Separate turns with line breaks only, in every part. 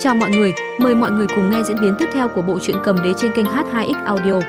Chào mọi người, mời mọi người cùng nghe diễn biến tiếp theo của bộ truyện cầm đế trên kênh H2X Audio.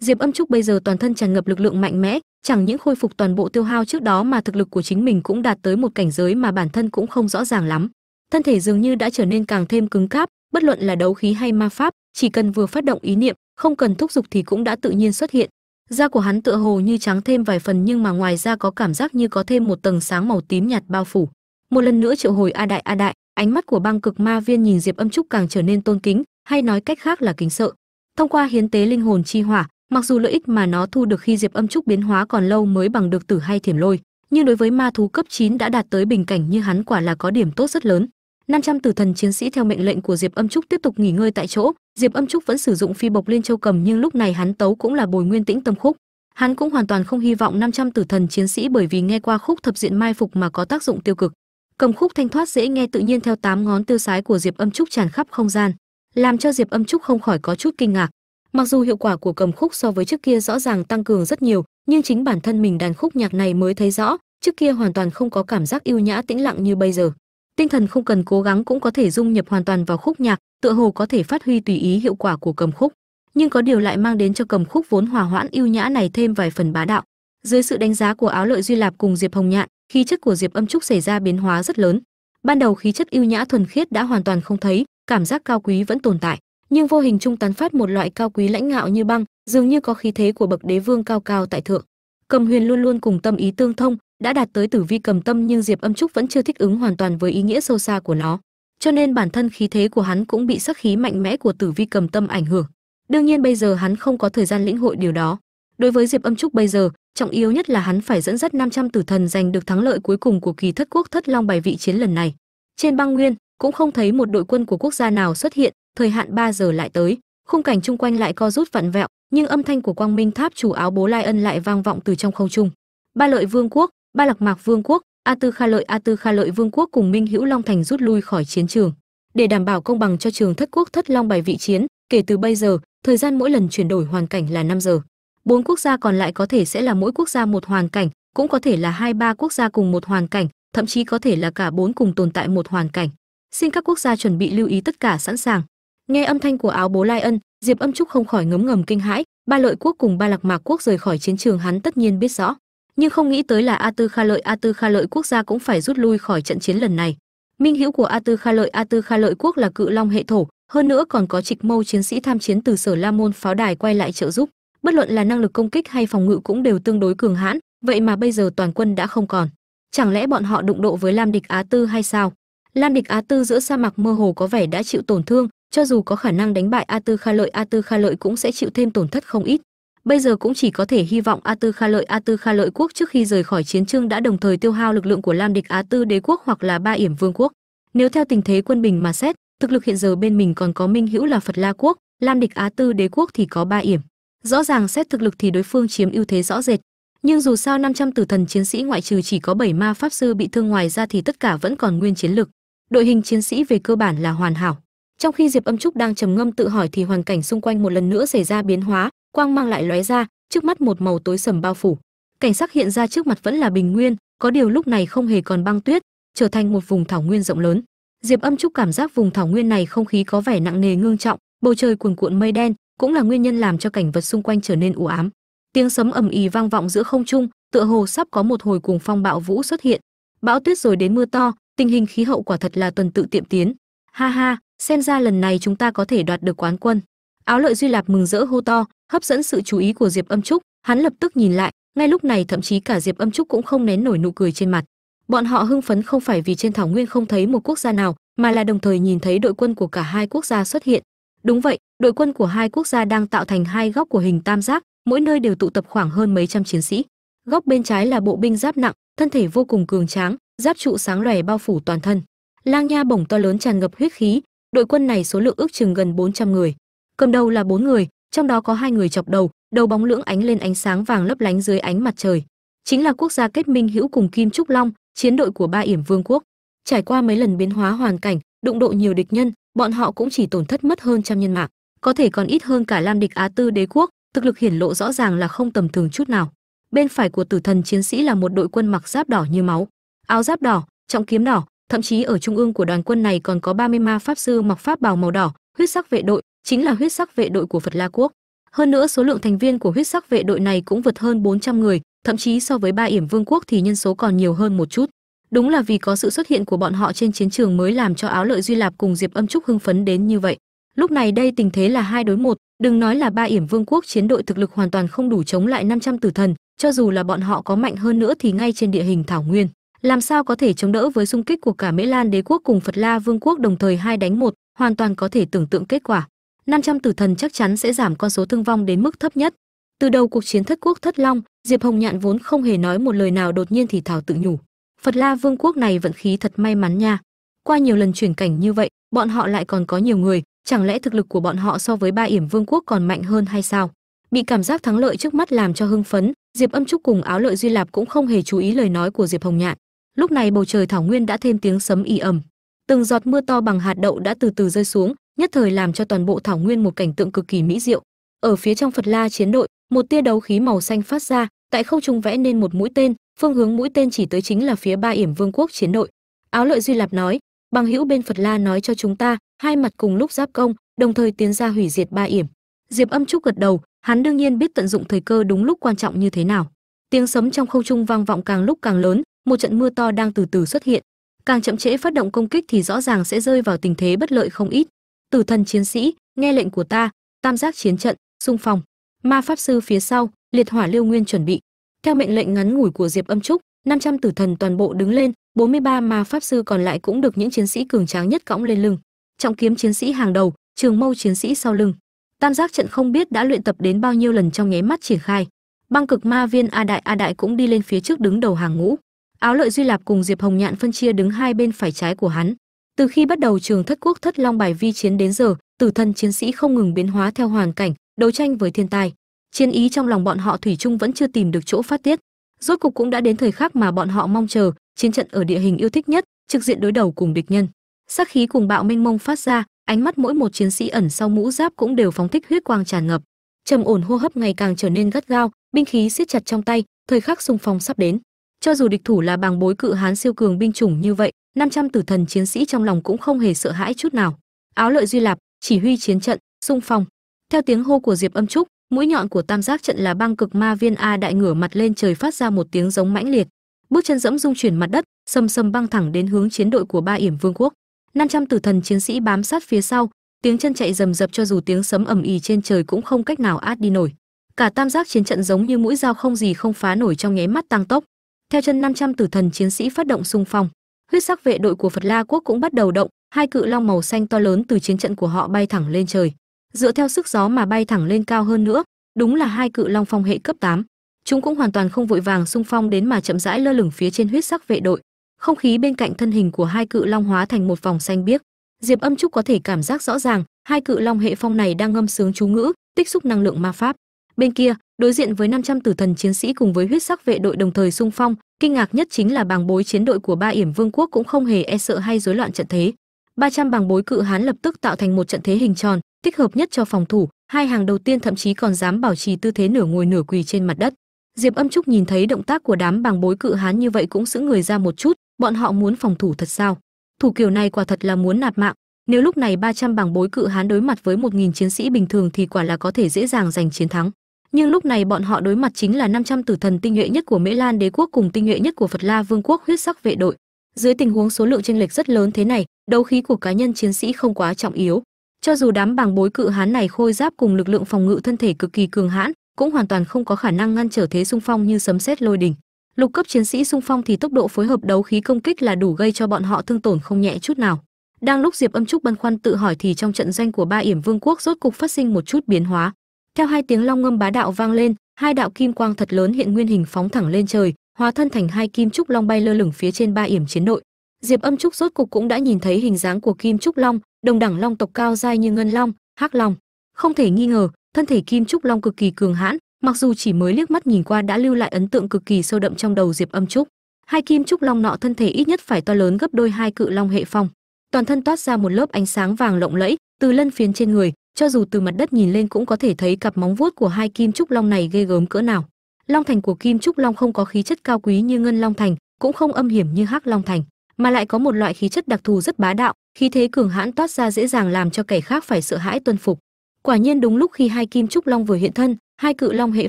Diệp Âm Trúc bây giờ toàn thân tràn ngập lực lượng mạnh mẽ, chẳng những khôi phục toàn bộ tiêu hao trước đó mà thực lực của chính mình cũng đạt tới một cảnh giới mà bản thân cũng không rõ ràng lắm. Thân thể dường như đã trở nên càng thêm cứng cáp, bất luận là đấu khí hay ma pháp, chỉ cần vừa phát động ý niệm, không cần thúc giục thì cũng đã tự nhiên xuất hiện, Da của hắn tựa hồ như trắng thêm vài phần nhưng mà ngoài ra có cảm giác như có thêm một tầng sáng màu tím nhạt bao phủ. Một lần nữa triệu hồi A đại A đại, ánh mắt của băng cực ma viên nhìn Diệp Âm Trúc càng trở nên tôn kính, hay nói cách khác là kính sợ. Thông qua hiến tế linh hồn chi hỏa, mặc dù lợi ích mà nó thu được khi Diệp Âm Trúc biến hóa còn lâu mới bằng được tử hay thiểm lôi, nhưng đối với ma thú cấp 9 đã đạt tới bình cảnh như hắn quả là có điểm tốt rất lớn. 500 tử thần chiến sĩ theo mệnh lệnh của Diệp Âm Trúc tiếp tục nghỉ ngơi tại chỗ, Diệp Âm Trúc vẫn sử dụng phi bộc liên châu cầm nhưng lúc này hắn tấu cũng là bồi nguyên tĩnh tâm khúc. Hắn cũng hoàn toàn không hy vọng 500 tử thần chiến sĩ bởi vì nghe qua khúc thập diện mai phục mà có tác dụng tiêu cực. Cầm khúc thanh thoát dễ nghe tự nhiên theo tám ngón tiêu sái của Diệp Âm Trúc tràn khắp không gian, làm cho Diệp Âm Trúc không khỏi có chút kinh ngạc. Mặc dù hiệu quả của cầm khúc so với trước kia rõ ràng tăng cường rất nhiều, nhưng chính bản thân mình đàn khúc nhạc này mới thấy rõ, trước kia hoàn toàn không có cảm giác yêu nhã tĩnh lặng như bây giờ tinh thần không cần cố gắng cũng có thể dung nhập hoàn toàn vào khúc nhạc, tựa hồ có thể phát huy tùy ý hiệu quả của cầm khúc. Nhưng có điều lại mang đến cho cầm khúc vốn hòa hoãn yêu nhã này thêm vài phần bá đạo. Dưới sự đánh giá của áo lợi duy lạp cùng diệp hồng nhạn, khí chất của diệp âm trúc xảy ra biến hóa rất lớn. Ban đầu khí chất yêu nhã thuần khiết đã hoàn toàn không thấy, cảm giác cao quý vẫn tồn tại. Nhưng vô hình trung tán phát một loại cao quý lãnh ngạo như băng, dường như có khí thế của bậc đế vương cao cao tại thượng. Cầm huyền luôn luôn cùng tâm ý tương thông đã đạt tới tử vi cầm tâm nhưng diệp âm trúc vẫn chưa thích ứng hoàn toàn với ý nghĩa sâu xa của nó. Cho nên bản thân khí thế của hắn cũng bị sắc khí mạnh mẽ của tử vi cầm tâm ảnh hưởng. Đương nhiên bây giờ hắn không có thời gian lĩnh hội điều đó. Đối với diệp âm trúc bây giờ, trọng yếu nhất là hắn phải dẫn dắt 500 tử thần giành được thắng lợi cuối cùng của kỳ thất quốc thất long bài vị chiến lần này. Trên băng nguyên, cũng không thấy một đội quân của quốc gia nào xuất hiện, thời hạn 3 giờ lại tới. Khung cảnh chung quanh lại co rút vặn vẹo, nhưng âm thanh của quang minh tháp chủ áo bố lai ân lại vang vọng từ trong không trung. Ba lợi vương quốc ba lạc mạc vương quốc, a tư kha lợi, a tư kha lợi vương quốc cùng minh hữu long thành rút lui khỏi chiến trường. Để đảm bảo công bằng cho trường thất quốc thất long bài vị chiến, kể từ bây giờ, thời gian mỗi lần chuyển đổi hoàn cảnh là 5 giờ. Bốn quốc gia còn lại có thể sẽ là mỗi quốc gia một hoàn cảnh, cũng có thể là hai ba quốc gia cùng một hoàn cảnh, thậm chí có thể là cả bốn cùng tồn tại một hoàn cảnh. Xin các quốc gia chuẩn bị lưu ý tất cả sẵn sàng. Nghe âm thanh của áo bố lai ân, diệp âm trúc không khỏi ngấm ngầm kinh hãi, ba lợi quốc cùng ba lạc mạc quốc rời khỏi chiến trường hắn tất nhiên biết rõ nhưng không nghĩ tới là a tư kha lợi a tư kha lợi quốc gia cũng phải rút lui khỏi trận chiến lần này. Minh hữu của a tư kha lợi a tư kha lợi quốc là cự long hệ thổ, hơn nữa còn có trịch mâu chiến sĩ tham chiến từ sở la môn pháo đài quay lại trợ giúp. Bất luận là năng lực công kích hay phòng ngự cũng đều tương đối cường hãn, vậy mà bây giờ toàn quân đã không còn. Chẳng lẽ bọn họ đụng độ với lam địch á tư hay sao? Lam địch á tư giữa sa mạc mơ hồ có vẻ đã chịu tổn thương, cho dù có khả năng đánh bại a tư kha lợi a tư kha lợi cũng sẽ chịu thêm tổn thất không ít bây giờ cũng chỉ có thể hy vọng a tư kha lợi a tư kha lợi quốc trước khi rời khỏi chiến trường đã đồng thời tiêu hao lực lượng của lam địch á tư đế quốc hoặc là ba yểm vương quốc. Nếu theo tình thế quân bình mà xét, thực lực hiện giờ bên mình còn có minh hữu là phật la quốc, lam địch á tư đế quốc thì có ba yểm. Rõ ràng xét thực lực thì đối phương chiếm ưu thế rõ rệt. Nhưng dù sao 500 tử thần chiến sĩ ngoại trừ chỉ có 7 ma pháp sư bị thương ngoài ra thì tất cả vẫn còn nguyên chiến lực đội hình chiến sĩ về cơ bản là hoàn hảo. Trong khi diệp âm trúc đang trầm ngâm tự hỏi thì hoàn cảnh xung quanh một lần nữa xảy ra biến hóa quang mang lại lóe ra trước mắt một màu tối sầm bao phủ. Cảnh sắc hiện ra trước mặt vẫn là bình nguyên, có điều lúc này không hề còn băng tuyết, trở thành một vùng thảo nguyên rộng lớn. Diệp âm trúc cảm giác vùng thảo nguyên này không khí có vẻ nặng nề ngưng trọng, bầu trời cuồn cuộn mây đen cũng là nguyên nhân làm cho cảnh vật xung quanh trở nên u ám. Tiếng sấm ầm ì vang vọng giữa không trung, tựa hồ sắp có một hồi cùng phong bạo vũ xuất hiện. Bão tuyết rồi đến mưa to, tình hình khí hậu quả thật là tuần tự tiệm tiến. Ha ha, xem ra lần này chúng ta có thể đoạt được quán quân. Áo lợi duy lạp mừng rỡ hô to hấp dẫn sự chú ý của diệp âm trúc. Hắn lập tức nhìn lại, ngay lúc này thậm chí cả diệp âm trúc cũng không nén nổi nụ cười trên mặt. Bọn họ hưng phấn không phải vì trên thảo nguyên không thấy một quốc gia nào, mà là đồng thời nhìn thấy đội quân của cả hai quốc gia xuất hiện. Đúng vậy, đội quân của hai quốc gia đang tạo thành hai góc của hình tam giác, mỗi nơi đều tụ tập khoảng hơn mấy trăm chiến sĩ. Góc bên trái là bộ binh giáp nặng, thân thể vô cùng cường tráng, giáp trụ sáng lòe bao phủ toàn thân. Lang nha bổng to lớn tràn ngập huyết khí, đội quân này số lượng ước chừng gần 400 người. Cầm đầu là bốn người trong đó có hai người chọc đầu đầu bóng lưỡng ánh lên ánh sáng vàng lấp lánh dưới ánh mặt trời. Chính là quốc gia kết minh hữu cùng kim trúc long, chiến đội của ba yểm vương quốc. Trải qua mấy lần biến hóa hoàn cảnh, đụng độ nhiều địch nhân, bọn họ cũng chỉ tổn thất mất hơn trăm nhân mạng, có thể còn ít hơn cả lam địch á tư đế quốc, thực lực hiển lộ rõ ràng là không tầm thường chút nào. Bên phải của tử thần chiến sĩ là một đội quân mặc giáp đỏ như máu, áo giáp đỏ, trọng kiếm đỏ, thậm chí ở trung ương của đoàn quân này còn có 30 ma pháp sư mặc pháp bào màu đỏ, huyết sắc vệ đội chính là huyết sắc vệ đội của phật la quốc. Hơn nữa, số lượng thành viên của huyết sắc vệ đội này cũng vượt hơn 400 người, thậm chí so với ba yểm vương quốc thì nhân số còn nhiều hơn một chút. Đúng là vì có sự xuất hiện của bọn họ trên chiến trường mới làm cho áo lợi duy lạp cùng diệp âm trúc hưng phấn đến như vậy. Lúc này đây tình thế là hai đối một, đừng nói là ba yểm vương quốc chiến đội thực lực hoàn toàn không đủ chống lại 500 tử thần, cho dù là bọn họ có mạnh hơn nữa thì ngay trên địa hình thảo nguyên, làm sao có thể chống đỡ với xung kích của cả mễ lan đế quốc cùng phật la vương quốc đồng thời hai đánh một, hoàn toàn có thể tưởng tượng kết quả. 500 tử thần chắc chắn sẽ giảm con số thương vong đến mức thấp nhất. Từ đầu cuộc chiến thất quốc thất long, diệp hồng nhạn vốn không hề nói một lời nào đột nhiên thì thảo tự nhủ. Phật la vương quốc này vận khí thật may mắn nha. Qua nhiều lần chuyển cảnh như vậy, bọn họ lại còn có nhiều người, chẳng lẽ thực lực của bọn họ so với ba yểm vương quốc còn mạnh hơn hay sao? Bị cảm giác thắng lợi trước mắt làm cho hưng phấn, diệp âm trúc cùng áo lợi duy lạp cũng không hề chú ý lời nói của diệp hồng nhạn. Lúc này bầu trời thảo nguyên đã thêm tiếng sấm ì ầm. Từng giọt mưa to bằng hạt đậu đã từ từ rơi xuống nhất thời làm cho toàn bộ thảo nguyên một cảnh tượng cực kỳ mỹ diệu. Ở phía trong phật la chiến đội, một tia đấu khí màu xanh phát ra, tại không trung vẽ nên một mũi tên, phương hướng mũi tên chỉ tới chính là phía ba yểm vương quốc chiến đội. Áo lợi duy lạp nói, bằng hữu bên phật la nói cho chúng ta, hai mặt cùng lúc giáp công, đồng thời tiến ra hủy diệt ba yểm. Diệp âm trúc gật đầu, hắn đương nhiên biết tận dụng thời cơ đúng lúc quan trọng như thế nào. Tiếng sấm trong không trung vang vọng càng lúc càng lớn, một trận mưa to đang từ từ xuất hiện. Càng chậm trễ phát động công kích thì rõ ràng sẽ rơi vào tình thế bất lợi không ít tử thần chiến sĩ, nghe lệnh của ta, tam giác chiến trận, xung phong. Ma pháp sư phía sau, liệt hỏa liêu nguyên chuẩn bị. Theo mệnh lệnh ngắn ngủi của diệp âm trúc 500 tử thần toàn bộ đứng lên 43 ma pháp sư còn lại cũng được những chiến sĩ cường tráng nhất cõng lên lưng. Trọng kiếm chiến sĩ hàng đầu, trường mâu chiến sĩ sau lưng. Tam giác trận không biết đã luyện tập đến bao nhiêu lần trong nháy mắt triển khai. Băng cực ma viên a đại a đại cũng đi lên phía trước đứng đầu hàng ngũ. Áo lợi duy lạp cùng diệp hồng nhạn phân chia đứng hai bên phải trái của hắn từ khi bắt đầu trường thất quốc thất long bài vi chiến đến giờ, tử thân chiến sĩ không ngừng biến hóa theo hoàn cảnh, đấu tranh với thiên tai. Chiến ý trong lòng bọn họ thủy chung vẫn chưa tìm được chỗ phát tiết. Rốt cục cũng đã đến thời khắc mà bọn họ mong chờ, chiến trận ở địa hình yêu thích nhất, trực diện đối đầu cùng địch nhân. Sắc khí cùng bạo mênh mông phát ra, ánh mắt mỗi một chiến sĩ ẩn sau mũ giáp cũng đều phóng thích huyết quang tràn ngập. Trầm ổn hô hấp ngày càng trở nên gắt gao, binh khí siết chặt trong tay, thời khắc xung phong sắp đến. Cho dù địch thủ là bàng bối cự hán siêu cường binh chủng như vậy 500 tử thần chiến sĩ trong lòng cũng không hề sợ hãi chút nào. Áo lợi duy lạp, chỉ huy chiến trận, xung phong. Theo tiếng hô của diệp âm trúc, mũi nhọn của tam giác trận là băng cực ma viên a đại ngửa mặt lên trời phát ra một tiếng giống mãnh liệt. Bước chân dẫm dung chuyển mặt đất, sầm sầm băng thẳng đến hướng chiến đội của ba yểm vương quốc. 500 tử thần chiến sĩ bám sát phía sau, tiếng chân chạy rầm rập cho dù tiếng sấm ầm ì trên trời cũng không cách nào át đi nổi. Cả tam giác chiến trận giống như mũi dao không gì không phá nổi trong nháy mắt tăng tốc. Theo chân 500 tử thần chiến sĩ phát động xung phong huyết sắc vệ đội của phật la quốc cũng bắt đầu động, hai cự long màu xanh to lớn từ chiến trận của họ bay thẳng lên trời. Dựa theo sức gió mà bay thẳng lên cao hơn nữa, đúng là hai cự long phong hệ cấp 8. chúng cũng hoàn toàn không vội vàng xung phong đến mà chậm rãi lơ lửng phía trên huyết sắc vệ đội. Không khí bên cạnh thân hình của hai cự long hóa thành một vòng xanh biếc. Diệp âm trúc có thể cảm giác rõ ràng, hai cự long hệ phong này đang ngâm sướng chú ngữ, tích xúc năng lượng ma pháp bên kia, đối diện với 500 tử thần chiến sĩ cùng với huyết sắc vệ đội đồng thời xung phong, kinh ngạc nhất chính là bàng bối chiến đội của ba yểm vương quốc cũng không hề e sợ hay rối loạn trận thế. 300 bàng bối cự hán lập tức tạo thành một trận thế hình tròn, thích hợp nhất cho phòng thủ, hai hàng đầu tiên thậm chí còn dám bảo trì tư thế nửa ngồi nửa quỳ trên mặt đất. Diệp âm trúc nhìn thấy động tác của đám bàng bối cự hán như vậy cũng sững người ra một chút, bọn họ muốn phòng thủ thật sao? Thủ kiểu này quả thật là muốn nạp mạng. Nếu lúc này 300 bảng bối cự hán đối mặt với 1.000 chiến sĩ bình thường thì quả là có thể dễ dàng giành chiến thắng nhưng lúc này bọn họ đối mặt chính là 500 tử thần tinh nhuệ nhất của Mễ Lan đế quốc cùng tinh nhuệ nhất của Phật La Vương quốc huyết sắc vệ đội. Dưới tình huống số lượng chênh lệch rất lớn thế này, đấu khí của cá nhân chiến sĩ không quá trọng yếu. Cho dù đám bàng bối cự hán này khôi giáp cùng lực lượng phòng ngự thân thể cực kỳ cường hãn, cũng hoàn toàn không có khả năng ngăn trở thế xung phong như sấm sét lôi đình. Lục cấp chiến sĩ xung phong thì tốc độ phối hợp đấu khí công kích là đủ gây cho bọn họ thương tổn không nhẹ chút nào. Đang lúc Diệp Âm Trúc băn khoăn tự hỏi thì trong trận doanh của ba yểm vương quốc rốt cục phát sinh một chút biến hóa theo hai tiếng long ngâm bá đạo vang lên, hai đạo kim quang thật lớn hiện nguyên hình phóng thẳng lên trời, hóa thân thành hai kim trúc long bay lơ lửng phía trên ba yểm chiến đội diệp âm trúc rốt cục cũng đã nhìn thấy hình dáng của kim trúc long, đồng đẳng long tộc cao dai như ngân long, hắc long. Không thể nghi ngờ, thân thể kim trúc long cực kỳ cường hãn, mặc dù chỉ mới liếc mắt nhìn qua đã lưu lại ấn tượng cực kỳ sâu đậm trong đầu diệp âm trúc. Hai kim trúc long nọ thân thể ít nhất phải to lớn gấp đôi hai cự long hệ phong. Toàn thân toát ra một lớp ánh sáng vàng lộng lẫy, từ lân phiến trên người cho dù từ mặt đất nhìn lên cũng có thể thấy cặp móng vuốt của hai kim trúc long này ghê gớm cỡ nào. Long thành của kim trúc long không có khí chất cao quý như ngân long thành, cũng không âm hiểm như hắc long thành, mà lại có một loại khí chất đặc thù rất bá đạo, khí thế cường hãn toát ra dễ dàng làm cho kẻ khác phải sợ hãi tuân phục. Quả nhiên đúng lúc khi hai kim trúc long vừa hiện thân, hai cự long hệ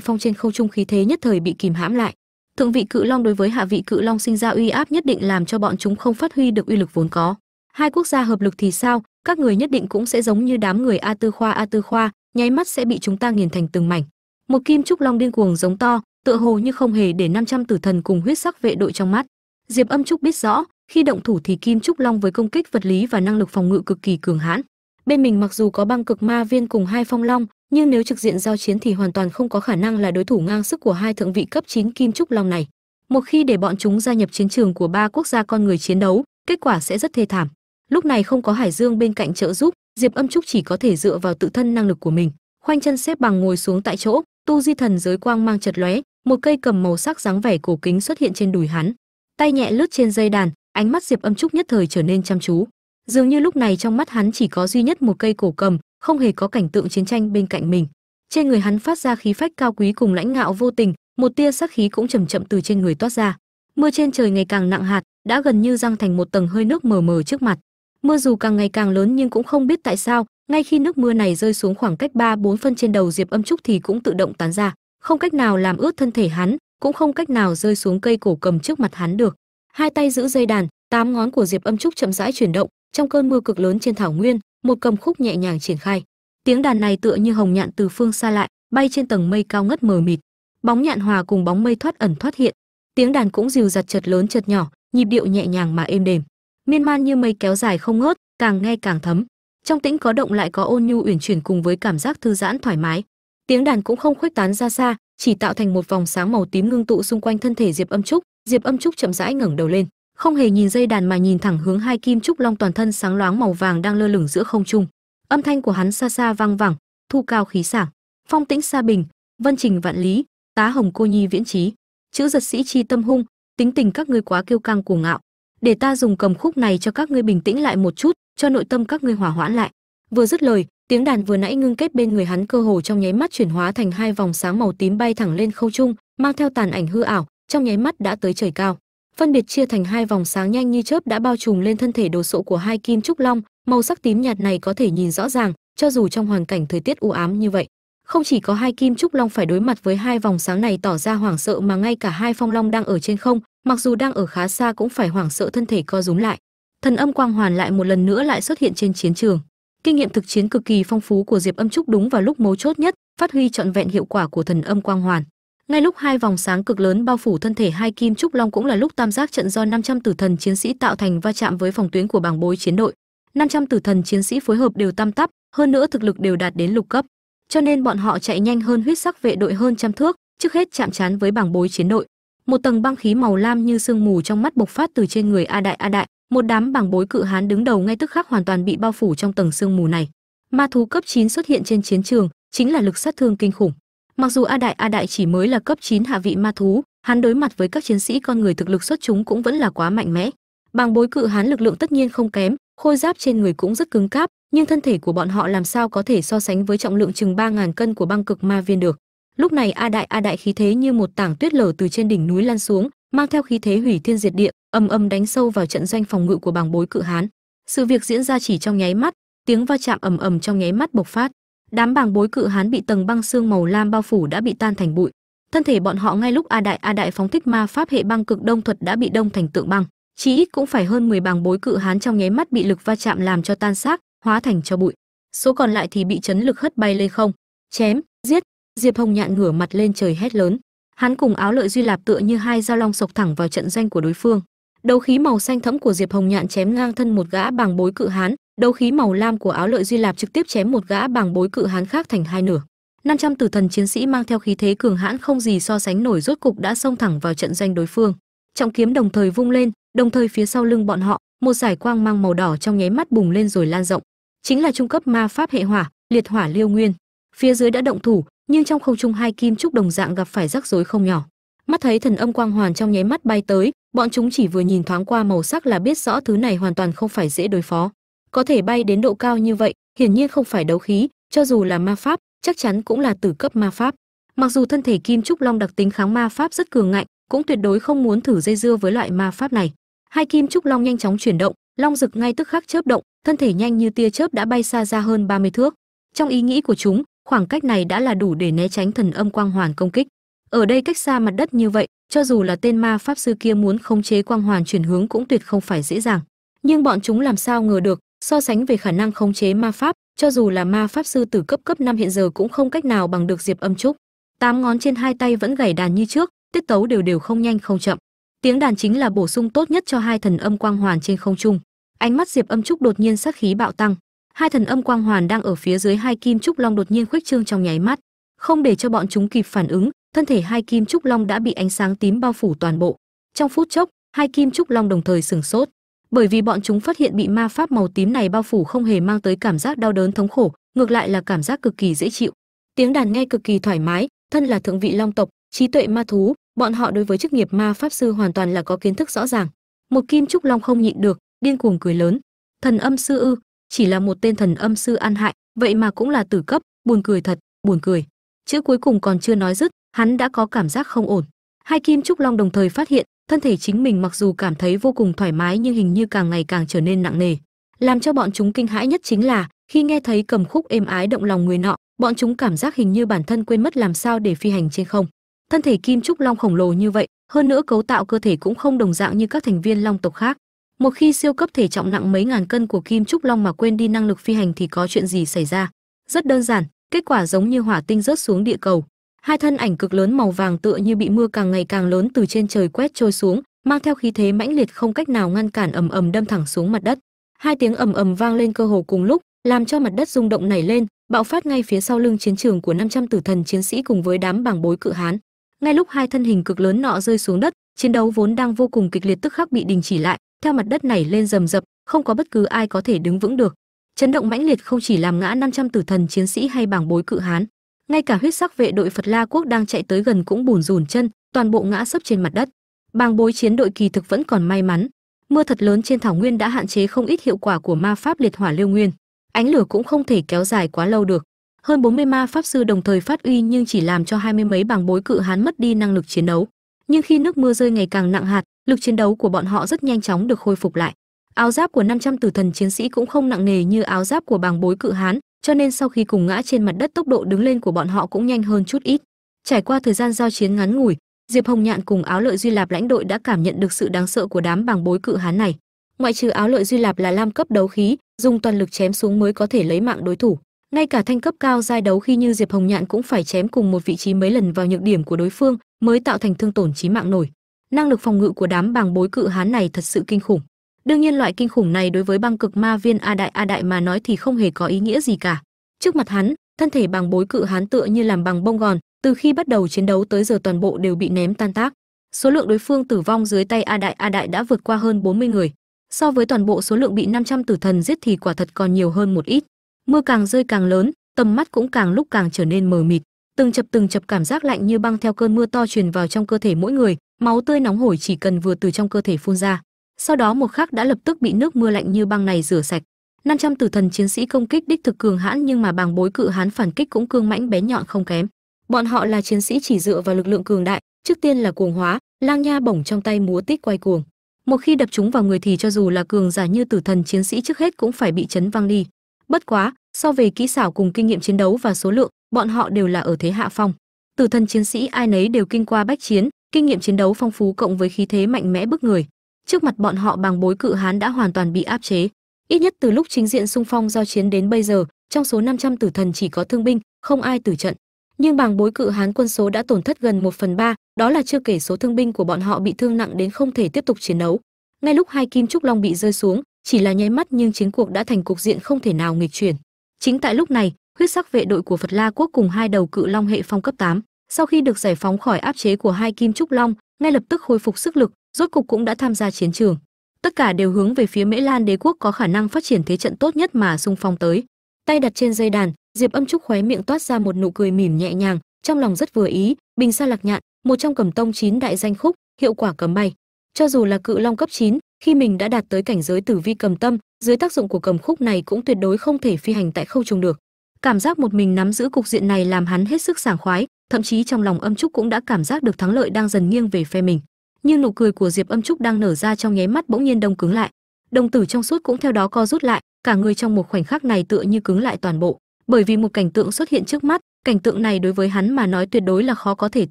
phong trên không trung khí thế nhất thời bị kìm hãm lại. Thượng vị cự long đối với hạ vị cự long sinh ra uy áp nhất định làm cho bọn chúng không phát huy được uy lực vốn có. Hai quốc gia hợp lực thì sao? Các người nhất định cũng sẽ giống như đám người a tư khoa, a tư khoa, nháy mắt sẽ bị chúng ta nghiền thành từng mảnh. Một kim trúc long điên cuồng giống to, tựa hồ như không hề để 500 tử thần cùng huyết sắc vệ đội trong mắt. Diệp âm trúc biết rõ, khi động thủ thì kim trúc long với công kích vật lý và năng lực phòng ngự cực kỳ cường hãn. Bên mình mặc dù có băng cực ma viên cùng hai phong long, nhưng nếu trực diện giao chiến thì hoàn toàn không có khả năng là đối thủ ngang sức của hai thượng vị cấp 9 kim trúc long này. Một khi để bọn chúng gia nhập chiến trường của ba quốc gia con người chiến đấu, kết quả sẽ rất thê thảm lúc này không có hải dương bên cạnh trợ giúp, diệp âm trúc chỉ có thể dựa vào tự thân năng lực của mình. Khoanh chân xếp bằng ngồi xuống tại chỗ, tu di thần giới quang mang chật lóe, một cây cầm màu sắc dáng vẻ cổ kính xuất hiện trên đùi hắn. Tay nhẹ lướt trên dây đàn, ánh mắt diệp âm trúc nhất thời trở nên chăm chú. Dường như lúc này trong mắt hắn chỉ có duy nhất một cây cổ cầm, không hề có cảnh tượng chiến tranh bên cạnh mình. Trên người hắn phát ra khí phách cao quý cùng lãnh ngạo vô tình, một tia sắc khí cũng chầm chậm từ trên người toát ra. Mưa trên trời ngày càng nặng hạt, đã gần như răng thành một tầng hơi nước mờ mờ trước mặt mưa dù càng ngày càng lớn nhưng cũng không biết tại sao, ngay khi nước mưa này rơi xuống khoảng cách ba bốn phân trên đầu diệp âm trúc thì cũng tự động tán ra. Không cách nào làm ướt thân thể hắn, cũng không cách nào rơi xuống cây cổ cầm trước mặt hắn được. Hai tay giữ dây đàn, tám ngón của diệp âm trúc chậm rãi chuyển động, trong cơn mưa cực lớn trên thảo nguyên, một cầm khúc nhẹ nhàng triển khai. Tiếng đàn này tựa như hồng nhạn từ phương xa lại, bay trên tầng mây cao ngất mờ mịt. Bóng nhạn hòa cùng bóng mây thoát ẩn thoát hiện. Tiếng đàn cũng dìu dặt chật lớn chật nhỏ, nhịp điệu nhẹ nhàng mà êm đềm miên man như mây kéo dài không ngớt, càng nghe càng thấm. Trong tĩnh có động lại có ôn nhu uyển chuyển cùng với cảm giác thư giãn thoải mái. Tiếng đàn cũng không khuếch tán ra xa, chỉ tạo thành một vòng sáng màu tím ngưng tụ xung quanh thân thể diệp âm trúc. Diệp âm trúc chậm rãi ngẩng đầu lên, không hề nhìn dây đàn mà nhìn thẳng hướng hai kim trúc long toàn thân sáng loáng màu vàng đang lơ lửng giữa không trung. Âm thanh của hắn xa xa vang vẳng, thu cao khí sảng. Phong tĩnh xa bình, vân trình vạn lý, tá hồng cô nhi viễn trí chữ giật sĩ chi tâm hung, tính tình các ngươi quá kiêu căng cuồng ngạo để ta dùng cầm khúc này cho các ngươi bình tĩnh lại một chút, cho nội tâm các ngươi hỏa hoãn lại. Vừa dứt lời, tiếng đàn vừa nãy ngưng kết bên người hắn cơ hồ trong nháy mắt chuyển hóa thành hai vòng sáng màu tím bay thẳng lên khâu trung, mang theo tàn ảnh hư ảo, trong nháy mắt đã tới trời cao. Phân biệt chia thành hai vòng sáng nhanh như chớp đã bao trùm lên thân thể đồ sộ của hai kim trúc long, màu sắc tím nhạt này có thể nhìn rõ ràng, cho dù trong hoàn cảnh thời tiết u ám như vậy. Không chỉ có hai kim trúc long phải đối mặt với hai vòng sáng này tỏ ra hoảng sợ mà ngay cả hai phong long đang ở trên không mặc dù đang ở khá xa cũng phải hoảng sợ thân thể co rúm lại. Thần âm quang hoàn lại một lần nữa lại xuất hiện trên chiến trường. Kinh nghiệm thực chiến cực kỳ phong phú của diệp âm trúc đúng vào lúc mấu chốt nhất, phát huy trọn vẹn hiệu quả của thần âm quang hoàn. Ngay lúc hai vòng sáng cực lớn bao phủ thân thể hai kim trúc long cũng là lúc tam giác trận do 500 tử thần chiến sĩ tạo thành va chạm với phòng tuyến của bảng bối chiến đội. 500 tử thần chiến sĩ phối hợp đều tam tắp, hơn nữa thực lực đều đạt đến lục cấp. Cho nên bọn họ chạy nhanh hơn huyết sắc vệ đội hơn trăm thước, trước hết chạm trán với bảng bối chiến đội một tầng băng khí màu lam như sương mù trong mắt bộc phát từ trên người a đại a đại. Một đám bảng bối cự hán đứng đầu ngay tức khắc hoàn toàn bị bao phủ trong tầng sương mù này. Ma thú cấp 9 xuất hiện trên chiến trường, chính là lực sát thương kinh khủng. Mặc dù a đại a đại chỉ mới là cấp 9 hạ vị ma thú, hắn đối mặt với các chiến sĩ con người thực lực xuất chúng cũng vẫn là quá mạnh mẽ. Bảng bối cự hán lực lượng tất nhiên không kém, khôi giáp trên người cũng rất cứng cáp, nhưng thân thể của bọn họ làm sao có thể so sánh với trọng lượng chừng 3.000 cân của băng cực ma viên được lúc này a đại a đại khí thế như một tảng tuyết lở từ trên đỉnh núi lan xuống, mang theo khí thế hủy thiên diệt địa âm âm đánh sâu vào trận doanh phòng ngự của bàng bối cự hán. Sự việc diễn ra chỉ trong nháy mắt, tiếng va chạm ầm ầm trong nháy mắt bộc phát. Đám bàng bối cự hán bị tầng băng xương màu lam bao phủ đã bị tan thành bụi. Thân thể bọn họ ngay lúc a đại a đại phóng thích ma pháp hệ băng cực đông thuật đã bị đông thành tượng băng. Chí ít cũng phải hơn 10 bàng bối cự hán trong nháy mắt bị lực va chạm làm cho tan xác, hóa thành cho bụi. Số còn lại thì bị chấn lực hất bay lên không. Chém, giết diệp hồng nhạn ngửa mặt lên trời hét lớn. Hắn cùng áo lợi duy lạp tựa như hai dao long sộc thẳng vào trận doanh của đối phương. Đấu khí màu xanh thẫm của diệp hồng nhạn chém ngang thân một gã bằng bối cự hán, đấu khí màu lam của áo lợi duy lạp trực tiếp chém một gã bằng bối cự hán khác thành hai nửa. 500 tử thần chiến sĩ mang theo khí thế cường hãn không gì so sánh nổi rốt cục đã xông thẳng vào trận doanh đối phương. Trọng kiếm đồng thời vung lên, đồng thời phía sau lưng bọn họ, một giải quang mang màu đỏ trong nháy mắt bùng lên rồi lan rộng. Chính là trung cấp ma pháp hệ hỏa, liệt hỏa liêu nguyên. Phía dưới đã động thủ nhưng trong không trung hai kim trúc đồng dạng gặp phải rắc rối không nhỏ. Mắt thấy thần âm quang hoàn trong nháy mắt bay tới, bọn chúng chỉ vừa nhìn thoáng qua màu sắc là biết rõ thứ này hoàn toàn không phải dễ đối phó. Có thể bay đến độ cao như vậy, hiển nhiên không phải đấu khí, cho dù là ma pháp, chắc chắn cũng là tử cấp ma pháp. Mặc dù thân thể kim trúc long đặc tính kháng ma pháp rất cường ngạnh, cũng tuyệt đối không muốn thử dây dưa với loại ma pháp này. Hai kim trúc long nhanh chóng chuyển động, long rực ngay tức khắc chớp động, thân thể nhanh như tia chớp đã bay xa ra hơn 30 thước. Trong ý nghĩ của chúng khoảng cách này đã là đủ để né tránh thần âm quang hoàn công kích. Ở đây cách xa mặt đất như vậy, cho dù là tên ma pháp sư kia muốn khống chế quang hoàn chuyển hướng cũng tuyệt không phải dễ dàng. Nhưng bọn chúng làm sao ngờ được, so sánh về khả năng khống chế ma pháp, cho dù là ma pháp sư từ cấp cấp 5 hiện giờ cũng không cách nào bằng được diệp âm trúc. Tám ngón trên hai tay vẫn gảy đàn như trước, tiết tấu đều đều không nhanh không chậm. Tiếng đàn chính là bổ sung tốt nhất cho hai thần âm quang hoàn trên không trung. Ánh mắt diệp âm trúc đột nhiên sát khí bạo tăng hai thần âm quang hoàn đang ở phía dưới hai kim trúc long đột nhiên khuếch trương trong nháy mắt. Không để cho bọn chúng kịp phản ứng, thân thể hai kim trúc long đã bị ánh sáng tím bao phủ toàn bộ. Trong phút chốc, hai kim trúc long đồng thời sừng sốt. Bởi vì bọn chúng phát hiện bị ma pháp màu tím này bao phủ không hề mang tới cảm giác đau đớn thống khổ, ngược lại là cảm giác cực kỳ dễ chịu. Tiếng đàn nghe cực kỳ thoải mái, thân là thượng vị long tộc, trí tuệ ma thú, bọn họ đối với chức nghiệp ma pháp sư hoàn toàn là có kiến thức rõ ràng. Một kim trúc long không nhịn được, điên cuồng cười lớn. Thần âm sư ư chỉ là một tên thần âm sư ăn hại, vậy mà cũng là tử cấp, buồn cười thật, buồn cười. Chữ cuối cùng còn chưa nói dứt, hắn đã có cảm giác không ổn. Hai kim trúc long đồng thời phát hiện, thân thể chính mình mặc dù cảm thấy vô cùng thoải mái nhưng hình như càng ngày càng trở nên nặng nề. Làm cho bọn chúng kinh hãi nhất chính là, khi nghe thấy cầm khúc êm ái động lòng người nọ, bọn chúng cảm giác hình như bản thân quên mất làm sao để phi hành trên không. Thân thể kim trúc long khổng lồ như vậy, hơn nữa cấu tạo cơ thể cũng không đồng dạng như các thành viên long tộc khác một khi siêu cấp thể trọng nặng mấy ngàn cân của kim trúc long mà quên đi năng lực phi hành thì có chuyện gì xảy ra? Rất đơn giản, kết quả giống như hỏa tinh rớt xuống địa cầu. Hai thân ảnh cực lớn màu vàng tựa như bị mưa càng ngày càng lớn từ trên trời quét trôi xuống, mang theo khí thế mãnh liệt không cách nào ngăn cản ầm ầm đâm thẳng xuống mặt đất. Hai tiếng ầm ầm vang lên cơ hồ cùng lúc, làm cho mặt đất rung động nảy lên, bạo phát ngay phía sau lưng chiến trường của 500 tử thần chiến sĩ cùng với đám bảng bối cự hán. Ngay lúc hai thân hình cực lớn nọ rơi xuống đất, chiến đấu vốn đang vô cùng kịch liệt tức khắc bị đình chỉ lại theo mặt đất này lên rầm rập, không có bất cứ ai có thể đứng vững được. Chấn động mãnh liệt không chỉ làm ngã 500 tử thần chiến sĩ hay bảng bối cự hán, ngay cả huyết sắc vệ đội phật la quốc đang chạy tới gần cũng bùn rùn chân, toàn bộ ngã sấp trên mặt đất. Bàng bối chiến đội kỳ thực vẫn còn may mắn. Mưa thật lớn trên thảo nguyên đã hạn chế không ít hiệu quả của ma pháp liệt hỏa liêu nguyên. Ánh lửa cũng không thể kéo dài quá lâu được. Hơn 40 ma pháp sư đồng thời phát uy nhưng chỉ làm cho hai mươi mấy bàng bối cự hán mất đi năng lực chiến đấu nhưng khi nước mưa rơi ngày càng nặng hạt, lực chiến đấu của bọn họ rất nhanh chóng được khôi phục lại. Áo giáp của 500 tử thần chiến sĩ cũng không nặng nề như áo giáp của bàng bối cự hán, cho nên sau khi cùng ngã trên mặt đất tốc độ đứng lên của bọn họ cũng nhanh hơn chút ít. Trải qua thời gian giao chiến ngắn ngủi, diệp hồng nhạn cùng áo lợi duy lạp lãnh đội đã cảm nhận được sự đáng sợ của đám bàng bối cự hán này. Ngoại trừ áo lợi duy lạp là lam cấp đấu khí, dùng toàn lực chém xuống mới có thể lấy mạng đối thủ. Ngay cả thanh cấp cao giai đấu khi như diệp hồng nhạn cũng phải chém cùng một vị trí mấy lần vào nhược điểm của đối phương mới tạo thành thương tổn chí mạng nổi. Năng lực phòng ngự của đám bàng bối cự hán này thật sự kinh khủng. Đương nhiên loại kinh khủng này đối với băng cực ma viên a đại a đại mà nói thì không hề có ý nghĩa gì cả. Trước mặt hắn, thân thể bàng bối cự hán tựa như làm bằng bông gòn, từ khi bắt đầu chiến đấu tới giờ toàn bộ đều bị ném tan tác. Số lượng đối phương tử vong dưới tay a đại a đại đã vượt qua hơn 40 người. So với toàn bộ số lượng bị 500 tử thần giết thì quả thật còn nhiều hơn một ít. Mưa càng rơi càng lớn, tầm mắt cũng càng lúc càng trở nên mờ mịt từng chập từng chập cảm giác lạnh như băng theo cơn mưa to truyền vào trong cơ thể mỗi người, máu tươi nóng hổi chỉ cần vừa từ trong cơ thể phun ra. Sau đó một khắc đã lập tức bị nước mưa lạnh như băng này rửa sạch. 500 tử thần chiến sĩ công kích đích thực cường hãn nhưng mà bàng bối cự hán phản kích cũng cương mãnh bén nhọn không kém. Bọn họ là chiến sĩ chỉ dựa vào lực lượng cường đại, trước tiên là cuồng hóa, lang nha bổng trong tay múa tích quay cuồng. Một khi đập chúng vào người thì cho dù là cường giả như tử thần chiến sĩ trước hết cũng phải bị chấn văng đi. Bất quá so về kỹ xảo cùng kinh nghiệm chiến đấu và số lượng, bọn họ đều là ở thế hạ phong. Tử thần chiến sĩ ai nấy đều kinh qua bách chiến, kinh nghiệm chiến đấu phong phú cộng với khí thế mạnh mẽ bức người. Trước mặt bọn họ bằng bối cự hán đã hoàn toàn bị áp chế. Ít nhất từ lúc chính diện xung phong giao chiến đến bây giờ, trong số 500 tử thần chỉ có thương binh, không ai tử trận. Nhưng bằng bối cự hán quân số đã tổn thất gần 1 phần ba, đó là chưa kể số thương binh của bọn họ bị thương nặng đến không thể tiếp tục chiến đấu. Ngay lúc hai kim trúc long bị rơi xuống, chỉ là nháy mắt nhưng chiến cuộc đã thành cục diện không thể nào nghịch chuyển chính tại lúc này huyết sắc vệ đội của phật la quốc cùng hai đầu cự long hệ phong cấp 8, sau khi được giải phóng khỏi áp chế của hai kim trúc long ngay lập tức khôi phục sức lực rốt cục cũng đã tham gia chiến trường. Tất cả đều hướng về phía mễ lan đế quốc có khả năng phát triển thế trận tốt nhất mà xung phong tới. Tay đặt trên dây đàn diệp âm trúc khóe miệng toát ra một nụ cười mỉm nhẹ nhàng trong lòng rất vừa ý bình sa lạc nhạn một trong cầm tông chín đại danh khúc hiệu quả cấm bay. Cho dù là cự long cấp 9, khi mình đã đạt tới cảnh giới tử vi cầm tâm, dưới tác dụng của cầm khúc này cũng tuyệt đối không thể phi hành tại không trùng được. Cảm giác một mình nắm giữ cục diện này làm hắn hết sức sảng khoái, thậm chí trong lòng âm trúc cũng đã cảm giác được thắng lợi đang dần nghiêng về phe mình. Nhưng nụ cười của diệp âm trúc đang nở ra trong nháy mắt bỗng nhiên đông cứng lại. Đồng tử trong suốt cũng theo đó co rút lại, cả người trong một khoảnh khắc này tựa như cứng lại toàn bộ. Bởi vì một cảnh tượng xuất hiện trước mắt, cảnh tượng này đối với hắn mà nói tuyệt đối là khó có thể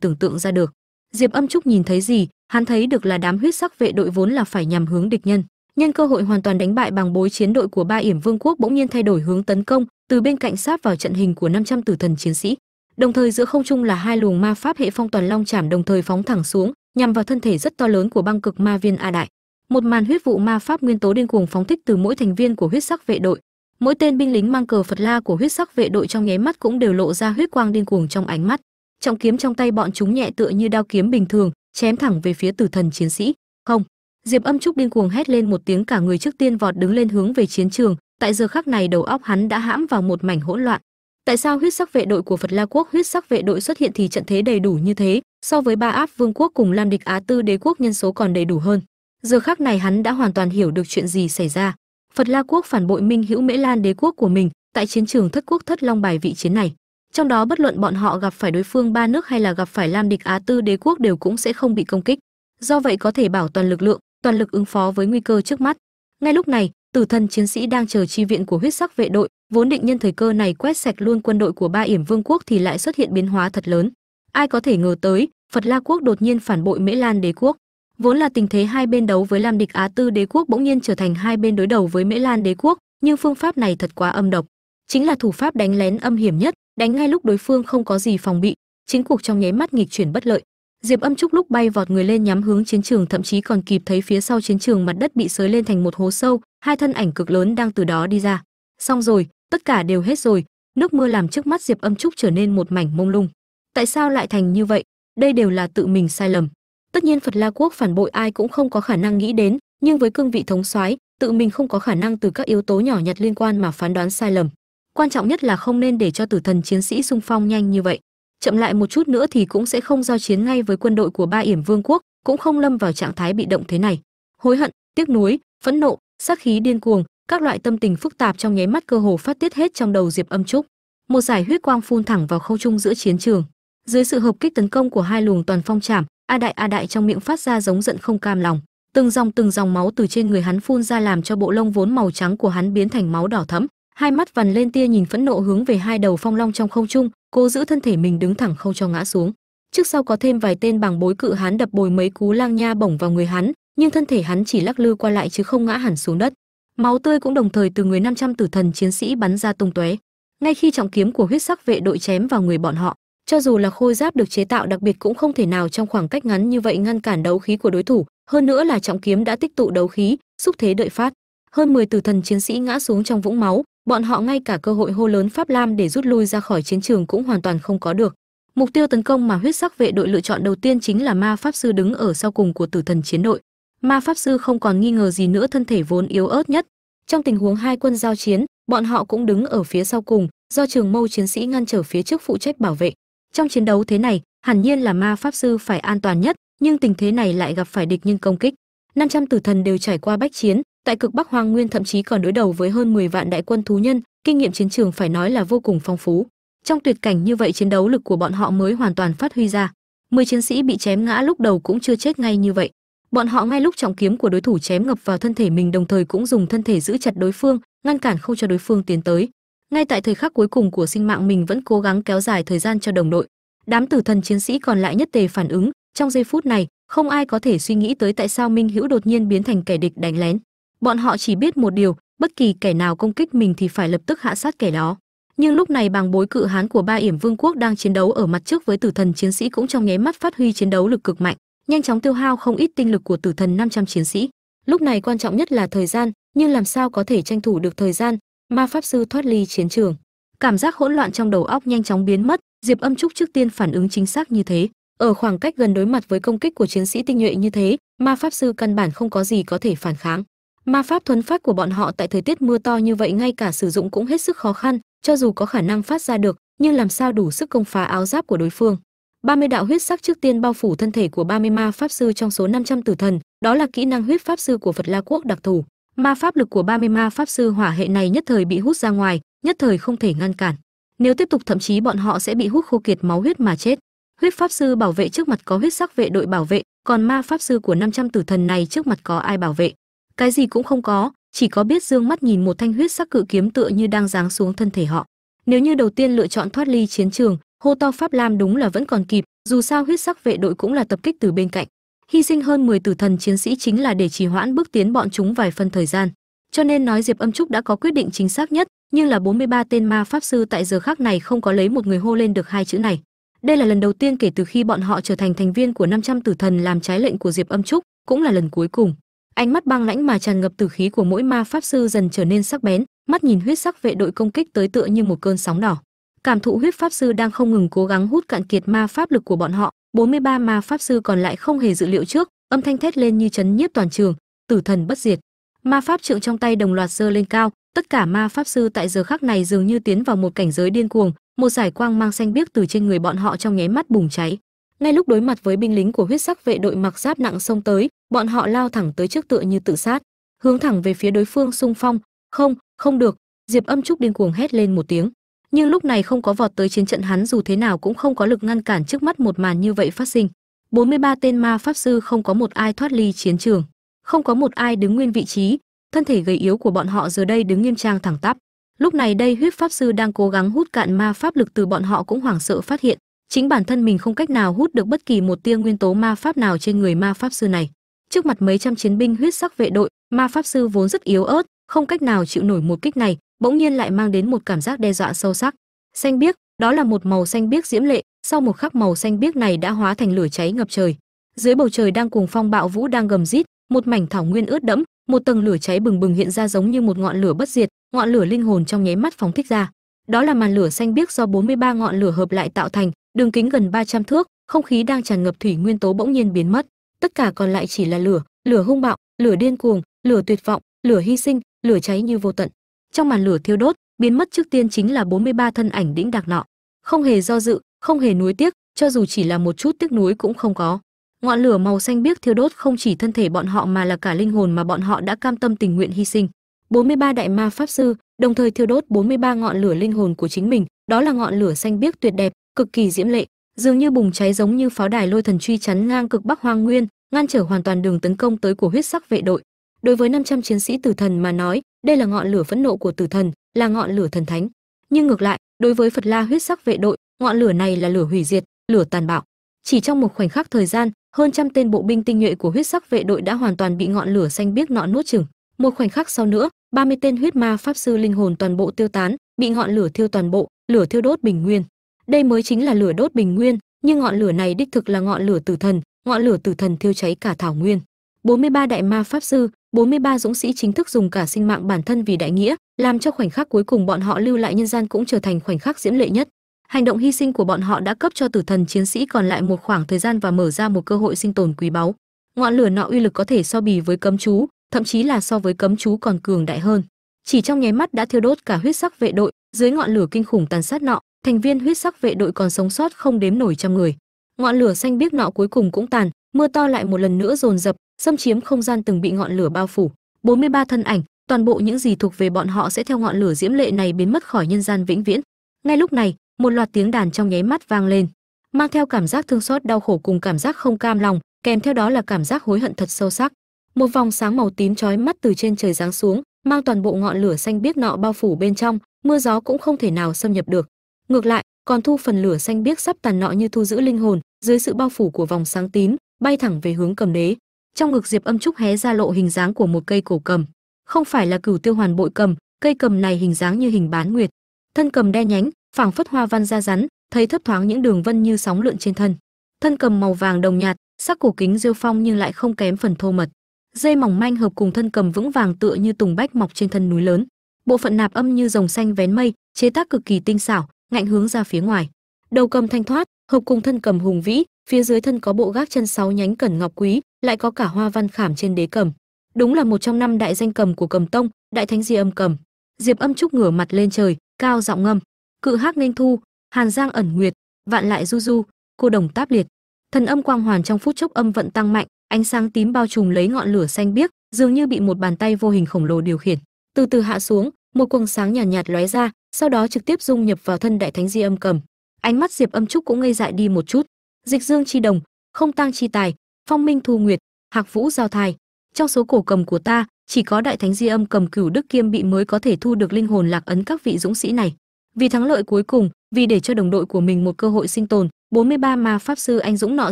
tưởng tượng ra được. Diệp âm trúc nhìn thấy gì hắn thấy được là đám huyết sắc vệ đội vốn là phải nhằm hướng địch nhân. Nhân cơ hội hoàn toàn đánh bại bằng bối chiến đội của ba yểm vương quốc bỗng nhiên thay đổi hướng tấn công, từ bên cạnh sát vào trận hình của 500 tử thần chiến sĩ. Đồng thời giữa không trung là hai luồng ma pháp hệ phong toàn long chảm đồng thời phóng thẳng xuống, nhằm vào thân thể rất to lớn của băng cực ma viên a đại. Một màn huyết vụ ma pháp nguyên tố điên cuồng phóng thích từ mỗi thành viên của huyết sắc vệ đội. Mỗi tên binh lính mang cờ phật la của huyết sắc vệ đội trong nháy mắt cũng đều lộ ra huyết quang điên cuồng trong ánh mắt. Trọng kiếm trong tay bọn chúng nhẹ tựa như đao kiếm bình thường chém thẳng về phía tử thần chiến sĩ. Không. Diệp âm trúc điên cuồng hét lên một tiếng, cả người trước tiên vọt đứng lên hướng về chiến trường. Tại giờ khắc này đầu óc hắn đã hãm vào một mảnh hỗn loạn. Tại sao huyết sắc vệ đội của phật la quốc, huyết sắc vệ đội xuất hiện thì trận thế đầy đủ như thế? So với ba áp vương quốc cùng lam địch á tư đế quốc, nhân số còn đầy đủ hơn. Giờ khắc này hắn đã hoàn toàn hiểu được chuyện gì xảy ra. Phật la quốc phản bội minh hữu mễ lan đế quốc của mình tại chiến trường thất quốc thất long bài vị chiến này trong đó, bất luận bọn họ gặp phải đối phương ba nước hay là gặp phải lam địch á tư đế quốc đều cũng sẽ không bị công kích. Do vậy có thể bảo toàn lực lượng, toàn lực ứng phó với nguy cơ trước mắt. Ngay lúc này, tử thần chiến sĩ đang chờ chi viện của huyết sắc vệ đội. Vốn định nhân thời cơ này quét sạch luôn quân đội của ba yểm vương quốc thì lại xuất hiện biến hóa thật lớn. Ai có thể ngờ tới, phật la quốc đột nhiên phản bội mễ lan đế quốc. Vốn là tình thế hai bên đấu với lam địch á tư đế quốc bỗng nhiên trở thành hai bên đối đầu với mễ lan đế quốc, nhưng phương pháp này thật quá âm độc. Chính là thủ pháp đánh lén âm hiểm nhất đánh ngay lúc đối phương không có gì phòng bị, chính cuộc trong nháy mắt nghịch chuyển bất lợi. Diệp âm trúc lúc bay vọt người lên nhắm hướng chiến trường, thậm chí còn kịp thấy phía sau chiến trường mặt đất bị sới lên thành một hố sâu, hai thân ảnh cực lớn đang từ đó đi ra. Xong rồi, tất cả đều hết rồi, nước mưa làm trước mắt diệp âm trúc trở nên một mảnh mông lung. Tại sao lại thành như vậy? Đây đều là tự mình sai lầm. Tất nhiên phật la quốc phản bội ai cũng không có khả năng nghĩ đến, nhưng với cương vị thống soái, tự mình không có khả năng từ các yếu tố nhỏ nhặt liên quan mà phán đoán sai lầm quan trọng nhất là không nên để cho tử thần chiến sĩ xung phong nhanh như vậy. Chậm lại một chút nữa thì cũng sẽ không giao chiến ngay với quân đội của ba yểm vương quốc, cũng không lâm vào trạng thái bị động thế này. Hối hận, tiếc nuối, phẫn nộ, sát khí điên cuồng, các loại tâm tình phức tạp trong nháy mắt cơ hồ phát tiết hết trong đầu diệp âm trúc. Một giải huyết quang phun thẳng vào khâu trung giữa chiến trường. Dưới sự hợp kích tấn công của hai luồng toàn phong chảm a đại a đại trong miệng phát ra giống giận không cam lòng. Từng dòng từng dòng máu từ trên người hắn phun ra làm cho bộ lông vốn màu trắng của hắn biến thành máu đỏ thẫm hai mắt vằn lên tia nhìn phẫn nộ hướng về hai đầu phong long trong không trung, cố giữ thân thể mình đứng thẳng không cho ngã xuống. Trước sau có thêm vài tên bằng bối cự hán đập bồi mấy cú lang nha bổng vào người hắn, nhưng thân thể hắn chỉ lắc lư qua lại chứ không ngã hẳn xuống đất. Máu tươi cũng đồng thời từ người 500 tử thần chiến sĩ bắn ra tung tóe. Ngay khi trọng kiếm của huyết sắc vệ đội chém vào người bọn họ, cho dù là khôi giáp được chế tạo đặc biệt cũng không thể nào trong khoảng cách ngắn như vậy ngăn cản đấu khí của đối thủ, hơn nữa là trọng kiếm đã tích tụ đấu khí, xúc thế đợi phát. Hơn 10 tử thần chiến sĩ ngã xuống trong vũng máu bọn họ ngay cả cơ hội hô lớn pháp lam để rút lui ra khỏi chiến trường cũng hoàn toàn không có được. Mục tiêu tấn công mà huyết sắc vệ đội lựa chọn đầu tiên chính là ma pháp sư đứng ở sau cùng của tử thần chiến đội. Ma pháp sư không còn nghi ngờ gì nữa, thân thể vốn yếu ớt nhất. Trong tình huống hai quân giao chiến, bọn họ cũng đứng ở phía sau cùng, do trường mâu chiến sĩ ngăn trở phía trước phụ trách bảo vệ. Trong chiến đấu thế này, hẳn nhiên là ma pháp sư phải an toàn nhất, nhưng tình thế này lại gặp phải địch nhân công kích. 500 tử thần đều trải qua bách chiến tại cực bắc hoang nguyên thậm chí còn đối đầu với hơn 10 vạn đại quân thú nhân, kinh nghiệm chiến trường phải nói là vô cùng phong phú. Trong tuyệt cảnh như vậy, chiến đấu lực của bọn họ mới hoàn toàn phát huy ra. 10 chiến sĩ bị chém ngã lúc đầu cũng chưa chết ngay như vậy. Bọn họ ngay lúc trọng kiếm của đối thủ chém ngập vào thân thể mình, đồng thời cũng dùng thân thể giữ chặt đối phương, ngăn cản không cho đối phương tiến tới. Ngay tại thời khắc cuối cùng của sinh mạng mình vẫn cố gắng kéo dài thời gian cho đồng đội. Đám tử thần chiến sĩ còn lại nhất tề phản ứng. Trong giây phút này, không ai có thể suy nghĩ tới tại sao minh hữu đột nhiên biến thành kẻ địch đánh lén bọn họ chỉ biết một điều, bất kỳ kẻ nào công kích mình thì phải lập tức hạ sát kẻ đó. Nhưng lúc này bàng bối cự hán của ba yểm vương quốc đang chiến đấu ở mặt trước với tử thần chiến sĩ cũng trong nháy mắt phát huy chiến đấu lực cực mạnh, nhanh chóng tiêu hao không ít tinh lực của tử thần 500 chiến sĩ. Lúc này quan trọng nhất là thời gian, nhưng làm sao có thể tranh thủ được thời gian? Ma pháp sư thoát ly chiến trường. Cảm giác hỗn loạn trong đầu óc nhanh chóng biến mất, diệp âm trúc trước tiên phản ứng chính xác như thế. Ở khoảng cách gần đối mặt với công kích của chiến sĩ tinh nhuệ như thế, ma pháp sư căn bản không có gì có thể phản kháng ma pháp thuấn phát của bọn họ tại thời tiết mưa to như vậy ngay cả sử dụng cũng hết sức khó khăn cho dù có khả năng phát ra được nhưng làm sao đủ sức công phá áo giáp của đối phương 30 đạo huyết sắc trước tiên bao phủ thân thể của 30 ma pháp sư trong số 500 tử thần, đó là kỹ năng huyết pháp sư của Phật La quốc đặc thù. Ma pháp lực của 30 ma pháp sư hỏa hệ này nhất thời bị hút ra ngoài, nhất thời không thể ngăn cản. nếu tiếp tục thậm chí bọn họ sẽ bị hút khô kiệt máu huyết mà chết huyết pháp sư bảo vệ trước mặt có huyết sắc vệ đội bảo vệ còn ma pháp sư của 500 tử thần này trước mặt có ai bảo vệ cái gì cũng không có, chỉ có biết dương mắt nhìn một thanh huyết sắc cự kiếm tựa như đang giáng xuống thân thể họ. Nếu như đầu tiên lựa chọn thoát ly chiến trường, hô to pháp lam đúng là vẫn còn kịp, dù sao huyết sắc vệ đội cũng là tập kích từ bên cạnh. Hy sinh hơn 10 tử thần chiến sĩ chính là để trì hoãn bước tiến bọn chúng vài phân thời gian. Cho nên nói diệp âm trúc đã có quyết định chính xác nhất, nhưng là 43 tên ma pháp sư tại giờ khác này không có lấy một người hô lên được hai chữ này. Đây là lần đầu tiên kể từ khi bọn họ trở thành thành viên của 500 tử thần làm trái lệnh của diệp âm trúc, cũng là lần cuối cùng ánh mắt băng lãnh mà tràn ngập tử khí của mỗi ma pháp sư dần trở nên sắc bén, mắt nhìn huyết sắc vệ đội công kích tới tựa như một cơn sóng đỏ. Cảm thụ huyết pháp sư đang không ngừng cố gắng hút cạn kiệt ma pháp lực của bọn họ 43 ma pháp sư còn lại không hề dự liệu trước, âm thanh thét lên như chấn nhiếp toàn trường, tử thần bất diệt. Ma pháp trượng trong tay đồng loạt giơ lên cao, tất cả ma pháp sư tại giờ khắc này dường như tiến vào một cảnh giới điên cuồng, một giải quang mang xanh biếc từ trên người bọn họ trong nháy mắt bùng cháy ngay lúc đối mặt với binh lính của huyết sắc vệ đội mặc giáp nặng xông tới, bọn họ lao thẳng tới trước tựa như tự sát, hướng thẳng về phía đối phương xung phong. Không không được. Diệp âm trúc điên cuồng hét lên một tiếng. Nhưng lúc này không có vọt tới chiến trận hắn dù thế nào cũng không có lực ngăn cản trước mắt một màn như vậy phát sinh. 43 tên ma pháp sư không có một ai thoát ly chiến trường, không có một ai đứng nguyên vị trí. Thân thể gầy yếu của bọn họ giờ đây đứng nghiêm trang thẳng tắp. Lúc này đây huyết pháp sư đang cố gắng hút cạn ma pháp lực từ bọn họ cũng hoảng sợ phát hiện chính bản thân mình không cách nào hút được bất kỳ một tia nguyên tố ma pháp nào trên người ma pháp sư này. Trước mặt mấy trăm chiến binh huyết sắc vệ đội, ma pháp sư vốn rất yếu ớt, không cách nào chịu nổi một kích này, bỗng nhiên lại mang đến một cảm giác đe dọa sâu sắc. Xanh biếc, đó là một màu xanh biếc diễm lệ, sau một khắc màu xanh biếc này đã hóa thành lửa cháy ngập trời. Dưới bầu trời đang cùng phong bạo vũ đang gầm rít, một mảnh thảo nguyên ướt đẫm, một tầng lửa cháy bừng bừng hiện ra giống như một ngọn lửa bất diệt, ngọn lửa linh hồn trong nháy mắt phóng thích ra. Đó là màn lửa xanh biếc do 43 ngọn lửa hợp lại tạo thành đường kính gần 300 thước, không khí đang tràn ngập thủy nguyên tố bỗng nhiên biến mất. Tất cả còn lại chỉ là lửa lửa hung bạo, lửa điên cuồng, lửa tuyệt vọng, lửa hy sinh, lửa cháy như vô tận. Trong màn lửa thiêu đốt, biến mất trước tiên chính là 43 thân ảnh đĩnh đạc nọ. Không hề do dự, không hề nuối tiếc, cho dù chỉ là một chút tiếc nuối cũng không có. Ngọn lửa màu xanh biếc thiêu đốt không chỉ thân thể bọn họ mà là cả linh hồn mà bọn họ đã cam tâm tình nguyện hy sinh. 43 đại ma pháp sư, đồng thời thiêu đốt 43 ngọn lửa linh hồn của chính mình, đó là ngọn lửa xanh biếc tuyệt đẹp cực kỳ diễm lệ, dường như bùng cháy giống như pháo đài lôi thần truy chắn ngang cực bắc hoang nguyên, ngăn trở hoàn toàn đường tấn công tới của huyết sắc vệ đội. Đối với 500 chiến sĩ tử thần mà nói, đây là ngọn lửa phẫn nộ của tử thần, là ngọn lửa thần thánh. Nhưng ngược lại, đối với phật la huyết sắc vệ đội, ngọn lửa này là lửa hủy diệt, lửa tàn bạo. Chỉ trong một khoảnh khắc thời gian, hơn trăm tên bộ binh tinh nhuệ của huyết sắc vệ đội đã hoàn toàn bị ngọn lửa xanh biếc nọ nuốt chửng. Một khoảnh khắc sau nữa 30 tên huyết ma pháp sư linh hồn toàn bộ tiêu tán, bị ngọn lửa thiêu toàn bộ, lửa thiêu đốt bình nguyên đây mới chính là lửa đốt bình nguyên, nhưng ngọn lửa này đích thực là ngọn lửa tử thần, ngọn lửa tử thần thiêu cháy cả thảo nguyên. 43 đại ma pháp sư 43 dũng sĩ chính thức dùng cả sinh mạng bản thân vì đại nghĩa, làm cho khoảnh khắc cuối cùng bọn họ lưu lại nhân gian cũng trở thành khoảnh khắc diễm lệ nhất. Hành động hy sinh của bọn họ đã cấp cho tử thần chiến sĩ còn lại một khoảng thời gian và mở ra một cơ hội sinh tồn quý báu. Ngọn lửa nọ uy lực có thể so bì với cấm chú, thậm chí là so với cấm chú còn cường đại hơn. Chỉ trong nháy mắt đã thiêu đốt cả huyết sắc vệ đội, dưới ngọn lửa kinh khủng tàn sát nọ thành viên huyết sắc vệ đội còn sống sót không đếm nổi trăm người. Ngọn lửa xanh biếc nọ cuối cùng cũng tàn, mưa to lại một lần nữa dồn dập, xâm chiếm không gian từng bị ngọn lửa bao phủ. 43 thân ảnh, toàn bộ những gì thuộc về bọn họ sẽ theo ngọn lửa diễm lệ này biến mất khỏi nhân gian vĩnh viễn. Ngay lúc này, một loạt tiếng đàn trong nháy mắt vang lên, mang theo cảm giác thương xót đau khổ cùng cảm giác không cam lòng, kèm theo đó là cảm giác hối hận thật sâu sắc. Một vòng sáng màu tím chói mắt từ trên trời giáng xuống, mang toàn bộ ngọn lửa xanh biếc nọ bao phủ bên trong, mưa gió cũng không thể nào xâm nhập được ngược lại, còn thu phần lửa xanh biếc sắp tàn nọ như thu giữ linh hồn, dưới sự bao phủ của vòng sáng tím bay thẳng về hướng cầm đế. Trong ngực diệp âm trúc hé ra lộ hình dáng của một cây cổ cầm. Không phải là cửu tiêu hoàn bội cầm, cây cầm này hình dáng như hình bán nguyệt. Thân cầm đen nhánh, phảng phất hoa văn da rắn, thấy thấp thoáng những đường vân như sóng lượn trên thân. Thân cầm màu vàng đồng nhạt, sắc cổ kính diêu phong nhưng lại không kém phần thô mật. Dây mỏng manh hợp cùng thân cầm vững vàng tựa như tùng bách mọc trên thân núi lớn. Bộ phận nạp âm như rồng xanh vén mây, chế tác cực kỳ tinh xảo ngạnh hướng ra phía ngoài. Đầu cầm thanh thoát hộp cùng thân cầm hùng vĩ, phía dưới thân có bộ gác chân sáu nhánh cẩn ngọc quý, lại có cả hoa văn khảm trên đế cầm. Đúng là một trong năm đại danh cầm của cầm tông, đại thánh di âm cầm. Diệp âm trúc ngửa mặt lên trời, cao giọng ngâm. Cự hắc nên thu, hàn giang ẩn nguyệt, vạn lại du du, cô đồng táp liệt. Thần âm quang hoàn trong phút chốc âm vận tăng mạnh, ánh sáng tím bao trùm lấy ngọn lửa xanh biếc, dường như bị một bàn tay vô hình khổng lồ điều khiển. Từ từ hạ xuống một quầng sáng nhàn nhạt, nhạt lóe ra sau đó trực tiếp dung nhập vào thân đại thánh di âm cầm. Ánh mắt diệp âm trúc cũng ngây dại đi một chút. Dịch dương chi đồng không tăng chi tài phong minh thu nguyệt hạc vũ giao thai. Trong số cổ cầm của ta chỉ có đại thánh di âm cầm cửu đức kiêm bị mới có thể thu được linh hồn lạc ấn các vị dũng sĩ này. Vì thắng lợi cuối cùng vì để cho đồng đội của mình một cơ hội sinh tồn 43 ma pháp sư anh dũng nọ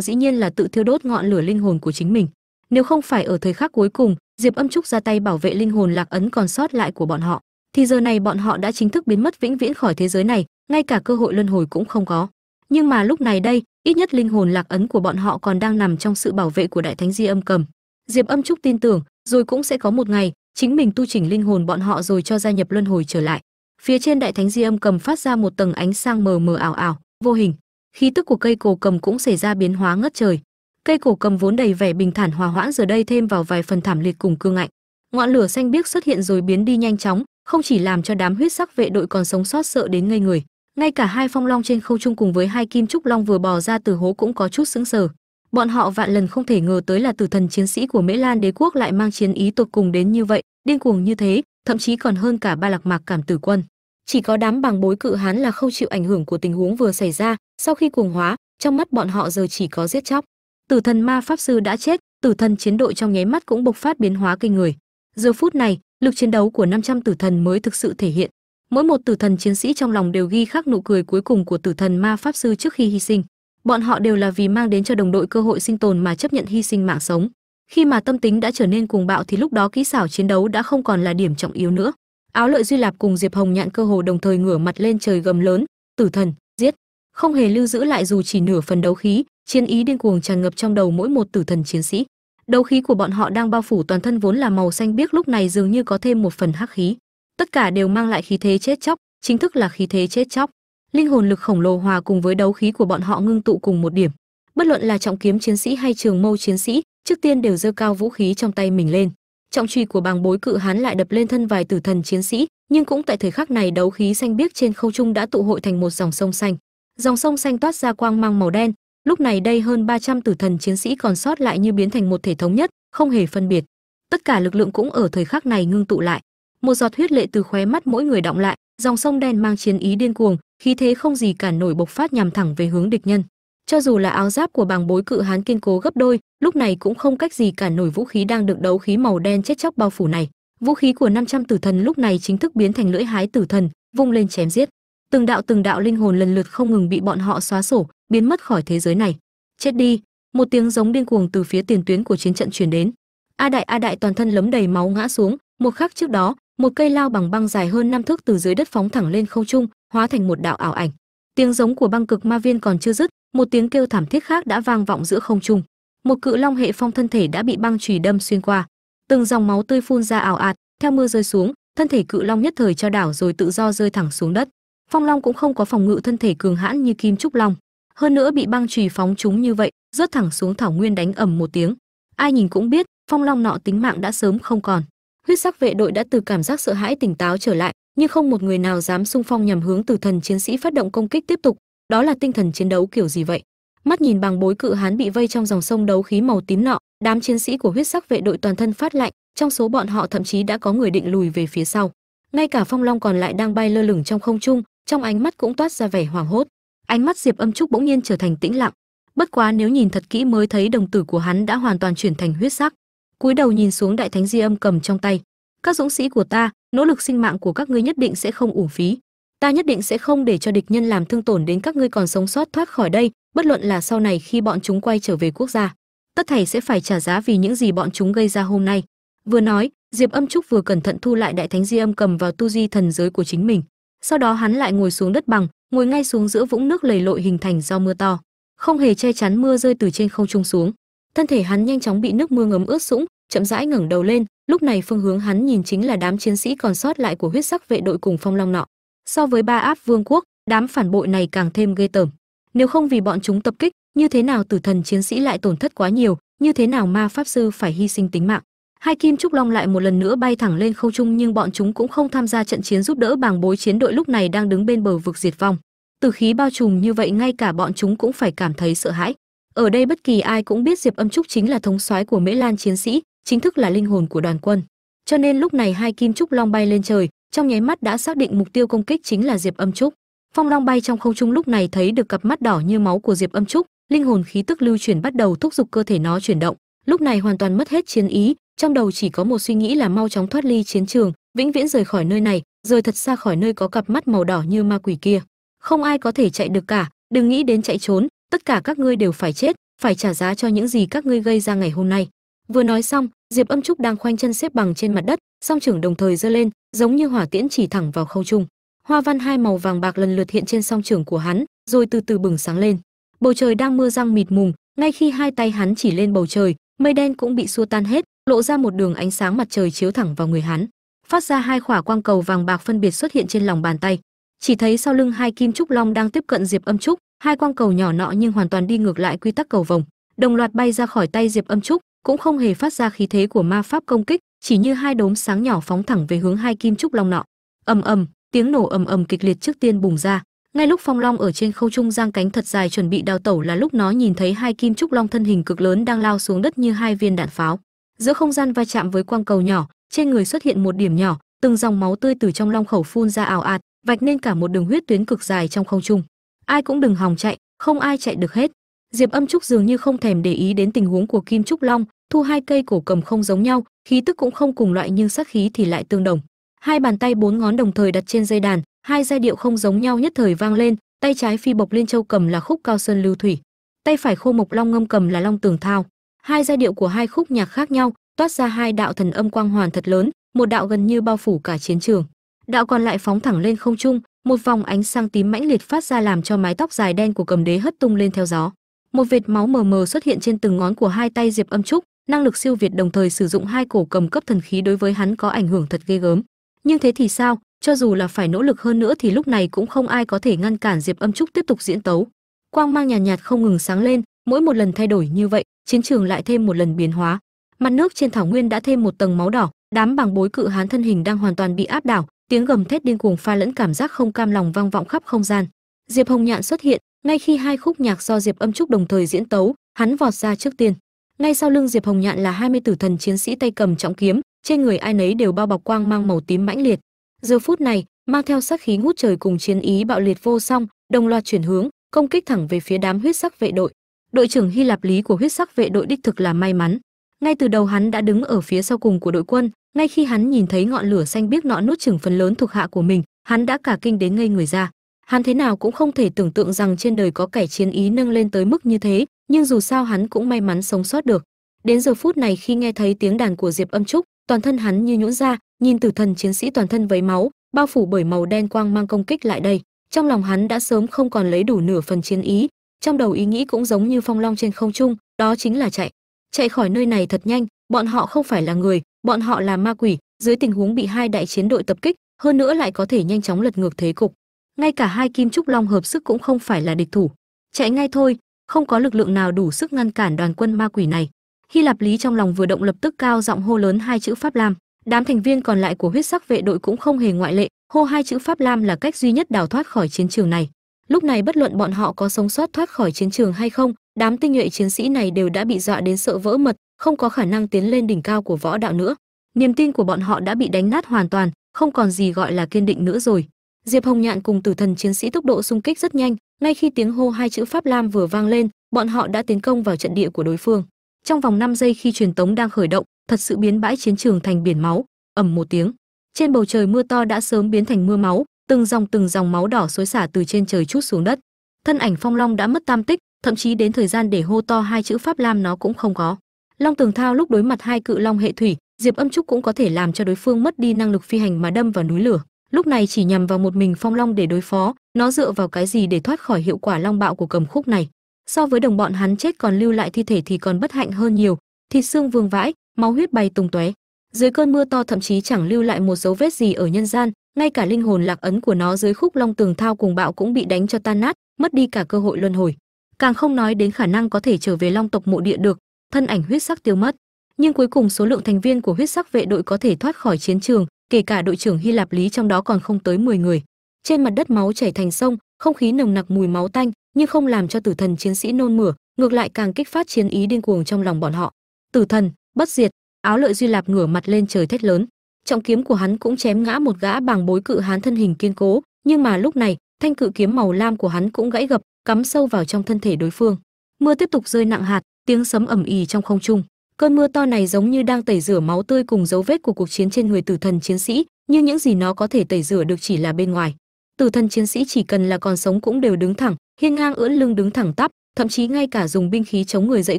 dĩ nhiên là tự thiêu đốt ngọn lửa linh hồn của chính mình. Nếu không phải ở thời khắc cuối cùng diệp âm trúc ra tay bảo vệ linh hồn lạc ấn còn sót lại của bọn họ thì giờ này bọn họ đã chính thức biến mất vĩnh viễn khỏi thế giới này, ngay cả cơ hội luân hồi cũng không có. Nhưng mà lúc này đây, ít nhất linh hồn lạc ấn của bọn họ còn đang nằm trong sự bảo vệ của đại thánh di âm cầm. Diệp âm trúc tin tưởng, rồi cũng sẽ có một ngày, chính mình tu chỉnh linh hồn bọn họ rồi cho gia nhập luân hồi trở lại. Phía trên đại thánh di âm cầm phát ra một tầng ánh sang mờ mờ ảo ảo, vô hình. Khí tức của cây cổ cầm cũng xảy ra biến hóa ngất trời. Cây cổ cầm vốn đầy vẻ bình thản hòa hoãn giờ đây thêm vào vài phần thảm liệt cùng cương ngạnh ngọn lửa xanh biếc xuất hiện rồi biến đi nhanh chóng, không chỉ làm cho đám huyết sắc vệ đội còn sống sót sợ đến ngây người. Ngay cả hai phong long trên khâu trung cùng với hai kim trúc long vừa bò ra từ hố cũng có chút sững sờ. Bọn họ vạn lần không thể ngờ tới là tử thần chiến sĩ của mễ lan đế quốc lại mang chiến ý tột cùng đến như vậy, điên cuồng như thế, thậm chí còn hơn cả ba lạc mạc cảm tử quân. Chỉ có đám bằng bối cự hán là không chịu ảnh hưởng của tình huống vừa xảy ra, sau khi cuồng hóa, trong mắt bọn họ giờ chỉ có giết chóc. Tử thần ma pháp sư đã chết, tử thần chiến đội trong nháy mắt cũng bộc phát biến hóa kinh người giờ phút này, lực chiến đấu của 500 tử thần mới thực sự thể hiện. Mỗi một tử thần chiến sĩ trong lòng đều ghi khắc nụ cười cuối cùng của tử thần ma pháp sư trước khi hy sinh. Bọn họ đều là vì mang đến cho đồng đội cơ hội sinh tồn mà chấp nhận hy sinh mạng sống. Khi mà tâm tính đã trở nên cuồng bạo thì lúc đó kỹ xảo chiến đấu đã không còn là điểm trọng yếu nữa. Áo lợi duy lạp cùng diệp hồng nhạn cơ hồ đồng thời ngửa mặt lên trời gầm lớn, tử thần, giết! Không hề lưu giữ lại dù chỉ nửa phần đấu khí, chiến ý điên cuồng tràn ngập trong đầu mỗi một tử thần chiến sĩ đấu khí của bọn họ đang bao phủ toàn thân vốn là màu xanh biếc lúc này dường như có thêm một phần hắc khí. Tất cả đều mang lại khí thế chết chóc, chính thức là khí thế chết chóc. Linh hồn lực khổng lồ hòa cùng với đấu khí của bọn họ ngưng tụ cùng một điểm. Bất luận là trọng kiếm chiến sĩ hay trường mâu chiến sĩ, trước tiên đều giơ cao vũ khí trong tay mình lên. Trọng truy của bàng bối cự hán lại đập lên thân vài tử thần chiến sĩ, nhưng cũng tại thời khắc này đấu khí xanh biếc trên khâu trung đã tụ hội thành một dòng sông xanh. Dòng sông xanh toát ra quang mang màu đen lúc này đây hơn 300 tử thần chiến sĩ còn sót lại như biến thành một thể thống nhất, không hề phân biệt. Tất cả lực lượng cũng ở thời khắc này ngưng tụ lại. Một giọt huyết lệ từ khóe mắt mỗi người động lại, dòng sông đen mang chiến ý điên cuồng, khí thế không gì cản nổi bộc phát nhằm thẳng về hướng địch nhân. Cho dù là áo giáp của bàng bối cự hán kiên cố gấp đôi, lúc này cũng không cách gì cản nổi vũ khí đang được đấu khí màu đen chết chóc bao phủ này. Vũ khí của 500 tử thần lúc này chính thức biến thành lưỡi hái tử thần, vung lên chém giết từng đạo từng đạo linh hồn lần lượt không ngừng bị bọn họ xóa sổ, biến mất khỏi thế giới này. Chết đi, một tiếng giống điên cuồng từ phía tiền tuyến của chiến trận truyền đến. A đại a đại toàn thân lấm đầy máu ngã xuống, một khắc trước đó, một cây lao bằng băng dài hơn năm thước từ dưới đất phóng thẳng lên không trung, hóa thành một đạo ảo ảnh. Tiếng giống của băng cực ma viên còn chưa dứt, một tiếng kêu thảm thiết khác đã vang vọng giữa không trung. Một cự long hệ phong thân thể đã bị băng chùy đâm xuyên qua. Từng dòng máu tươi phun ra ảo ạt, theo mưa rơi xuống, thân thể cự long nhất thời cho đảo rồi tự do rơi thẳng xuống đất phong long cũng không có phòng ngự thân thể cường hãn như kim trúc long. Hơn nữa bị băng trùy phóng chúng như vậy, rớt thẳng xuống thảo nguyên đánh ầm một tiếng. Ai nhìn cũng biết, phong long nọ tính mạng đã sớm không còn. Huyết sắc vệ đội đã từ cảm giác sợ hãi tỉnh táo trở lại, nhưng không một người nào dám xung phong nhằm hướng từ thần chiến sĩ phát động công kích tiếp tục. Đó là tinh thần chiến đấu kiểu gì vậy? Mắt nhìn bằng bối cự hán bị vây trong dòng sông đấu khí màu tím nọ, đám chiến sĩ của huyết sắc vệ đội toàn thân phát lạnh, trong số bọn họ thậm chí đã có người định lùi về phía sau. Ngay cả phong long còn lại đang bay lơ lửng trong không trung trong ánh mắt cũng toát ra vẻ hoảng hốt. Ánh mắt diệp âm trúc bỗng nhiên trở thành tĩnh lặng. Bất quá nếu nhìn thật kỹ mới thấy đồng tử của hắn đã hoàn toàn chuyển thành huyết sắc. Cúi đầu nhìn xuống đại thánh di âm cầm trong tay. Các dũng sĩ của ta, nỗ lực sinh mạng của các ngươi nhất định sẽ không uổng phí. Ta nhất định sẽ không để cho địch nhân làm thương tổn đến các ngươi còn sống sót thoát khỏi đây, bất luận là sau này khi bọn chúng quay trở về quốc gia. Tất thảy sẽ phải trả giá vì những gì bọn chúng gây ra hôm nay. Vừa nói, diệp âm trúc vừa cẩn thận thu lại đại thánh di âm cầm vào tu di thần giới của chính mình sau đó hắn lại ngồi xuống đất bằng, ngồi ngay xuống giữa vũng nước lầy lội hình thành do mưa to. Không hề che chắn mưa rơi từ trên không trung xuống. Thân thể hắn nhanh chóng bị nước mưa ngấm ướt sũng, chậm rãi ngẩng đầu lên, lúc này phương hướng hắn nhìn chính là đám chiến sĩ còn sót lại của huyết sắc vệ đội cùng phong long nọ. So với ba áp vương quốc, đám phản bội này càng thêm ghê tởm. Nếu không vì bọn chúng tập kích, như thế nào tử thần chiến sĩ lại tổn thất quá nhiều, như thế nào ma pháp sư phải hy sinh tính mạng? Hai kim trúc long lại một lần nữa bay thẳng lên không trung, nhưng bọn chúng cũng không tham gia trận chiến giúp đỡ bàng bối chiến đội lúc này đang đứng bên bờ vực diệt vong. Từ khí bao trùm như vậy, ngay cả bọn chúng cũng phải cảm thấy sợ hãi. Ở đây bất kỳ ai cũng biết diệp âm trúc chính là thống soái của mễ lan chiến sĩ, chính thức là linh hồn của đoàn quân. Cho nên lúc này hai kim trúc long bay lên trời, trong nháy mắt đã xác định mục tiêu công kích chính là diệp âm trúc. Phong long bay trong không trung lúc này thấy được cặp mắt đỏ như máu của diệp âm trúc, linh hồn khí tức lưu chuyển bắt đầu thúc giục cơ thể nó chuyển động. Lúc này hoàn toàn mất hết chiến ý trong đầu chỉ có một suy nghĩ là mau chóng thoát ly chiến trường, vĩnh viễn rời khỏi nơi này, rời thật xa khỏi nơi có cặp mắt màu đỏ như ma quỷ kia. Không ai có thể chạy được cả, đừng nghĩ đến chạy trốn, tất cả các ngươi đều phải chết, phải trả giá cho những gì các ngươi gây ra ngày hôm nay. Vừa nói xong, diệp âm trúc đang khoanh chân xếp bằng trên mặt đất, song trưởng đồng thời giơ lên, giống như hỏa tiễn chỉ thẳng vào khâu trung. Hoa văn hai màu vàng bạc lần lượt hiện trên song trưởng của hắn, rồi từ từ bừng sáng lên. Bầu trời đang mưa răng mịt mùng, ngay khi hai tay hắn chỉ lên bầu trời mây đen cũng bị xua tan hết, lộ ra một đường ánh sáng mặt trời chiếu thẳng vào người hắn, phát ra hai khỏa quang cầu vàng bạc phân biệt xuất hiện trên lòng bàn tay. Chỉ thấy sau lưng hai kim trúc long đang tiếp cận diệp âm trúc, hai quang cầu nhỏ nọ nhưng hoàn toàn đi ngược lại quy tắc cầu vồng, đồng loạt bay ra khỏi tay diệp âm trúc, cũng không hề phát ra khí thế của ma pháp công kích, chỉ như hai đốm sáng nhỏ phóng thẳng về hướng hai kim trúc long nọ. Ầm ầm, tiếng nổ ầm ầm kịch liệt trước tiên bùng ra ngay lúc phong long ở trên khâu trung giang cánh thật dài chuẩn bị đào tẩu là lúc nó nhìn thấy hai kim trúc long thân hình cực lớn đang lao xuống đất như hai viên đạn pháo. Giữa không gian va chạm với quang cầu nhỏ, trên người xuất hiện một điểm nhỏ, từng dòng máu tươi từ trong long khẩu phun ra ảo ạt, vạch nên cả một đường huyết tuyến cực dài trong không trung. Ai cũng đừng hòng chạy, không ai chạy được hết. Diệp âm trúc dường như không thèm để ý đến tình huống của kim trúc long, thu hai cây cổ cầm không giống nhau, khí tức cũng không cùng loại nhưng sắc khí thì lại tương đồng. Hai bàn tay bốn ngón đồng thời đặt trên dây đàn hai giai điệu không giống nhau nhất thời vang lên, tay trái phi bộc liên châu cầm là khúc cao sơn lưu thủy, tay phải khô mộc long ngâm cầm là long tường thao. Hai giai điệu của hai khúc nhạc khác nhau, toát ra hai đạo thần âm quang hoàn thật lớn, một đạo gần như bao phủ cả chiến trường. Đạo còn lại phóng thẳng lên không trung, một vòng ánh sáng tím mãnh liệt phát ra làm cho mái tóc dài đen của cầm đế hất tung lên theo gió. Một vệt máu mờ mờ xuất hiện trên từng ngón của hai tay diệp âm trúc, năng lực siêu việt đồng thời sử dụng hai cổ cầm cấp thần khí đối với hắn có ảnh hưởng thật ghê gớm. Nhưng thế thì sao? Cho dù là phải nỗ lực hơn nữa thì lúc này cũng không ai có thể ngăn cản diệp âm trúc tiếp tục diễn tấu. Quang mang nhàn nhạt, nhạt không ngừng sáng lên mỗi một lần thay đổi như vậy chiến trường lại thêm một lần biến hóa. Mặt nước trên thảo nguyên đã thêm một tầng máu đỏ đám bằng bối cự hán thân hình đang hoàn toàn bị áp đảo tiếng gầm thét điên cuồng pha lẫn cảm giác không cam lòng vang vọng khắp không gian. Diệp hồng nhạn xuất hiện ngay khi hai khúc nhạc do diệp âm trúc đồng thời diễn tấu hắn vọt ra trước tiên. Ngay sau lưng diệp hồng nhạn là 20 tử thần chiến sĩ tay cầm trọng kiếm trên người ai nấy đều bao bọc quang mang màu tím mãnh liệt giờ phút này, mang theo sát khí ngút trời cùng chiến ý bạo liệt vô song, đồng loạt chuyển hướng, công kích thẳng về phía đám huyết sắc vệ đội. Đội trưởng hy lạp lý của huyết sắc vệ đội đích thực là may mắn. Ngay từ đầu hắn đã đứng ở phía sau cùng của đội quân, ngay khi hắn nhìn thấy ngọn lửa xanh biếc nọ nuốt chừng phần lớn thuộc hạ của mình, hắn đã cả kinh đến ngây người ra. Hắn thế nào cũng không thể tưởng tượng rằng trên đời có kẻ chiến ý nâng lên tới mức như thế, nhưng dù sao hắn cũng may mắn sống sót được. Đến giờ phút này khi nghe thấy tiếng đàn của diệp âm trúc, toàn thân hắn như nhũn ra nhìn tử thần chiến sĩ toàn thân vấy máu, bao phủ bởi màu đen quang mang công kích lại đây, trong lòng hắn đã sớm không còn lấy đủ nửa phần chiến ý, trong đầu ý nghĩ cũng giống như phong long trên không trung, đó chính là chạy. Chạy khỏi nơi này thật nhanh, bọn họ không phải là người, bọn họ là ma quỷ, dưới tình huống bị hai đại chiến đội tập kích, hơn nữa lại có thể nhanh chóng lật ngược thế cục. Ngay cả hai kim trúc long hợp sức cũng không phải là địch thủ. Chạy ngay thôi, không có lực lượng nào đủ sức ngăn cản đoàn quân ma quỷ này. Hy lạp lý trong lòng vừa động lập tức cao giọng hô lớn hai chữ pháp lam đám thành viên còn lại của huyết sắc vệ đội cũng không hề ngoại lệ, hô hai chữ pháp lam là cách duy nhất đào thoát khỏi chiến trường này. Lúc này bất luận bọn họ có sống sót thoát khỏi chiến trường hay không, đám tinh nhuệ chiến sĩ này đều đã bị dọa đến sợ vỡ mật, không có khả năng tiến lên đỉnh cao của võ đạo nữa. Niềm tin của bọn họ đã bị đánh nát hoàn toàn, không còn gì gọi là kiên định nữa rồi. Diệp hồng nhạn cùng tử thần chiến sĩ tốc độ xung kích rất nhanh, ngay khi tiếng hô hai chữ pháp lam vừa vang lên, bọn họ đã tiến công vào trận địa của đối phương. Trong vòng 5 giây khi truyền tống đang khởi động thật sự biến bãi chiến trường thành biển máu, ầm một tiếng. Trên bầu trời mưa to đã sớm biến thành mưa máu, từng dòng từng dòng máu đỏ xối xả từ trên trời chút xuống đất. Thân ảnh phong long đã mất tam tích, thậm chí đến thời gian để hô to hai chữ pháp lam nó cũng không có. Long tường thao lúc đối mặt hai cự long hệ thủy, diệp âm trúc cũng có thể làm cho đối phương mất đi năng lực phi hành mà đâm vào núi lửa. Lúc này chỉ nhằm vào một mình phong long để đối phó, nó dựa vào cái gì để thoát khỏi hiệu quả long bạo của cầm khúc này? So với đồng bọn hắn chết còn lưu lại thi thể thì còn bất hạnh hơn nhiều. Thịt xương vương vãi máu huyết bay tung tóe. Dưới cơn mưa to thậm chí chẳng lưu lại một dấu vết gì ở nhân gian, ngay cả linh hồn lạc ấn của nó dưới khúc long tường thao cùng bạo cũng bị đánh cho tan nát, mất đi cả cơ hội luân hồi. Càng không nói đến khả năng có thể trở về long tộc mộ địa được, thân ảnh huyết sắc tiêu mất. Nhưng cuối cùng số lượng thành viên của huyết sắc vệ đội có thể thoát khỏi chiến trường, kể cả đội trưởng hy lạp lý trong đó còn không tới 10 người. Trên mặt đất máu chảy thành sông, không khí nồng nặc mùi máu tanh, nhưng không làm cho tử thần chiến sĩ nôn mửa, ngược lại càng kích phát chiến ý điên cuồng trong lòng bọn họ. Tử thần bất diệt, áo lợi duy lạp ngửa mặt lên trời thét lớn. Trọng kiếm của hắn cũng chém ngã một gã bằng bối cự hán thân hình kiên cố, nhưng mà lúc này, thanh cự kiếm màu lam của hắn cũng gãy gập, cắm sâu vào trong thân thể đối phương. Mưa tiếp tục rơi nặng hạt, tiếng sấm ầm ì trong không trung. Cơn mưa to này giống như đang tẩy rửa máu tươi cùng dấu vết của cuộc chiến trên người tử thần chiến sĩ, nhưng những gì nó có thể tẩy rửa được chỉ là bên ngoài. Tử thần chiến sĩ chỉ cần là còn sống cũng đều đứng thẳng, hiên ngang ưỡn lưng đứng thẳng tắp, thậm chí ngay cả dùng binh khí chống người dậy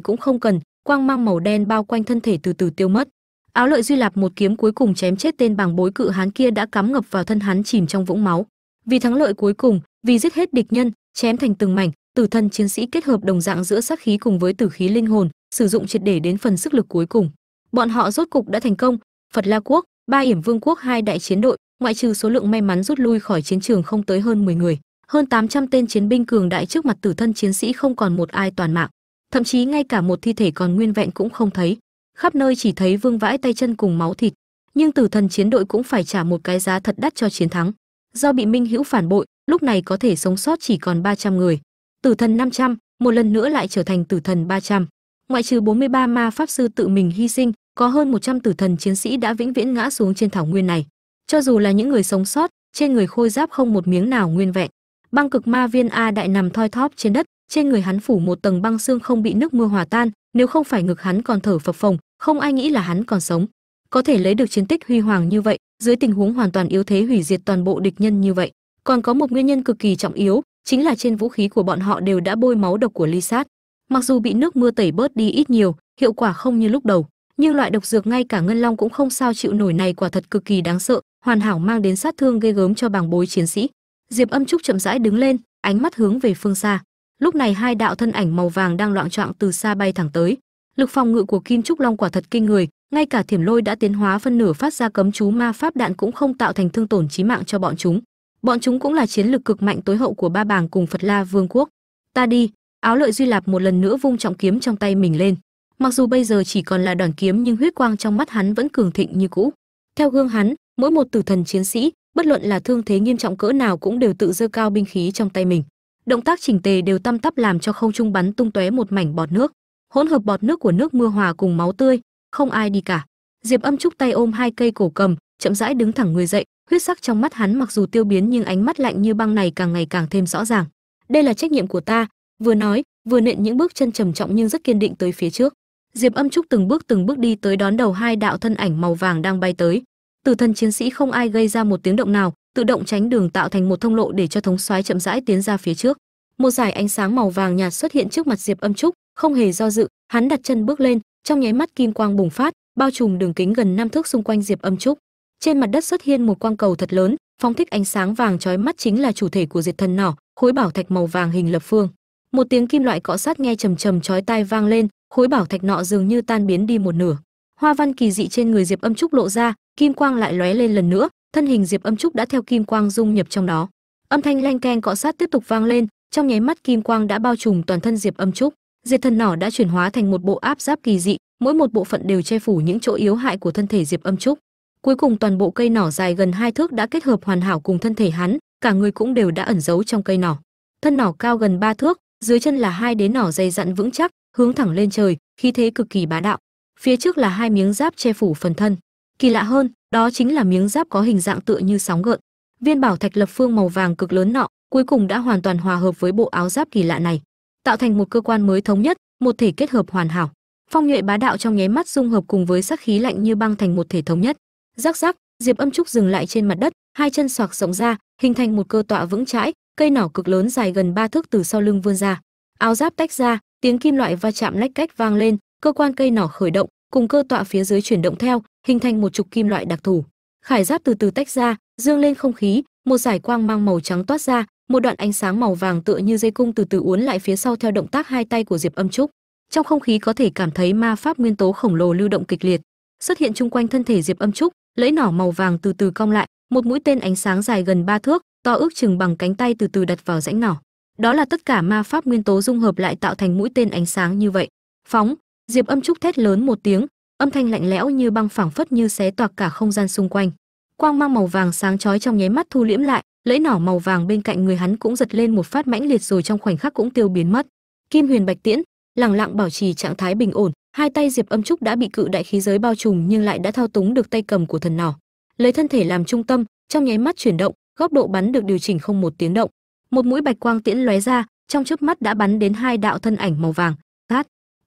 cũng không cần quang mang màu đen bao quanh thân thể từ từ tiêu mất. Áo lợi duy lạp một kiếm cuối cùng chém chết tên bằng bối cự hán kia đã cắm ngập vào thân hắn chìm trong vũng máu. Vì thắng lợi cuối cùng, vì giết hết địch nhân, chém thành từng mảnh, tử thân chiến sĩ kết hợp đồng dạng giữa sát khí cùng với tử khí linh hồn, sử dụng triệt để đến phần sức lực cuối cùng. Bọn họ rốt cục đã thành công. Phật la quốc, ba yểm vương quốc hai đại chiến đội, ngoại trừ số lượng may mắn rút lui khỏi chiến trường không tới hơn 10 người, hơn 800 tên chiến binh cường đại trước mặt tử thân chiến sĩ không còn một ai toàn mạng thậm chí ngay cả một thi thể còn nguyên vẹn cũng không thấy. Khắp nơi chỉ thấy vương vãi tay chân cùng máu thịt. Nhưng tử thần chiến đội cũng phải trả một cái giá thật đắt cho chiến thắng. Do bị minh hữu phản bội lúc này có thể sống sót chỉ còn 300 người. Tử thần 500, một lần nữa lại trở thành tử thần 300. ngoại trừ 43 ma pháp sư tự mình hy sinh có hơn 100 tử thần chiến sĩ đã vĩnh viễn ngã xuống trên thảo nguyên này. Cho dù là những người sống sót trên người khôi giáp không một miếng nào nguyên vẹn. Băng cực ma viên a đại nằm thoi thóp trên đất trên người hắn phủ một tầng băng xương không bị nước mưa hòa tan, nếu không phải ngực hắn còn thở phập phồng, không ai nghĩ là hắn còn sống. Có thể lấy được chiến tích huy hoàng như vậy, dưới tình huống hoàn toàn yếu thế hủy diệt toàn bộ địch nhân như vậy. Còn có một nguyên nhân cực kỳ trọng yếu, chính là trên vũ khí của bọn họ đều đã bôi máu độc của ly sát. Mặc dù bị nước mưa tẩy bớt đi ít nhiều, hiệu quả không như lúc đầu, nhưng loại độc dược ngay cả ngân long cũng không sao chịu nổi này quả thật cực kỳ đáng sợ, hoàn hảo mang đến sát thương ghê gớm cho bảng bối chiến sĩ. Diệp âm trúc chậm rãi đứng lên, ánh mắt hướng về phương xa lúc này hai đạo thân ảnh màu vàng đang loạn trọng từ xa bay thẳng tới. Lực phòng ngự của kim trúc long quả thật kinh người, ngay cả thiểm lôi đã tiến hóa phân nửa phát ra cấm chú ma pháp đạn cũng không tạo thành thương tổn chí mạng cho bọn chúng. Bọn chúng cũng là chiến lực cực mạnh tối hậu của ba bàng cùng phật la vương quốc. Ta đi, áo lợi duy lạp một lần nữa vung trọng kiếm trong tay mình lên. Mặc dù bây giờ chỉ còn là đoàn kiếm nhưng huyết quang trong mắt hắn vẫn cường thịnh như cũ. Theo gương hắn, mỗi một tử thần chiến sĩ, bất luận là thương thế nghiêm trọng cỡ nào cũng đều tự dơ cao binh khí trong tay mình động tác chỉnh tề đều tăm tắp làm cho không trung bắn tung tóe một mảnh bọt nước. Hỗn hợp bọt nước của nước mưa hòa cùng máu tươi, không ai đi cả. Diệp âm trúc tay ôm hai cây cổ cầm, chậm rãi đứng thẳng người dậy, huyết sắc trong mắt hắn mặc dù tiêu biến nhưng ánh mắt lạnh như băng này càng ngày càng thêm rõ ràng. Đây là trách nhiệm của ta, vừa nói, vừa nện những bước chân trầm trọng nhưng rất kiên định tới phía trước. Diệp âm trúc từng bước từng bước đi tới đón đầu hai đạo thân ảnh màu vàng đang bay tới. Tử thần chiến sĩ không ai gây ra một tiếng động nào tự động tránh đường tạo thành một thông lộ để cho thống soái chậm rãi tiến ra phía trước. Một dải ánh sáng màu vàng nhạt xuất hiện trước mặt diệp âm trúc, không hề do dự, hắn đặt chân bước lên, trong nháy mắt kim quang bùng phát, bao trùm đường kính gần năm thước xung quanh diệp âm trúc. Trên mặt đất xuất hiện một quang cầu thật lớn, phóng thích ánh sáng vàng chói mắt chính là chủ thể của diệt thần nỏ, khối bảo thạch màu vàng hình lập phương. Một tiếng kim loại cọ sát nghe trầm trầm chói tai vang lên, khối bảo thạch nọ dường như tan biến đi một nửa. Hoa văn kỳ dị trên người diệp âm trúc lộ ra, kim quang lại lóe lên lần nữa thân hình diệp âm trúc đã theo kim quang dung nhập trong đó. Âm thanh leng keng cọ sát tiếp tục vang lên, trong nháy mắt kim quang đã bao trùm toàn thân diệp âm trúc. Diệt thần nỏ đã chuyển hóa thành một bộ áp giáp kỳ dị, mỗi một bộ phận đều che phủ những chỗ yếu hại của thân thể diệp âm trúc. Cuối cùng toàn bộ cây nỏ dài gần hai thước đã kết hợp hoàn hảo cùng thân thể hắn, cả người cũng đều đã ẩn giấu trong cây nỏ. Thân nỏ cao gần ba thước, dưới chân là hai đế nỏ dày dặn vững chắc, hướng thẳng lên trời, khí thế cực kỳ bá đạo. Phía trước là hai miếng giáp che phủ phần thân kỳ lạ hơn, đó chính là miếng giáp có hình dạng tựa như sóng gợn. Viên bảo thạch lập phương màu vàng cực lớn nọ, cuối cùng đã hoàn toàn hòa hợp với bộ áo giáp kỳ lạ này, tạo thành một cơ quan mới thống nhất, một thể kết hợp hoàn hảo. Phong nhuệ bá đạo trong nháy mắt dung hợp cùng với sắc khí lạnh như băng thành một thể thống nhất. Rắc rắc, diệp âm trúc dừng lại trên mặt đất, hai chân xoạc rộng ra, hình thành một cơ tọa vững chãi, cây nỏ cực lớn dài gần ba thước từ sau lưng vươn ra. Áo giáp tách ra, tiếng kim loại va chạm lách cách vang lên, cơ quan cây nỏ khởi động cùng cơ tọa phía dưới chuyển động theo, hình thành một trục kim loại đặc thù. Khải giáp từ từ tách ra, dương lên không khí, một giải quang mang màu trắng toát ra, một đoạn ánh sáng màu vàng tựa như dây cung từ từ uốn lại phía sau theo động tác hai tay của diệp âm trúc. Trong không khí có thể cảm thấy ma pháp nguyên tố khổng lồ lưu động kịch liệt, xuất hiện chung quanh thân thể diệp âm trúc, lẫy nỏ màu vàng từ từ cong lại, một mũi tên ánh sáng dài gần ba thước, to ước chừng bằng cánh tay từ từ đặt vào rãnh nỏ. Đó là tất cả ma pháp nguyên tố dung hợp lại tạo thành mũi tên ánh sáng như vậy. Phóng diệp âm trúc thét lớn một tiếng, âm thanh lạnh lẽo như băng phẳng phất như xé toạc cả không gian xung quanh. Quang mang màu vàng sáng chói trong nháy mắt thu liễm lại lẫy nỏ màu vàng bên cạnh người hắn cũng giật lên một phát mãnh liệt rồi trong khoảnh khắc cũng tiêu biến mất. Kim huyền bạch tiễn, lẳng lặng bảo trì trạng thái bình ổn, hai tay diệp âm trúc đã bị cự đại khí giới bao trùm nhưng lại đã thao túng được tay cầm của thần nỏ. Lấy thân thể làm trung tâm, trong nháy mắt chuyển động, góc độ bắn được điều chỉnh không một tiếng động. Một mũi bạch quang tiễn lóe ra, trong chớp mắt đã bắn đến hai đạo thân ảnh màu vàng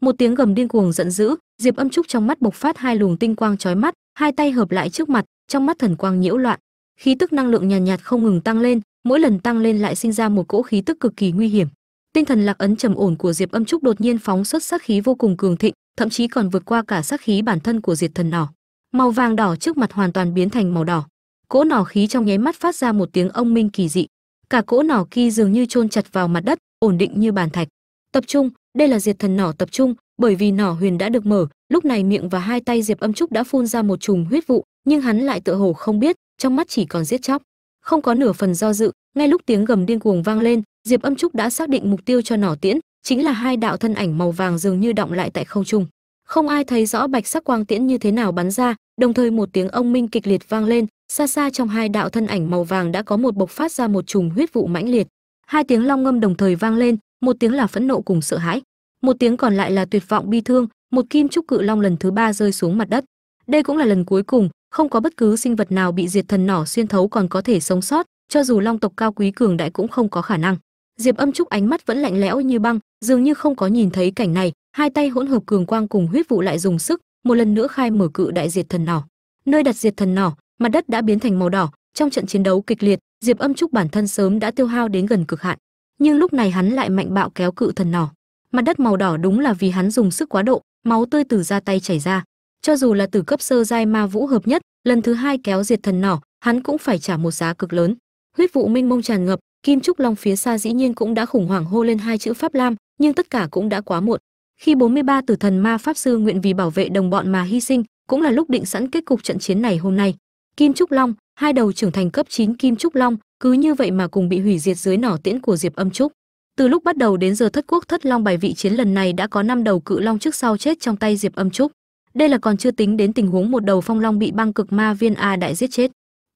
một tiếng gầm điên cuồng giận dữ diệp âm trúc trong mắt bộc phát hai luồng tinh quang chói mắt hai tay hợp lại trước mặt trong mắt thần quang nhiễu loạn. Khí tức năng lượng nhàn nhạt, nhạt không ngừng tăng lên mỗi lần tăng lên lại sinh ra một cỗ khí tức cực kỳ nguy hiểm. Tinh thần lạc ấn trầm ổn của diệp âm trúc đột nhiên phóng xuất sát khí vô cùng cường thịnh thậm chí còn vượt qua cả sát khí bản thân của diệt thần nỏ. Màu vàng đỏ trước mặt hoàn toàn biến thành màu đỏ. Cỗ nỏ khí trong nháy mắt phát ra một tiếng ông minh kỳ dị. Cả cỗ nỏ kia dường như chôn chặt vào mặt đất ổn định như bàn thạch. Tập trung đây là diệt thần nỏ tập trung, bởi vì nỏ huyền đã được mở, lúc này miệng và hai tay diệp âm trúc đã phun ra một chùm huyết vụ, nhưng hắn lại tựa hồ không biết, trong mắt chỉ còn giết chóc. Không có nửa phần do dự, ngay lúc tiếng gầm điên cuồng vang lên, diệp âm trúc đã xác định mục tiêu cho nỏ tiễn, chính là hai đạo thân ảnh màu vàng dường như động lại tại không trung. Không ai thấy rõ bạch sắc quang tiễn như thế nào bắn ra, đồng thời một tiếng ông minh kịch liệt vang lên, xa xa trong hai đạo thân ảnh màu vàng đã có một bộc phát ra một chùm huyết vụ mãnh liệt. Hai tiếng long ngâm đồng thời vang lên một tiếng là phẫn nộ cùng sợ hãi. Một tiếng còn lại là tuyệt vọng bi thương. Một kim trúc cự long lần thứ ba rơi xuống mặt đất. Đây cũng là lần cuối cùng, không có bất cứ sinh vật nào bị diệt thần nỏ xuyên thấu còn có thể sống sót, cho dù long tộc cao quý cường đại cũng không có khả năng. Diệp âm trúc ánh mắt vẫn lạnh lẽo như băng, dường như không có nhìn thấy cảnh này. Hai tay hỗn hợp cường quang cùng huyết vụ lại dùng sức, một lần nữa khai mở cự đại diệt thần nỏ. Nơi đặt diệt thần nỏ, mặt đất đã biến thành màu đỏ. Trong trận chiến đấu kịch liệt, diệp âm trúc bản thân sớm đã tiêu hao đến gần cực hạn nhưng lúc này hắn lại mạnh bạo kéo cự thần nỏ. Mặt đất màu đỏ đúng là vì hắn dùng sức quá độ, máu tươi từ ra tay chảy ra. Cho dù là từ cấp sơ giai ma vũ hợp nhất, lần thứ hai kéo diệt thần nỏ, hắn cũng phải trả một giá cực lớn. Huyết vụ minh mông tràn ngập, kim trúc long phía xa dĩ nhiên cũng đã khủng hoảng hô lên hai chữ pháp lam, nhưng tất cả cũng đã quá muộn. Khi 43 tử thần ma pháp sư nguyện vì bảo vệ đồng bọn mà hy sinh, cũng là lúc định sẵn kết cục trận chiến này hôm nay. Kim trúc long, hai đầu trưởng thành cấp 9 kim trúc long cứ như vậy mà cùng bị hủy diệt dưới nỏ tiễn của diệp âm trúc. Từ lúc bắt đầu đến giờ thất quốc thất long bài vị chiến lần này đã có năm đầu cự long trước sau chết trong tay diệp âm trúc. Đây là còn chưa tính đến tình huống một đầu phong long bị băng cực ma viên a đại giết chết.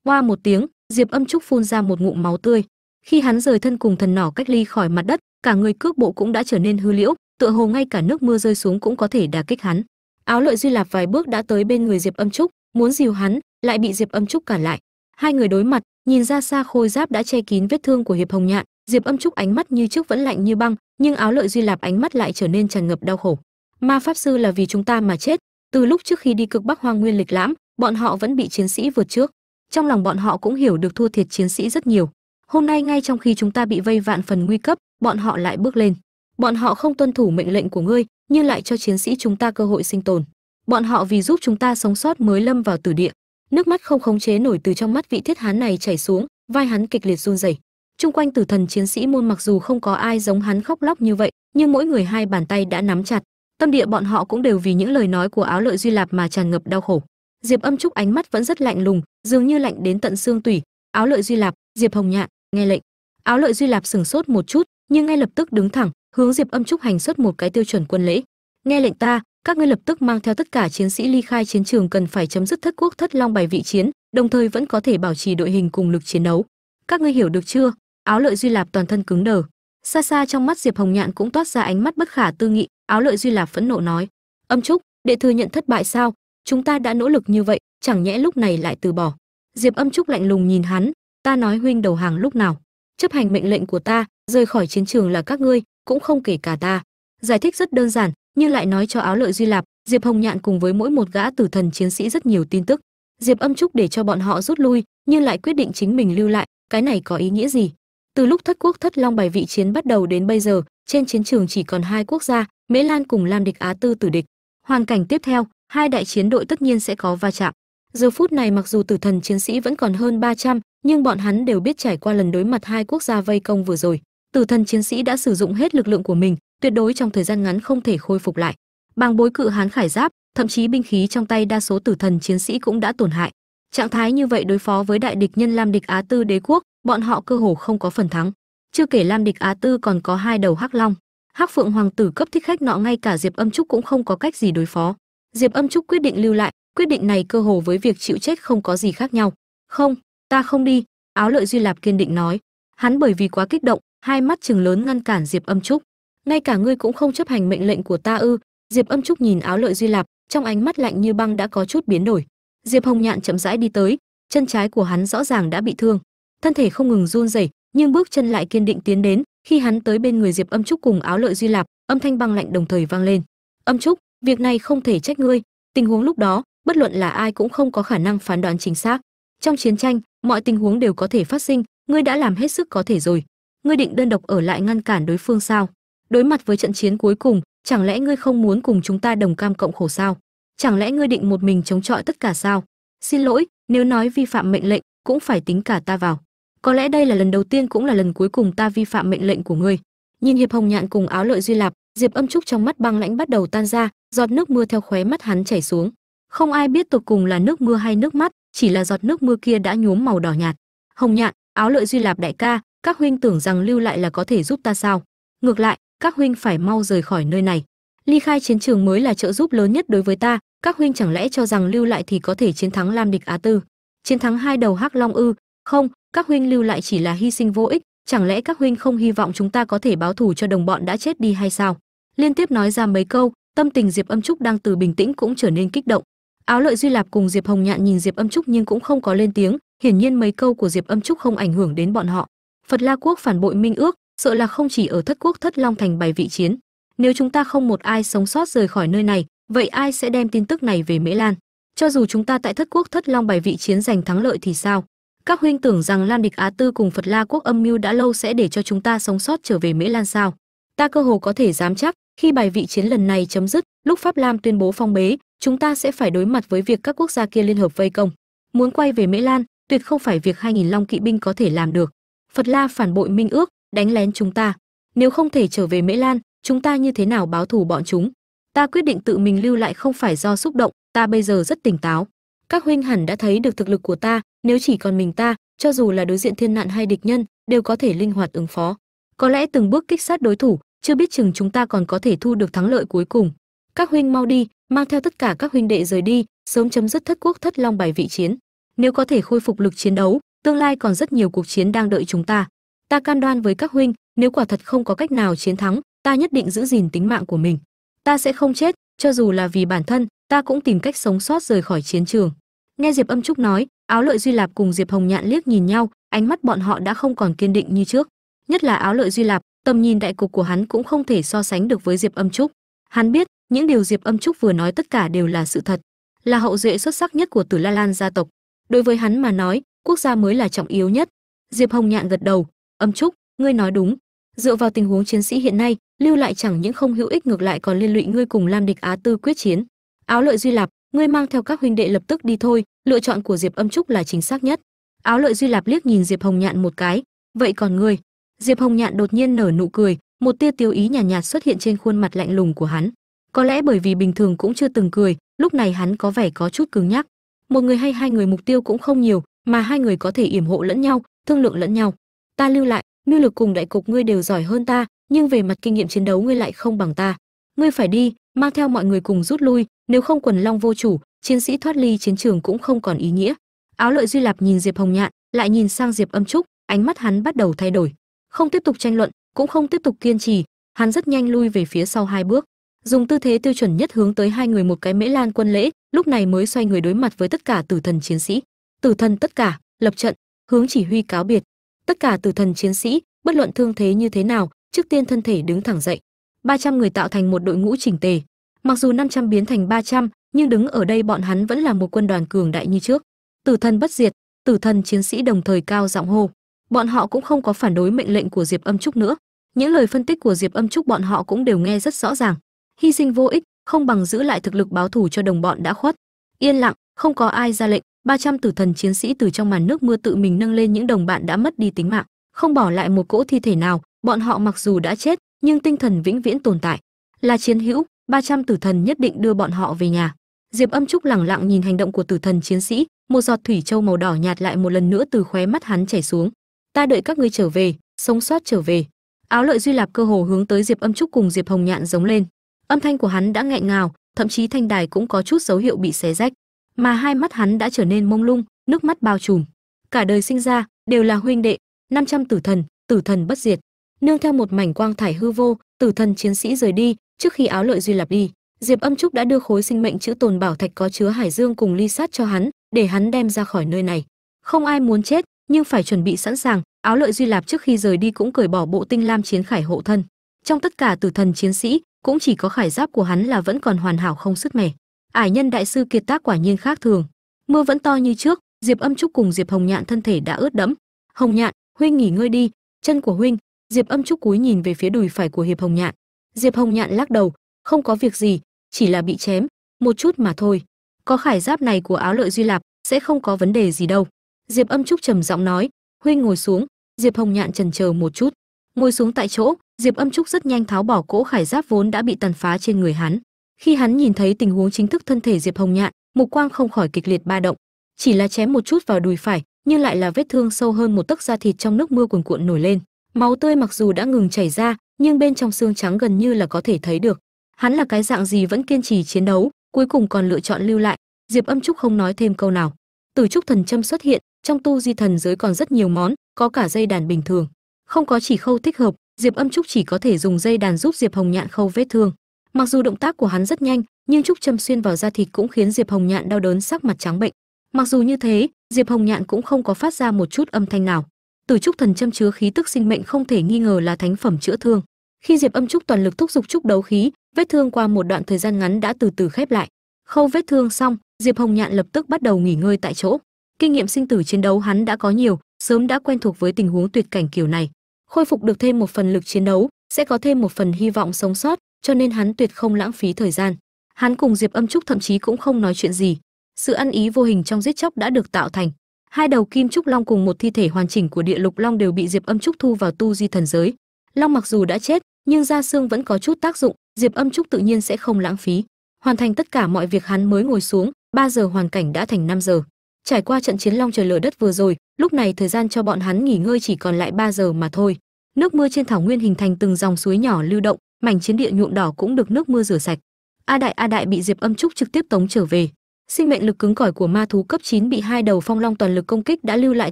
Qua một tiếng, diệp âm trúc phun ra một ngụm máu tươi. Khi hắn rời thân cùng thần nỏ cách ly khỏi mặt đất, cả người cước bộ cũng đã trở nên hư liễu, tựa hồ ngay cả nước mưa rơi xuống cũng có thể đả kích hắn. Áo lợi duy lạp vài bước đã tới bên người diệp âm trúc, muốn dìu hắn, lại bị diệp âm trúc cản lại hai người đối mặt, nhìn ra xa khôi giáp đã che kín vết thương của hiệp hồng nhạn. Diệp âm trúc ánh mắt như trước vẫn lạnh như băng, nhưng áo lợi duy lạp ánh mắt lại trở nên tràn ngập đau khổ. Ma pháp sư là vì chúng ta mà chết. Từ lúc trước khi đi cực bắc hoang nguyên lịch lãm, bọn họ vẫn bị chiến sĩ vượt trước. Trong lòng bọn họ cũng hiểu được thua thiệt chiến sĩ rất nhiều. Hôm nay ngay trong khi chúng ta bị vây vạn phần nguy cấp, bọn họ lại bước lên. Bọn họ không tuân thủ mệnh lệnh của ngươi, nhưng lại cho chiến sĩ chúng ta cơ hội sinh tồn. Bọn họ vì giúp chúng ta sống sót mới lâm vào tử địa nước mắt không khống chế nổi từ trong mắt vị thiết hán này chảy xuống, vai hắn kịch liệt run rẩy. Chung quanh tử thần chiến sĩ môn mặc dù không có ai giống hắn khóc lóc như vậy, nhưng mỗi người hai bàn tay đã nắm chặt. Tâm địa bọn họ cũng đều vì những lời nói của áo lợi duy lạp mà tràn ngập đau khổ. Diệp âm trúc ánh mắt vẫn rất lạnh lùng, dường như lạnh đến tận xương tủy. Áo lợi duy lạp, diệp hồng nhạn, nghe lệnh. Áo lợi duy lạp sừng sốt một chút, nhưng ngay lập tức đứng thẳng, hướng diệp âm trúc hành xuất một cái tiêu chuẩn quân lễ. Nghe lệnh ta các ngươi lập tức mang theo tất cả chiến sĩ ly khai chiến trường cần phải chấm dứt thất quốc thất long bài vị chiến, đồng thời vẫn có thể bảo trì đội hình cùng lực chiến đấu. Các ngươi hiểu được chưa? Áo lợi duy lạp toàn thân cứng đờ. Xa xa trong mắt diệp hồng nhạn cũng toát ra ánh mắt bất khả tư nghị, áo lợi duy lạp phẫn nộ nói. Âm trúc, đệ thừa nhận thất bại sao? Chúng ta đã nỗ lực như vậy, chẳng nhẽ lúc này lại từ bỏ? Diệp âm trúc lạnh lùng nhìn hắn, ta nói huynh đầu hàng lúc nào? Chấp hành mệnh lệnh của ta, rời khỏi chiến trường là các ngươi, cũng không kể cả ta. Giải thích rất đơn giản nhưng lại nói cho áo lợi duy lạp diệp hồng nhạn cùng với mỗi một gã tử thần chiến sĩ rất nhiều tin tức. Diệp âm trúc để cho bọn họ rút lui nhưng lại quyết định chính mình lưu lại cái này có ý nghĩa gì? Từ lúc thất quốc thất long bài vị chiến bắt đầu đến bây giờ trên chiến trường chỉ còn hai quốc gia mễ lan cùng lam địch á tư tử địch. Hoàn cảnh tiếp theo hai đại chiến đội tất nhiên sẽ có va chạm. Giờ phút này mặc dù tử thần chiến sĩ vẫn còn hơn 300, nhưng bọn hắn đều biết trải qua lần đối mặt hai quốc gia vây công vừa rồi. Tử thần chiến sĩ đã sử dụng hết lực lượng của mình tuyệt đối trong thời gian ngắn không thể khôi phục lại. Bằng bối cự hán khải giáp, thậm chí binh khí trong tay đa số tử thần chiến sĩ cũng đã tổn hại. Trạng thái như vậy đối phó với đại địch nhân lam địch á tư đế quốc, bọn họ cơ hồ không có phần thắng. Chưa kể lam địch á tư còn có hai đầu hắc long. Hắc phượng hoàng tử cấp thích khách nọ ngay cả diệp âm trúc cũng không có cách gì đối phó. Diệp âm trúc quyết định lưu lại, quyết định này cơ hồ với việc chịu chết không có gì khác nhau. Không, ta không đi, áo lợi duy lạp kiên định nói. Hắn bởi vì quá kích động, hai mắt chừng lớn ngăn cản diệp âm trúc ngay cả ngươi cũng không chấp hành mệnh lệnh của ta ư? Diệp âm trúc nhìn áo lợi duy lạp, trong ánh mắt lạnh như băng đã có chút biến đổi. Diệp hồng nhạn chậm rãi đi tới, chân trái của hắn rõ ràng đã bị thương. Thân thể không ngừng run rẩy, nhưng bước chân lại kiên định tiến đến, khi hắn tới bên người diệp âm trúc cùng áo lợi duy lạp, âm thanh băng lạnh đồng thời vang lên. Âm trúc, việc này không thể trách ngươi. Tình huống lúc đó, bất luận là ai cũng không có khả năng phán đoán chính xác. Trong chiến tranh, mọi tình huống đều có thể phát sinh, ngươi đã làm hết sức có thể rồi. Ngươi định đơn độc ở lại ngăn cản đối phương sao? Đối mặt với trận chiến cuối cùng, chẳng lẽ ngươi không muốn cùng chúng ta đồng cam cộng khổ sao? Chẳng lẽ ngươi định một mình chống chọi tất cả sao? Xin lỗi, nếu nói vi phạm mệnh lệnh, cũng phải tính cả ta vào. Có lẽ đây là lần đầu tiên cũng là lần cuối cùng ta vi phạm mệnh lệnh của ngươi. Nhìn hiệp hồng nhạn cùng áo lợi duy lạp, diệp âm trúc trong mắt băng lãnh bắt đầu tan ra, giọt nước mưa theo khóe mắt hắn chảy xuống. Không ai biết tột cùng là nước mưa hay nước mắt, chỉ là giọt nước mưa kia đã nhuốm màu đỏ nhạt. Hồng nhạn, áo lợi duy lạp đại ca, các huynh tưởng rằng lưu lại là có thể giúp ta sao? Ngược lại các huynh phải mau rời khỏi nơi này. Ly khai chiến trường mới là trợ giúp lớn nhất đối với ta. Các huynh chẳng lẽ cho rằng lưu lại thì có thể chiến thắng lam địch á tư? Chiến thắng hai đầu hắc long ư? Không, các huynh lưu lại chỉ là hy sinh vô ích. Chẳng lẽ các huynh không hy vọng chúng ta có thể báo thù cho đồng bọn đã chết đi hay sao? Liên tiếp nói ra mấy câu, tâm tình diệp âm trúc đang từ bình tĩnh cũng trở nên kích động. Áo lợi duy lạp cùng diệp hồng nhạn nhìn diệp âm trúc nhưng cũng không có lên tiếng. Hiển nhiên mấy câu của diệp âm trúc không ảnh hưởng đến bọn họ. Phật la quốc phản bội minh ước sợ là không chỉ ở thất quốc thất long thành bày vị chiến. Nếu chúng ta không một ai sống sót rời khỏi nơi này, vậy ai sẽ đem tin tức này về mễ lan? Cho dù chúng ta tại thất quốc thất long bày vị chiến giành thắng lợi thì sao? Các huynh tưởng rằng lan địch á tư cùng phật la quốc âm mưu đã lâu sẽ để cho chúng ta sống sót trở về mễ lan sao? Ta cơ hồ có thể dám chắc, khi bài vị chiến lần này chấm dứt, lúc pháp lam tuyên bố phong bế, chúng ta sẽ phải đối mặt với việc các quốc gia kia liên hợp vây công. Muốn quay về mễ lan, tuyệt không phải việc 2.000 long kỵ binh có thể làm được. Phật la phản bội minh ước đánh lén chúng ta. Nếu không thể trở về mễ lan, chúng ta như thế nào báo thù bọn chúng? Ta quyết định tự mình lưu lại không phải do xúc động, ta bây giờ rất tỉnh táo. Các huynh hẳn đã thấy được thực lực của ta, nếu chỉ còn mình ta, cho dù là đối diện thiên nạn hay địch nhân, đều có thể linh hoạt ứng phó. Có lẽ từng bước kích sát đối thủ, chưa biết chừng chúng ta còn có thể thu được thắng lợi cuối cùng. Các huynh mau đi, mang theo tất cả các huynh đệ rời đi, sớm chấm dứt thất quốc thất long bài vị chiến. Nếu có thể khôi phục lực chiến đấu, tương lai còn rất nhiều cuộc chiến đang đợi chúng ta ta can đoan với các huynh, nếu quả thật không có cách nào chiến thắng, ta nhất định giữ gìn tính mạng của mình. Ta sẽ không chết, cho dù là vì bản thân, ta cũng tìm cách sống sót rời khỏi chiến trường. Nghe diệp âm trúc nói, áo lợi duy lạp cùng diệp hồng nhạn liếc nhìn nhau, ánh mắt bọn họ đã không còn kiên định như trước. Nhất là áo lợi duy lạp, tầm nhìn đại cục của hắn cũng không thể so sánh được với diệp âm trúc. Hắn biết, những điều diệp âm trúc vừa nói tất cả đều là sự thật, là hậu duệ xuất sắc nhất của tử la lan gia tộc. Đối với hắn mà nói, quốc gia mới là trọng yếu nhất. Diệp hồng nhạn gật đầu âm trúc ngươi nói đúng. Dựa vào tình huống chiến sĩ hiện nay lưu lại chẳng những không hữu ích ngược lại còn liên lụy ngươi cùng lam địch á tư quyết chiến. Áo lợi duy lạp ngươi mang theo các huynh đệ lập tức đi thôi lựa chọn của diệp âm trúc là chính xác nhất. Áo lợi duy lạp liếc nhìn diệp hồng nhạn một cái. Vậy còn ngươi? Diệp hồng nhạn đột nhiên nở nụ cười một tia tiêu ý nhàn nhạt, nhạt xuất hiện trên khuôn mặt lạnh lùng của hắn. Có lẽ bởi vì bình thường cũng chưa từng cười lúc này hắn có vẻ có chút cứng nhắc. Một người hay hai người mục tiêu cũng không nhiều mà hai người có thể yểm hộ lẫn nhau thương lượng lẫn nhau ta lưu lại mưu lực cùng đại cục ngươi đều giỏi hơn ta, nhưng về mặt kinh nghiệm chiến đấu ngươi lại không bằng ta. Ngươi phải đi, mang theo mọi người cùng rút lui, nếu không quần long vô chủ, chiến sĩ thoát ly chiến trường cũng không còn ý nghĩa. Áo lợi duy lạp nhìn diệp hồng nhạn, lại nhìn sang diệp âm trúc, ánh mắt hắn bắt đầu thay đổi. Không tiếp tục tranh luận, cũng không tiếp tục kiên trì, hắn rất nhanh lui về phía sau hai bước. Dùng tư thế tiêu chuẩn nhất hướng tới hai người một cái mễ lan quân lễ, lúc này mới xoay người đối mặt với tất cả tử thần chiến sĩ. Tử thần tất cả, lập trận, hướng chỉ huy cáo biệt tất cả tử thần chiến sĩ bất luận thương thế như thế nào trước tiên thân thể đứng thẳng dậy. 300 người tạo thành một đội ngũ chỉnh tề. Mặc dù 500 biến thành 300, nhưng đứng ở đây bọn hắn vẫn là một quân đoàn cường đại như trước. Tử thần bất diệt tử thần chiến sĩ đồng thời cao giọng hô. Bọn họ cũng không có phản đối mệnh lệnh của diệp âm trúc nữa. Những lời phân tích của diệp âm trúc bọn họ cũng đều nghe rất rõ ràng. Hy sinh vô ích không bằng giữ lại thực lực báo thù cho đồng bọn đã khuất. Yên lặng không có ai ra lệnh. 300 tử thần chiến sĩ từ trong màn nước mưa tự mình nâng lên những đồng bạn đã mất đi tính mạng, không bỏ lại một cỗ thi thể nào, bọn họ mặc dù đã chết, nhưng tinh thần vĩnh viễn tồn tại. Là chiến hữu 300 tử thần nhất định đưa bọn họ về nhà. Diệp âm trúc lẳng lặng nhìn hành động của tử thần chiến sĩ, một giọt thủy châu màu đỏ nhạt lại một lần nữa từ khóe mắt hắn chảy xuống. Ta đợi các ngươi trở về, sống sót trở về. Áo lợi duy lạp cơ hồ hướng tới diệp âm trúc cùng diệp hồng nhạn giống lên. Âm thanh của hắn đã nghẹn ngào, thậm chí thanh đài cũng có chút dấu hiệu bị xé rách mà hai mắt hắn đã trở nên mông lung, nước mắt bao trùm. Cả đời sinh ra đều là huynh đệ 500 tử thần tử thần bất diệt. Nương theo một mảnh quang thải hư vô, tử thần chiến sĩ rời đi, trước khi áo lợi duy lập đi, diệp âm trúc đã đưa khối sinh mệnh chữ tồn bảo thạch có chứa hải dương cùng ly sát cho hắn, để hắn đem ra khỏi nơi này. Không ai muốn chết, nhưng phải chuẩn bị sẵn sàng, áo lợi duy lạp trước khi rời đi cũng cởi bỏ bộ tinh lam chiến khải hộ thân. Trong tất cả tử thần chiến sĩ, cũng chỉ có khải giáp của hắn là vẫn còn hoàn hảo không sứt mẻ ải nhân đại sư kiệt tác quả nhiên khác thường. Mưa vẫn to như trước, diệp âm trúc cùng diệp hồng nhạn thân thể đã ướt đẫm. Hồng nhạn, huynh nghỉ ngơi đi. Chân của huynh, diệp âm trúc cúi nhìn về phía đùi phải của hiệp hồng nhạn. Diệp hồng nhạn lắc đầu, không có việc gì, chỉ là bị chém, một chút mà thôi. Có khải giáp này của áo lợi duy lạp sẽ không có vấn đề gì đâu. Diệp âm trúc trầm giọng nói, huynh ngồi xuống. Diệp hồng nhạn trần chờ một chút. Ngồi xuống tại chỗ, diệp âm trúc rất nhanh tháo bỏ cỗ khải giáp vốn đã bị tàn phá trên người hắn khi hắn nhìn thấy tình huống chính thức thân thể diệp hồng nhạn, mục quang không khỏi kịch liệt ba động. Chỉ là chém một chút vào đùi phải, nhưng lại là vết thương sâu hơn một tấc da thịt trong nước mưa cuồn cuộn nổi lên. Máu tươi mặc dù đã ngừng chảy ra, nhưng bên trong xương trắng gần như là có thể thấy được. Hắn là cái dạng gì vẫn kiên trì chiến đấu, cuối cùng còn lựa chọn lưu lại. Diệp âm trúc không nói thêm câu nào. Từ trúc thần châm xuất hiện, trong tu di thần giới còn rất nhiều món, có cả dây đàn bình thường. Không có chỉ khâu thích hợp, diệp âm trúc chỉ có thể dùng dây đàn giúp diệp hồng nhạn khâu vết thương mặc dù động tác của hắn rất nhanh, nhưng trúc châm xuyên vào da thịt cũng khiến diệp hồng nhạn đau đớn sắc mặt trắng bệnh. Mặc dù như thế, diệp hồng nhạn cũng không có phát ra một chút âm thanh nào. Từ trúc thần châm chứa khí tức sinh mệnh không thể nghi ngờ là thánh phẩm chữa thương. Khi diệp âm trúc toàn lực thúc giục trúc đấu khí, vết thương qua một đoạn thời gian ngắn đã từ từ khép lại. Khâu vết thương xong, diệp hồng nhạn lập tức bắt đầu nghỉ ngơi tại chỗ. Kinh nghiệm sinh tử chiến đấu hắn đã có nhiều, sớm đã quen thuộc với tình huống tuyệt cảnh kiểu này. Khôi phục được thêm một phần lực chiến đấu, sẽ có thêm một phần hy vọng sống sót cho nên hắn tuyệt không lãng phí thời gian. Hắn cùng diệp âm trúc thậm chí cũng không nói chuyện gì. Sự ăn ý vô hình trong giết chóc đã được tạo thành. Hai đầu kim trúc long cùng một thi thể hoàn chỉnh của địa lục long đều bị diệp âm trúc thu vào tu di thần giới. Long mặc dù đã chết, nhưng da xương vẫn có chút tác dụng, diệp âm trúc tự nhiên sẽ không lãng phí. Hoàn thành tất cả mọi việc hắn mới ngồi xuống 3 giờ hoàn cảnh đã thành 5 giờ. Trải qua trận chiến long trời lở đất vừa rồi, lúc này thời gian cho bọn hắn nghỉ ngơi chỉ còn lại 3 giờ mà thôi. Nước mưa trên thảo nguyên hình thành từng dòng suối nhỏ lưu động mảnh chiến địa nhuộm đỏ cũng được nước mưa rửa sạch. A đại a đại bị diệp âm trúc trực tiếp tống trở về. Sinh mệnh lực cứng cỏi của ma thú cấp 9 bị hai đầu phong long toàn lực công kích đã lưu lại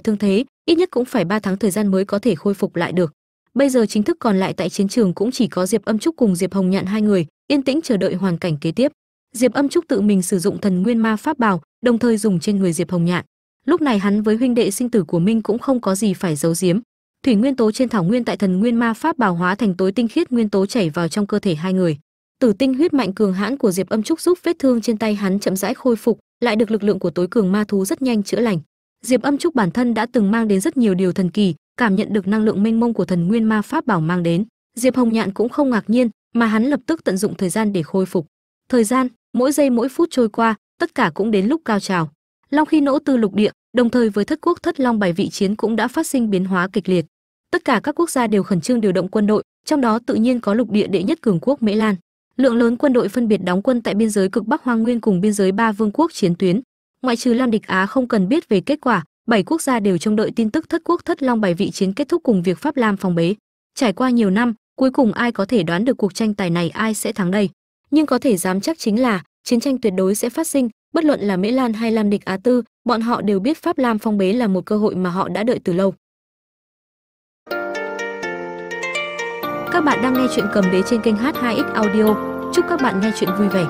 thương thế, ít nhất cũng phải 3 tháng thời gian mới có thể khôi phục lại được. Bây giờ chính thức còn lại tại chiến trường cũng chỉ có diệp âm trúc cùng diệp hồng nhạn hai người, yên tĩnh chờ đợi hoàn cảnh kế tiếp. Diệp âm trúc tự mình sử dụng thần nguyên ma pháp bào đồng thời dùng trên người diệp hồng nhạn. Lúc này hắn với huynh đệ sinh tử của minh cũng không có gì phải giấu giếm thủy nguyên tố trên thảo nguyên tại thần nguyên ma pháp bào hóa thành tối tinh khiết nguyên tố chảy vào trong cơ thể hai người. Tử tinh huyết mạnh cường hãn của diệp âm trúc giúp vết thương trên tay hắn chậm rãi khôi phục, lại được lực lượng của tối cường ma thú rất nhanh chữa lành. Diệp âm trúc bản thân đã từng mang đến rất nhiều điều thần kỳ, cảm nhận được năng lượng mênh mông của thần nguyên ma pháp bảo mang đến. Diệp hồng nhạn cũng không ngạc nhiên, mà hắn lập tức tận dụng thời gian để khôi phục. Thời gian, mỗi giây mỗi phút trôi qua, tất cả cũng đến lúc cao trào. Long khi nỗ tư lục địa, đồng thời với thất quốc thất long bài vị chiến cũng đã phát sinh biến hóa kịch liệt tất cả các quốc gia đều khẩn trương điều động quân đội, trong đó tự nhiên có lục địa đệ nhất cường quốc mễ lan. Lượng lớn quân đội phân biệt đóng quân tại biên giới cực bắc hoang nguyên cùng biên giới ba vương quốc chiến tuyến. Ngoại trừ lam địch á không cần biết về kết quả, bảy quốc gia đều trông đợi tin tức thất quốc thất long bài vị chiến kết thúc cùng việc pháp lam phòng bế. Trải qua nhiều năm, cuối cùng ai có thể đoán được cuộc tranh tài này ai sẽ thắng đây? Nhưng có thể dám chắc chính là, chiến tranh tuyệt đối sẽ phát sinh, bất luận là mễ lan hay lam địch á tư, bọn họ đều biết pháp lam phong bế là một cơ hội mà họ đã đợi từ lâu. Các bạn đang nghe chuyện cầm đế trên kênh h2x audio. Chúc các bạn nghe chuyện vui vẻ.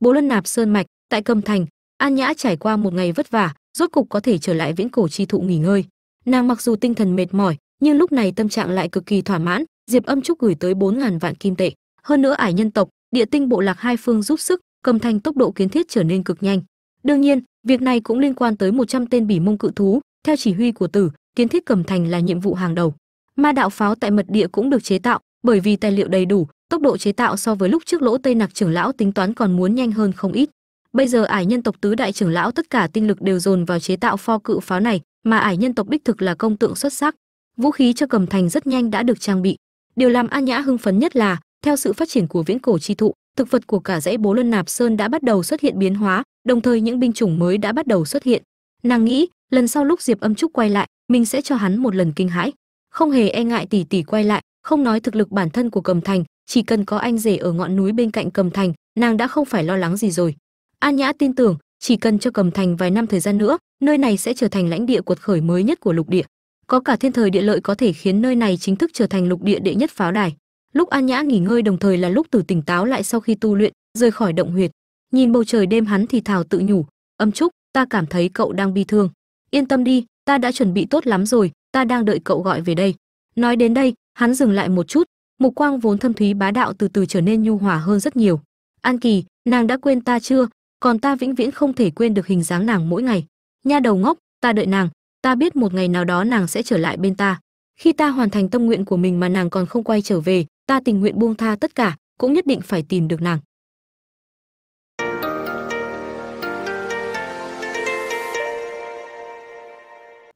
Bố lân nạp sơn mạch tại cầm thành, an nhã trải qua một ngày vất vả, rốt cục có thể trở lại viễn cổ chi thụ nghỉ ngơi. Nàng mặc dù tinh thần mệt mỏi, nhưng lúc này tâm trạng lại cực kỳ thỏa mãn, diệp âm trúc gửi tới 4000 vạn kim tệ. Hơn nữa ải nhân tộc, địa tinh bộ lạc hai phương giúp sức, cầm thành tốc độ kiến thiết trở nên cực nhanh. Đương nhiên, việc này cũng liên quan tới 100 tên bỉ mông cự thú theo chỉ huy của tử, kiến thiết cẩm thành là nhiệm vụ hàng đầu. Ma đạo pháo tại mật địa cũng được chế tạo, bởi vì tài liệu đầy đủ, tốc độ chế tạo so với lúc trước lỗ tây nặc trưởng lão tính toán còn muốn nhanh hơn không ít. Bây giờ ải nhân tộc tứ đại trưởng lão tất cả tinh lực đều dồn vào chế tạo pho cự pháo này, mà ải nhân tộc đích thực là công tượng xuất sắc. Vũ khí cho cầm thành rất nhanh đã được trang bị. Điều làm an nhã hưng phấn nhất là, theo sự phát triển của viễn cổ chi thụ, thực vật của cả dãy bố lân nạp sơn đã bắt đầu xuất hiện biến hóa, đồng thời những binh chủng mới đã bắt đầu xuất hiện. Nàng nghĩ lần sau lúc diệp âm trúc quay lại, mình sẽ cho hắn một lần kinh hãi. Không hề e ngại tỷ tỷ quay lại, không nói thực lực bản thân của cầm thành, chỉ cần có anh rể ở ngọn núi bên cạnh cầm thành, nàng đã không phải lo lắng gì rồi. An nhã tin tưởng, chỉ cần cho cầm thành vài năm thời gian nữa, nơi này sẽ trở thành lãnh địa cuột khởi mới nhất của lục địa. Có cả thiên thời địa lợi có thể khiến nơi này chính thức trở thành lục địa đệ nhất pháo đài. Lúc an nhã nghỉ ngơi đồng thời là lúc tử tỉnh táo lại sau khi tu luyện, rời khỏi động huyệt. Nhìn bầu trời đêm hắn thì thào tự nhủ, âm trúc, ta cảm thấy cậu đang bi thương yên tâm đi, ta đã chuẩn bị tốt lắm rồi, ta đang đợi cậu gọi về đây. Nói đến đây, hắn dừng lại một chút, mục quang vốn thâm thúy bá đạo từ từ trở nên nhu hòa hơn rất nhiều. An kỳ, nàng đã quên ta chưa? Còn ta vĩnh viễn không thể quên được hình dáng nàng mỗi ngày. Nha đầu ngốc, ta đợi nàng, ta biết một ngày nào đó nàng sẽ trở lại bên ta. Khi ta hoàn thành tâm nguyện của mình mà nàng còn không quay trở về, ta tình nguyện buông tha tất cả, cũng nhất định phải tìm được nàng.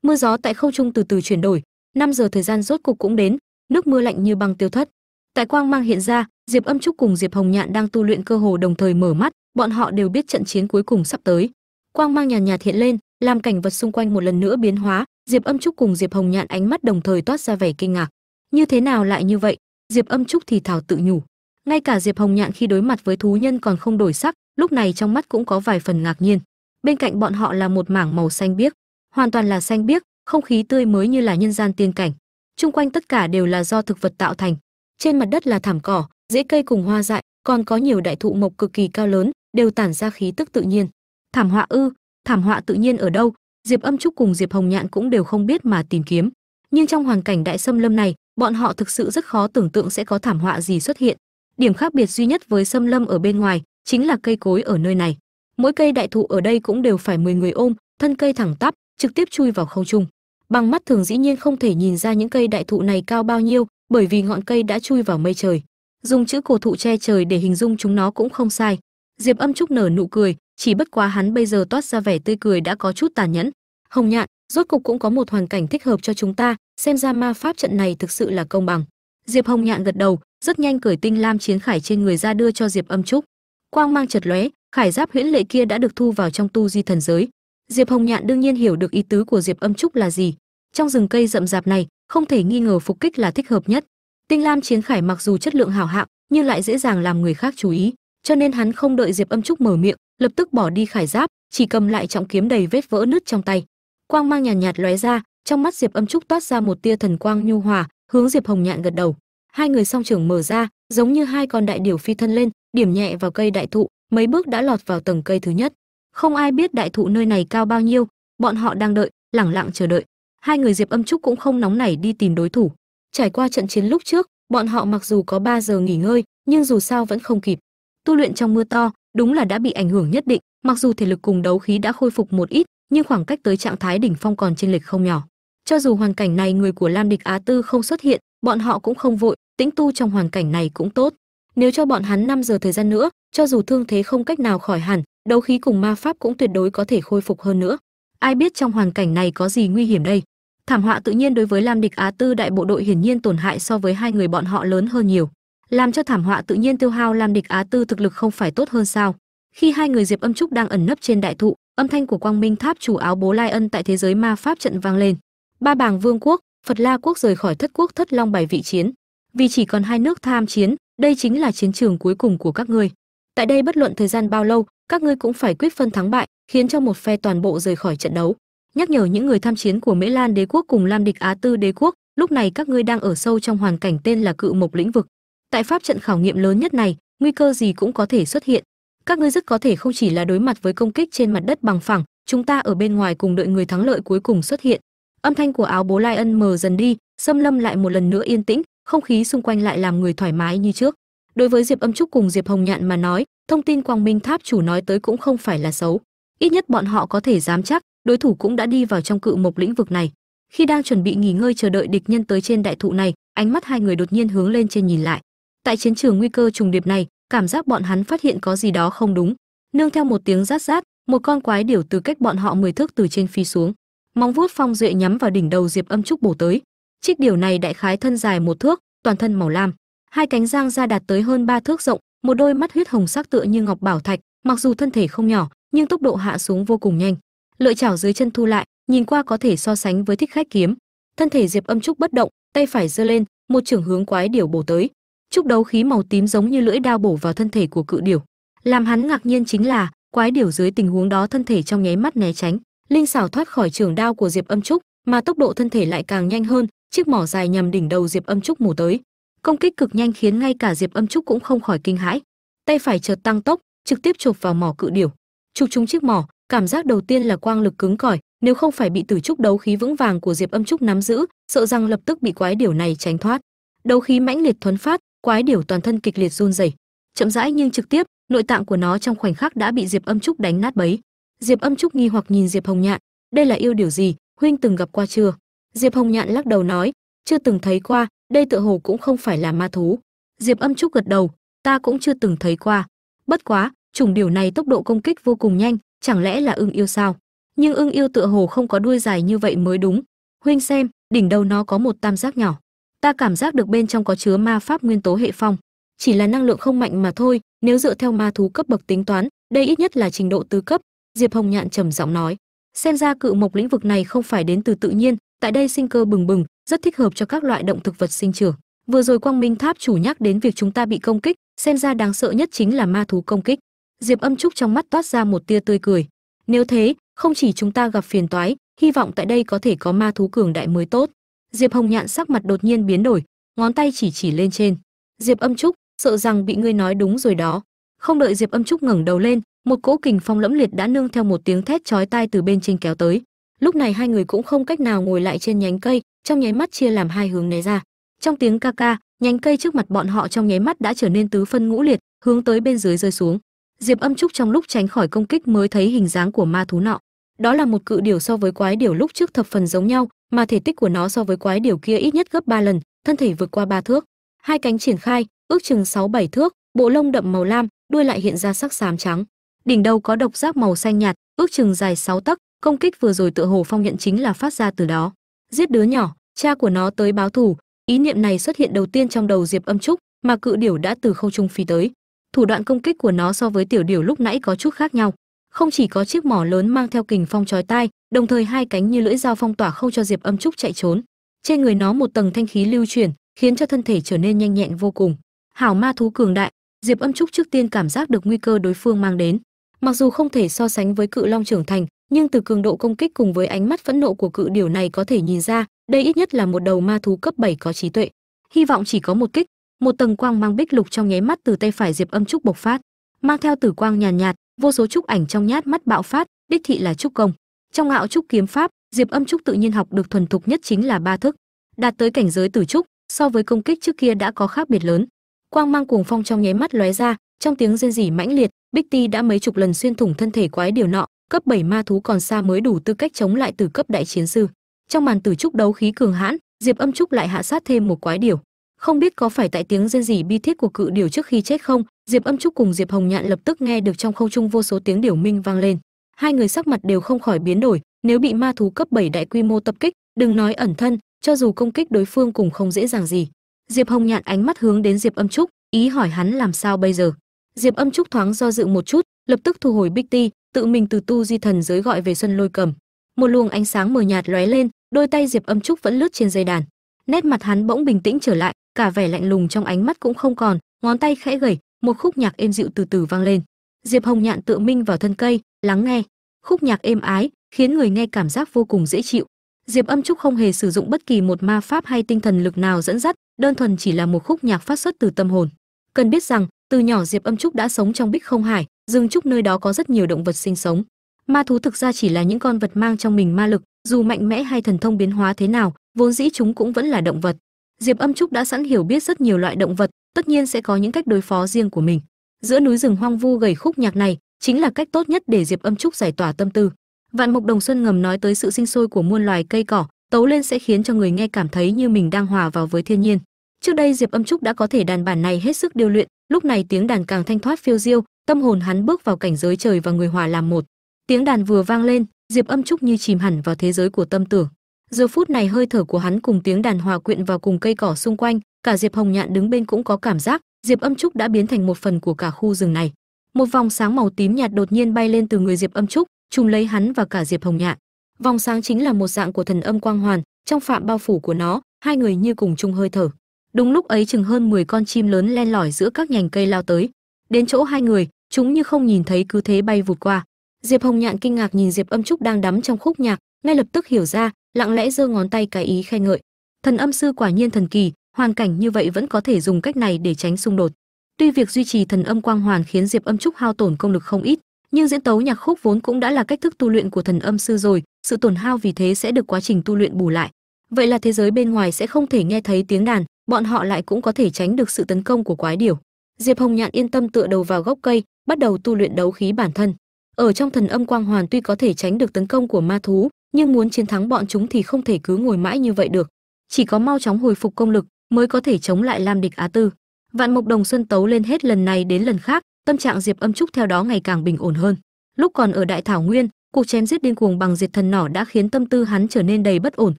Mưa gió tại khâu trung từ từ chuyển đổi 5 giờ thời gian rốt cục cũng đến nước mưa lạnh như băng tiêu thất. Tại quang mang hiện ra diệp âm trúc cùng diệp hồng nhạn đang tu luyện cơ hồ đồng thời mở mắt bọn họ đều biết trận chiến cuối cùng sắp tới. Quang mang nhàn nhạt, nhạt hiện lên làm cảnh vật xung quanh một lần nữa biến hóa diệp âm trúc cùng diệp hồng nhạn ánh mắt đồng thời toát ra vẻ kinh ngạc. Như thế nào lại như vậy? Diệp âm trúc thì thảo tự nhủ. Ngay cả diệp hồng nhạn khi đối mặt với thú nhân còn không đổi sắc lúc này trong mắt cũng có vài phần ngạc nhiên. Bên cạnh bọn họ là một mảng màu xanh biếc hoàn toàn là xanh biếc, không khí tươi mới như là nhân gian tiên cảnh. Chung quanh tất cả đều là do thực vật tạo thành. Trên mặt đất là thảm cỏ, rễ cây cùng hoa dại, còn có nhiều đại thụ mộc cực kỳ cao lớn, đều tản ra khí tức tự nhiên. Thảm họa ư, thảm họa tự nhiên ở đâu? Diệp âm trúc cùng diệp hồng nhạn cũng đều không biết mà tìm kiếm. Nhưng trong hoàn cảnh đại xâm lâm này, bọn họ thực sự rất khó tưởng tượng sẽ có thảm họa gì xuất hiện. Điểm khác biệt duy nhất với xâm lâm ở bên ngoài, chính là cây cối ở nơi này. Mỗi cây đại thụ ở đây cũng đều phải 10 người ôm, thân cây thẳng tắp trực tiếp chui vào không trung. Bằng mắt thường dĩ nhiên không thể nhìn ra những cây đại thụ này cao bao nhiêu, bởi vì ngọn cây đã chui vào mây trời. Dùng chữ cổ thụ che trời để hình dung chúng nó cũng không sai. Diệp âm trúc nở nụ cười, chỉ bất quá hắn bây giờ toát ra vẻ tươi cười đã có chút tàn nhẫn. Hồng nhạn, rốt cục cũng có một hoàn cảnh thích hợp cho chúng ta, xem ra ma pháp trận này thực sự là công bằng. Diệp hồng nhạn gật đầu, rất nhanh cởi tinh lam chiến khải trên người ra đưa cho diệp âm trúc. Quang mang chật lóe, khải giáp huyễn lệ kia đã được thu vào trong tu di thần giới diệp hồng nhạn đương nhiên hiểu được ý tứ của diệp âm trúc là gì. Trong rừng cây rậm rạp này không thể nghi ngờ phục kích là thích hợp nhất. Tinh lam chiến khải mặc dù chất lượng hảo hạng nhưng lại dễ dàng làm người khác chú ý cho nên hắn không đợi diệp âm trúc mở miệng lập tức bỏ đi khải giáp chỉ cầm lại trọng kiếm đầy vết vỡ nứt trong tay. Quang mang nhàn nhạt, nhạt lóe ra trong mắt diệp âm trúc toát ra một tia thần quang nhu hòa hướng diệp hồng nhạn gật đầu. Hai người song trưởng mở ra giống như hai con đại điểu phi thân lên điểm nhẹ vào cây đại thụ mấy bước đã lọt vào tầng cây thứ nhất không ai biết đại thụ nơi này cao bao nhiêu, bọn họ đang đợi, lẳng lặng chờ đợi. Hai người diệp âm trúc cũng không nóng nảy đi tìm đối thủ. Trải qua trận chiến lúc trước, bọn họ mặc dù có 3 giờ nghỉ ngơi, nhưng dù sao vẫn không kịp. Tu luyện trong mưa to, đúng là đã bị ảnh hưởng nhất định, mặc dù thể lực cùng đấu khí đã khôi phục một ít, nhưng khoảng cách tới trạng thái đỉnh phong còn chênh lệch không nhỏ. Cho dù hoàn cảnh này người của lam địch á tư không xuất hiện, bọn họ cũng không vội, tĩnh tu trong hoàn cảnh này cũng tốt. Nếu cho bọn hắn 5 giờ thời gian nữa, cho dù thương thế không cách nào khỏi hẳn đấu khí cùng ma pháp cũng tuyệt đối có thể khôi phục hơn nữa. Ai biết trong hoàn cảnh này có gì nguy hiểm đây? Thảm họa tự nhiên đối với lam địch á tư đại bộ đội hiển nhiên tổn hại so với hai người bọn họ lớn hơn nhiều. Làm cho thảm họa tự nhiên tiêu hao lam địch á tư thực lực không phải tốt hơn sao? Khi hai người diệp âm trúc đang ẩn nấp trên đại thụ, âm thanh của quang minh tháp chủ áo bố lai ân tại thế giới ma pháp trận vang lên. Ba bàng vương quốc, phật la quốc rời khỏi thất quốc thất long bài vị chiến. Vì chỉ còn hai nước tham chiến, đây chính là chiến trường cuối cùng của các ngươi. Tại đây bất luận thời gian bao lâu các ngươi cũng phải quyết phân thắng bại, khiến cho một phe toàn bộ rời khỏi trận đấu. Nhắc nhở những người tham chiến của mễ lan đế quốc cùng lam địch á tư đế quốc, lúc này các ngươi đang ở sâu trong hoàn cảnh tên là cự mộc lĩnh vực. Tại pháp trận khảo nghiệm lớn nhất này, nguy cơ gì cũng có thể xuất hiện. Các ngươi rất có thể không chỉ là đối mặt với công kích trên mặt đất bằng phẳng, chúng ta ở bên ngoài cùng đợi người thắng lợi cuối cùng xuất hiện. Âm thanh của áo bố lai ân mờ dần đi, xâm lâm lại một lần nữa yên tĩnh, không khí xung quanh lại làm người thoải mái như trước đối với diệp âm trúc cùng diệp hồng nhạn mà nói, thông tin quang minh tháp chủ nói tới cũng không phải là xấu. Ít nhất bọn họ có thể dám chắc, đối thủ cũng đã đi vào trong cự mộc lĩnh vực này. Khi đang chuẩn bị nghỉ ngơi chờ đợi địch nhân tới trên đại thụ này, ánh mắt hai người đột nhiên hướng lên trên nhìn lại. Tại chiến trường nguy cơ trùng điệp này, cảm giác bọn hắn phát hiện có gì đó không đúng. Nương theo một tiếng rát rát, một con quái điểu từ cách bọn họ mười thước từ trên phi xuống. Móng vuốt phong duệ nhắm vào đỉnh đầu diệp âm trúc bổ tới. Trích điều này đại khái thân dài một thước, toàn thân màu lam hai cánh giang ra đạt tới hơn ba thước rộng, một đôi mắt huyết hồng sắc tựa như ngọc bảo thạch, mặc dù thân thể không nhỏ, nhưng tốc độ hạ xuống vô cùng nhanh. Lợi chảo dưới chân thu lại, nhìn qua có thể so sánh với thích khách kiếm. Thân thể diệp âm trúc bất động, tay phải giơ lên, một trưởng hướng quái điểu bổ tới. Trúc đấu khí màu tím giống như lưỡi đao bổ vào thân thể của cự điểu. Làm hắn ngạc nhiên chính là, quái điểu dưới tình huống đó thân thể trong nháy mắt né tránh. Linh xảo thoát khỏi trường đao của diệp âm trúc, mà tốc độ thân thể lại càng nhanh hơn, chiếc mỏ dài nhằm đỉnh đầu diệp âm trúc mổ tới công kích cực nhanh khiến ngay cả diệp âm trúc cũng không khỏi kinh hãi. Tay phải chợt tăng tốc, trực tiếp chộp vào mỏ cự điểu. Chụp trúng chiếc mỏ, cảm giác đầu tiên là quang lực cứng cỏi, nếu không phải bị tử trúc đấu khí vững vàng của diệp âm trúc nắm giữ, sợ rằng lập tức bị quái điểu này tránh thoát. Đấu khí mãnh liệt thuấn phát, quái điểu toàn thân kịch liệt run rẩy. Chậm rãi nhưng trực tiếp, nội tạng của nó trong khoảnh khắc đã bị diệp âm trúc đánh nát bấy. Diệp âm trúc nghi hoặc nhìn diệp hồng nhạn, đây là yêu điều gì, huynh từng gặp qua chưa? Diệp hồng nhạn lắc đầu nói, chưa từng thấy qua đây tựa hồ cũng không phải là ma thú. Diệp âm trúc gật đầu, ta cũng chưa từng thấy qua. Bất quá, chủng điều này tốc độ công kích vô cùng nhanh, chẳng lẽ là ưng yêu sao? Nhưng ưng yêu tựa hồ không có đuôi dài như vậy mới đúng. Huynh xem, đỉnh đầu nó có một tam giác nhỏ. Ta cảm giác được bên trong có chứa ma pháp nguyên tố hệ phong. Chỉ là năng lượng không mạnh mà thôi, nếu dựa theo ma thú cấp bậc tính toán, đây ít nhất là trình độ tứ cấp. Diệp hồng nhạn trầm giọng nói, xem ra cự mộc lĩnh vực này không phải đến từ tự nhiên tại đây sinh cơ bừng bừng, rất thích hợp cho các loại động thực vật sinh trưởng. Vừa rồi quang minh tháp chủ nhắc đến việc chúng ta bị công kích, xem ra đáng sợ nhất chính là ma thú công kích. Diệp âm trúc trong mắt toát ra một tia tươi cười. Nếu thế, không chỉ chúng ta gặp phiền toái, hy vọng tại đây có thể có ma thú cường đại mới tốt. Diệp hồng nhạn sắc mặt đột nhiên biến đổi, ngón tay chỉ chỉ lên trên. Diệp âm trúc, sợ rằng bị ngươi nói đúng rồi đó. Không đợi diệp âm trúc ngẩng đầu lên, một cỗ kình phong lẫm liệt đã nương theo một tiếng thét chói tai từ bên trên kéo tới lúc này hai người cũng không cách nào ngồi lại trên nhánh cây, trong nháy mắt chia làm hai hướng né ra. Trong tiếng ca ca, nhánh cây trước mặt bọn họ trong nháy mắt đã trở nên tứ phân ngũ liệt, hướng tới bên dưới rơi xuống. Diệp âm trúc trong lúc tránh khỏi công kích mới thấy hình dáng của ma thú nọ. Đó là một cự điểu so với quái điểu lúc trước thập phần giống nhau, mà thể tích của nó so với quái điểu kia ít nhất gấp 3 lần, thân thể vượt qua ba thước. Hai cánh triển khai, ước chừng sáu bảy thước, bộ lông đậm màu lam, đuôi lại hiện ra sắc xám trắng. Đỉnh đầu có độc giác màu xanh nhạt, ước chừng dài 6 tấc công kích vừa rồi tựa hồ phong nhận chính là phát ra từ đó. Giết đứa nhỏ, cha của nó tới báo thù. Ý niệm này xuất hiện đầu tiên trong đầu diệp âm trúc, mà cự điểu đã từ không trung phi tới. Thủ đoạn công kích của nó so với tiểu điểu lúc nãy có chút khác nhau. Không chỉ có chiếc mỏ lớn mang theo kình phong chói tai, đồng thời hai cánh như lưỡi dao phong tỏa không cho diệp âm trúc chạy trốn. Trên người nó một tầng thanh khí lưu chuyển, khiến cho thân thể trở nên nhanh nhẹn vô cùng. Hảo ma thú cường đại, diệp âm trúc trước tiên cảm giác được nguy cơ đối phương mang đến. Mặc dù không thể so sánh với cự long trưởng thành nhưng từ cường độ công kích cùng với ánh mắt phẫn nộ của cự điểu này có thể nhìn ra đây ít nhất là một đầu ma thú cấp 7 có trí tuệ. Hy vọng chỉ có một kích một tầng quang mang bích lục trong nháy mắt từ tay phải diệp âm trúc bộc phát mang theo tử quang nhàn nhạt, nhạt vô số trúc ảnh trong nhát mắt bạo phát đích thị là trúc công. Trong ngạo trúc kiếm pháp diệp âm trúc tự nhiên học được thuần thục nhất chính là ba thức đạt tới cảnh giới tử trúc so với công kích trước kia đã có khác biệt lớn. Quang mang cuồng phong trong nháy mắt lóe ra trong tiếng rên rỉ mãnh liệt bích ti đã mấy chục lần xuyên thủng thân thể quái điều nọ cấp 7 ma thú còn xa mới đủ tư cách chống lại từ cấp đại chiến sư. Trong màn tử trúc đấu khí cường hãn, diệp âm trúc lại hạ sát thêm một quái điều. Không biết có phải tại tiếng rên rỉ bi thiết của cự điều trước khi chết không, diệp âm trúc cùng diệp hồng nhạn lập tức nghe được trong không trung vô số tiếng điểu minh vang lên. Hai người sắc mặt đều không khỏi biến đổi, nếu bị ma thú cấp 7 đại quy mô tập kích, đừng nói ẩn thân, cho dù công kích đối phương cũng không dễ dàng gì. Diệp hồng nhạn ánh mắt hướng đến diệp âm trúc, ý hỏi hắn làm sao bây giờ. Diệp âm trúc thoáng do dự một chút, lập tức thu hồi bích ti tự mình từ tu di thần giới gọi về xuân lôi cầm. Một luồng ánh sáng mờ nhạt lóe lên, đôi tay diệp âm trúc vẫn lướt trên dây đàn. Nét mặt hắn bỗng bình tĩnh trở lại, cả vẻ lạnh lùng trong ánh mắt cũng không còn, ngón tay khẽ gẩy một khúc nhạc êm dịu từ từ vang lên. Diệp hồng nhạn tự minh vào thân cây, lắng nghe. Khúc nhạc êm ái, khiến người nghe cảm giác vô cùng dễ chịu. Diệp âm trúc không hề sử dụng bất kỳ một ma pháp hay tinh thần lực nào dẫn dắt, đơn thuần chỉ là một khúc nhạc phát xuất từ tâm hồn. Cần biết rằng, từ nhỏ diệp âm trúc đã sống trong bích không hải rừng trúc nơi đó có rất nhiều động vật sinh sống. Ma thú thực ra chỉ là những con vật mang trong mình ma lực, dù mạnh mẽ hay thần thông biến hóa thế nào, vốn dĩ chúng cũng vẫn là động vật. Diệp âm trúc đã sẵn hiểu biết rất nhiều loại động vật, tất nhiên sẽ có những cách đối phó riêng của mình. Giữa núi rừng hoang vu gầy khúc nhạc này, chính là cách tốt nhất để diệp âm trúc giải tỏa tâm tư. Vạn mục đồng xuân ngầm nói tới sự sinh sôi của muôn loài cây cỏ, tấu lên sẽ khiến cho người nghe cảm thấy như mình đang hòa vào với thiên nhiên. Trước đây diệp âm trúc đã có thể đàn bản này hết sức điêu luyện lúc này tiếng đàn càng thanh thoát phiêu diêu, tâm hồn hắn bước vào cảnh giới trời và người hòa làm một. Tiếng đàn vừa vang lên, diệp âm trúc như chìm hẳn vào thế giới của tâm tưởng. Giờ phút này hơi thở của hắn cùng tiếng đàn hòa quyện vào cùng cây cỏ xung quanh, cả diệp hồng nhạn đứng bên cũng có cảm giác, diệp âm trúc đã biến thành một phần của cả khu rừng này. Một vòng sáng màu tím nhạt đột nhiên bay lên từ người diệp âm trúc trùng lấy hắn và cả diệp hồng nhạn. Vòng sáng chính là một dạng của thần âm quang hoàn, trong phạm bao phủ của nó, hai người như cùng chung hơi thở đúng lúc ấy chừng hơn 10 con chim lớn len lỏi giữa các nhành cây lao tới. Đến chỗ hai người, chúng như không nhìn thấy cứ thế bay vụt qua. Diệp hồng nhạn kinh ngạc nhìn diệp âm trúc đang đắm trong khúc nhạc, ngay lập tức hiểu ra, lặng lẽ giơ ngón tay cái ý khen ngợi. Thần âm sư quả nhiên thần kỳ, hoàn cảnh như vậy vẫn có thể dùng cách này để tránh xung đột. Tuy việc duy trì thần âm quang hoàn khiến diệp âm trúc hao tổn công lực không ít, nhưng diễn tấu nhạc khúc vốn cũng đã là cách thức tu luyện của thần âm sư rồi, sự tổn hao vì thế sẽ được quá trình tu luyện bù lại. Vậy là thế giới bên ngoài sẽ không thể nghe thấy tiếng đàn bọn họ lại cũng có thể tránh được sự tấn công của quái điểu. Diệp hồng nhạn yên tâm tựa đầu vào gốc cây, bắt đầu tu luyện đấu khí bản thân. Ở trong thần âm quang hoàn tuy có thể tránh được tấn công của ma thú, nhưng muốn chiến thắng bọn chúng thì không thể cứ ngồi mãi như vậy được. Chỉ có mau chóng hồi phục công lực mới có thể chống lại lam địch á tư. Vạn mục đồng xuân tấu lên hết lần này đến lần khác, tâm trạng diệp âm trúc theo đó ngày càng bình ổn hơn. Lúc còn ở đại thảo nguyên, cuộc chém giết điên cuồng bằng diệt thần nỏ đã khiến tâm tư hắn trở nên đầy bất ổn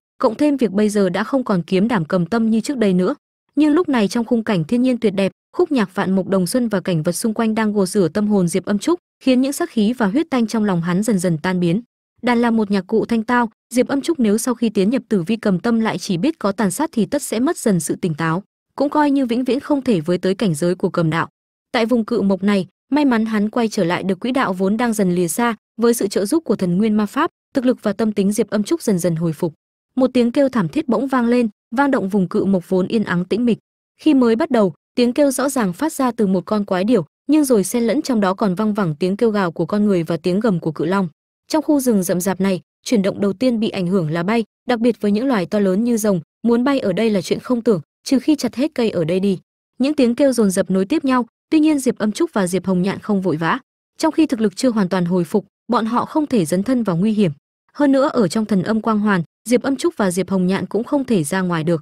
cộng thêm việc bây giờ đã không còn kiếm đảm cầm tâm như trước đây nữa. Nhưng lúc này trong khung cảnh thiên nhiên tuyệt đẹp, khúc nhạc vạn mục đồng xuân và cảnh vật xung quanh đang gồ rửa tâm hồn diệp âm trúc, khiến những sắc khí và huyết tanh trong lòng hắn dần dần tan biến. Đàn là một nhạc cụ thanh tao, diệp âm trúc nếu sau khi tiến nhập tử vi cầm tâm lại chỉ biết có tàn sát thì tất sẽ mất dần sự tỉnh táo, cũng coi như vĩnh viễn không thể với tới cảnh giới của cầm đạo. Tại vùng cự mộc này, may mắn hắn quay trở lại được quỹ đạo vốn đang dần lìa xa, với sự trợ giúp của thần nguyên ma pháp, thực lực và tâm tính diệp âm trúc dần dần hồi phục một tiếng kêu thảm thiết bỗng vang lên, vang động vùng cự mộc vốn yên ắng tĩnh mịch. Khi mới bắt đầu, tiếng kêu rõ ràng phát ra từ một con quái điểu, nhưng rồi xen lẫn trong đó còn văng vẳng tiếng kêu gào của con người và tiếng gầm của cự long. Trong khu rừng rậm rạp này, chuyển động đầu tiên bị ảnh hưởng là bay, đặc biệt với những loài to lớn như rồng, muốn bay ở đây là chuyện không tưởng, trừ khi chặt hết cây ở đây đi. Những tiếng kêu dồn dập nối tiếp nhau, tuy nhiên diệp âm trúc và diệp hồng nhạn không vội vã. Trong khi thực lực chưa hoàn toàn hồi phục, bọn họ không thể dấn thân vào nguy hiểm hơn nữa, ở trong thần âm quang hoàn, diệp âm trúc và diệp hồng nhạn cũng không thể ra ngoài được.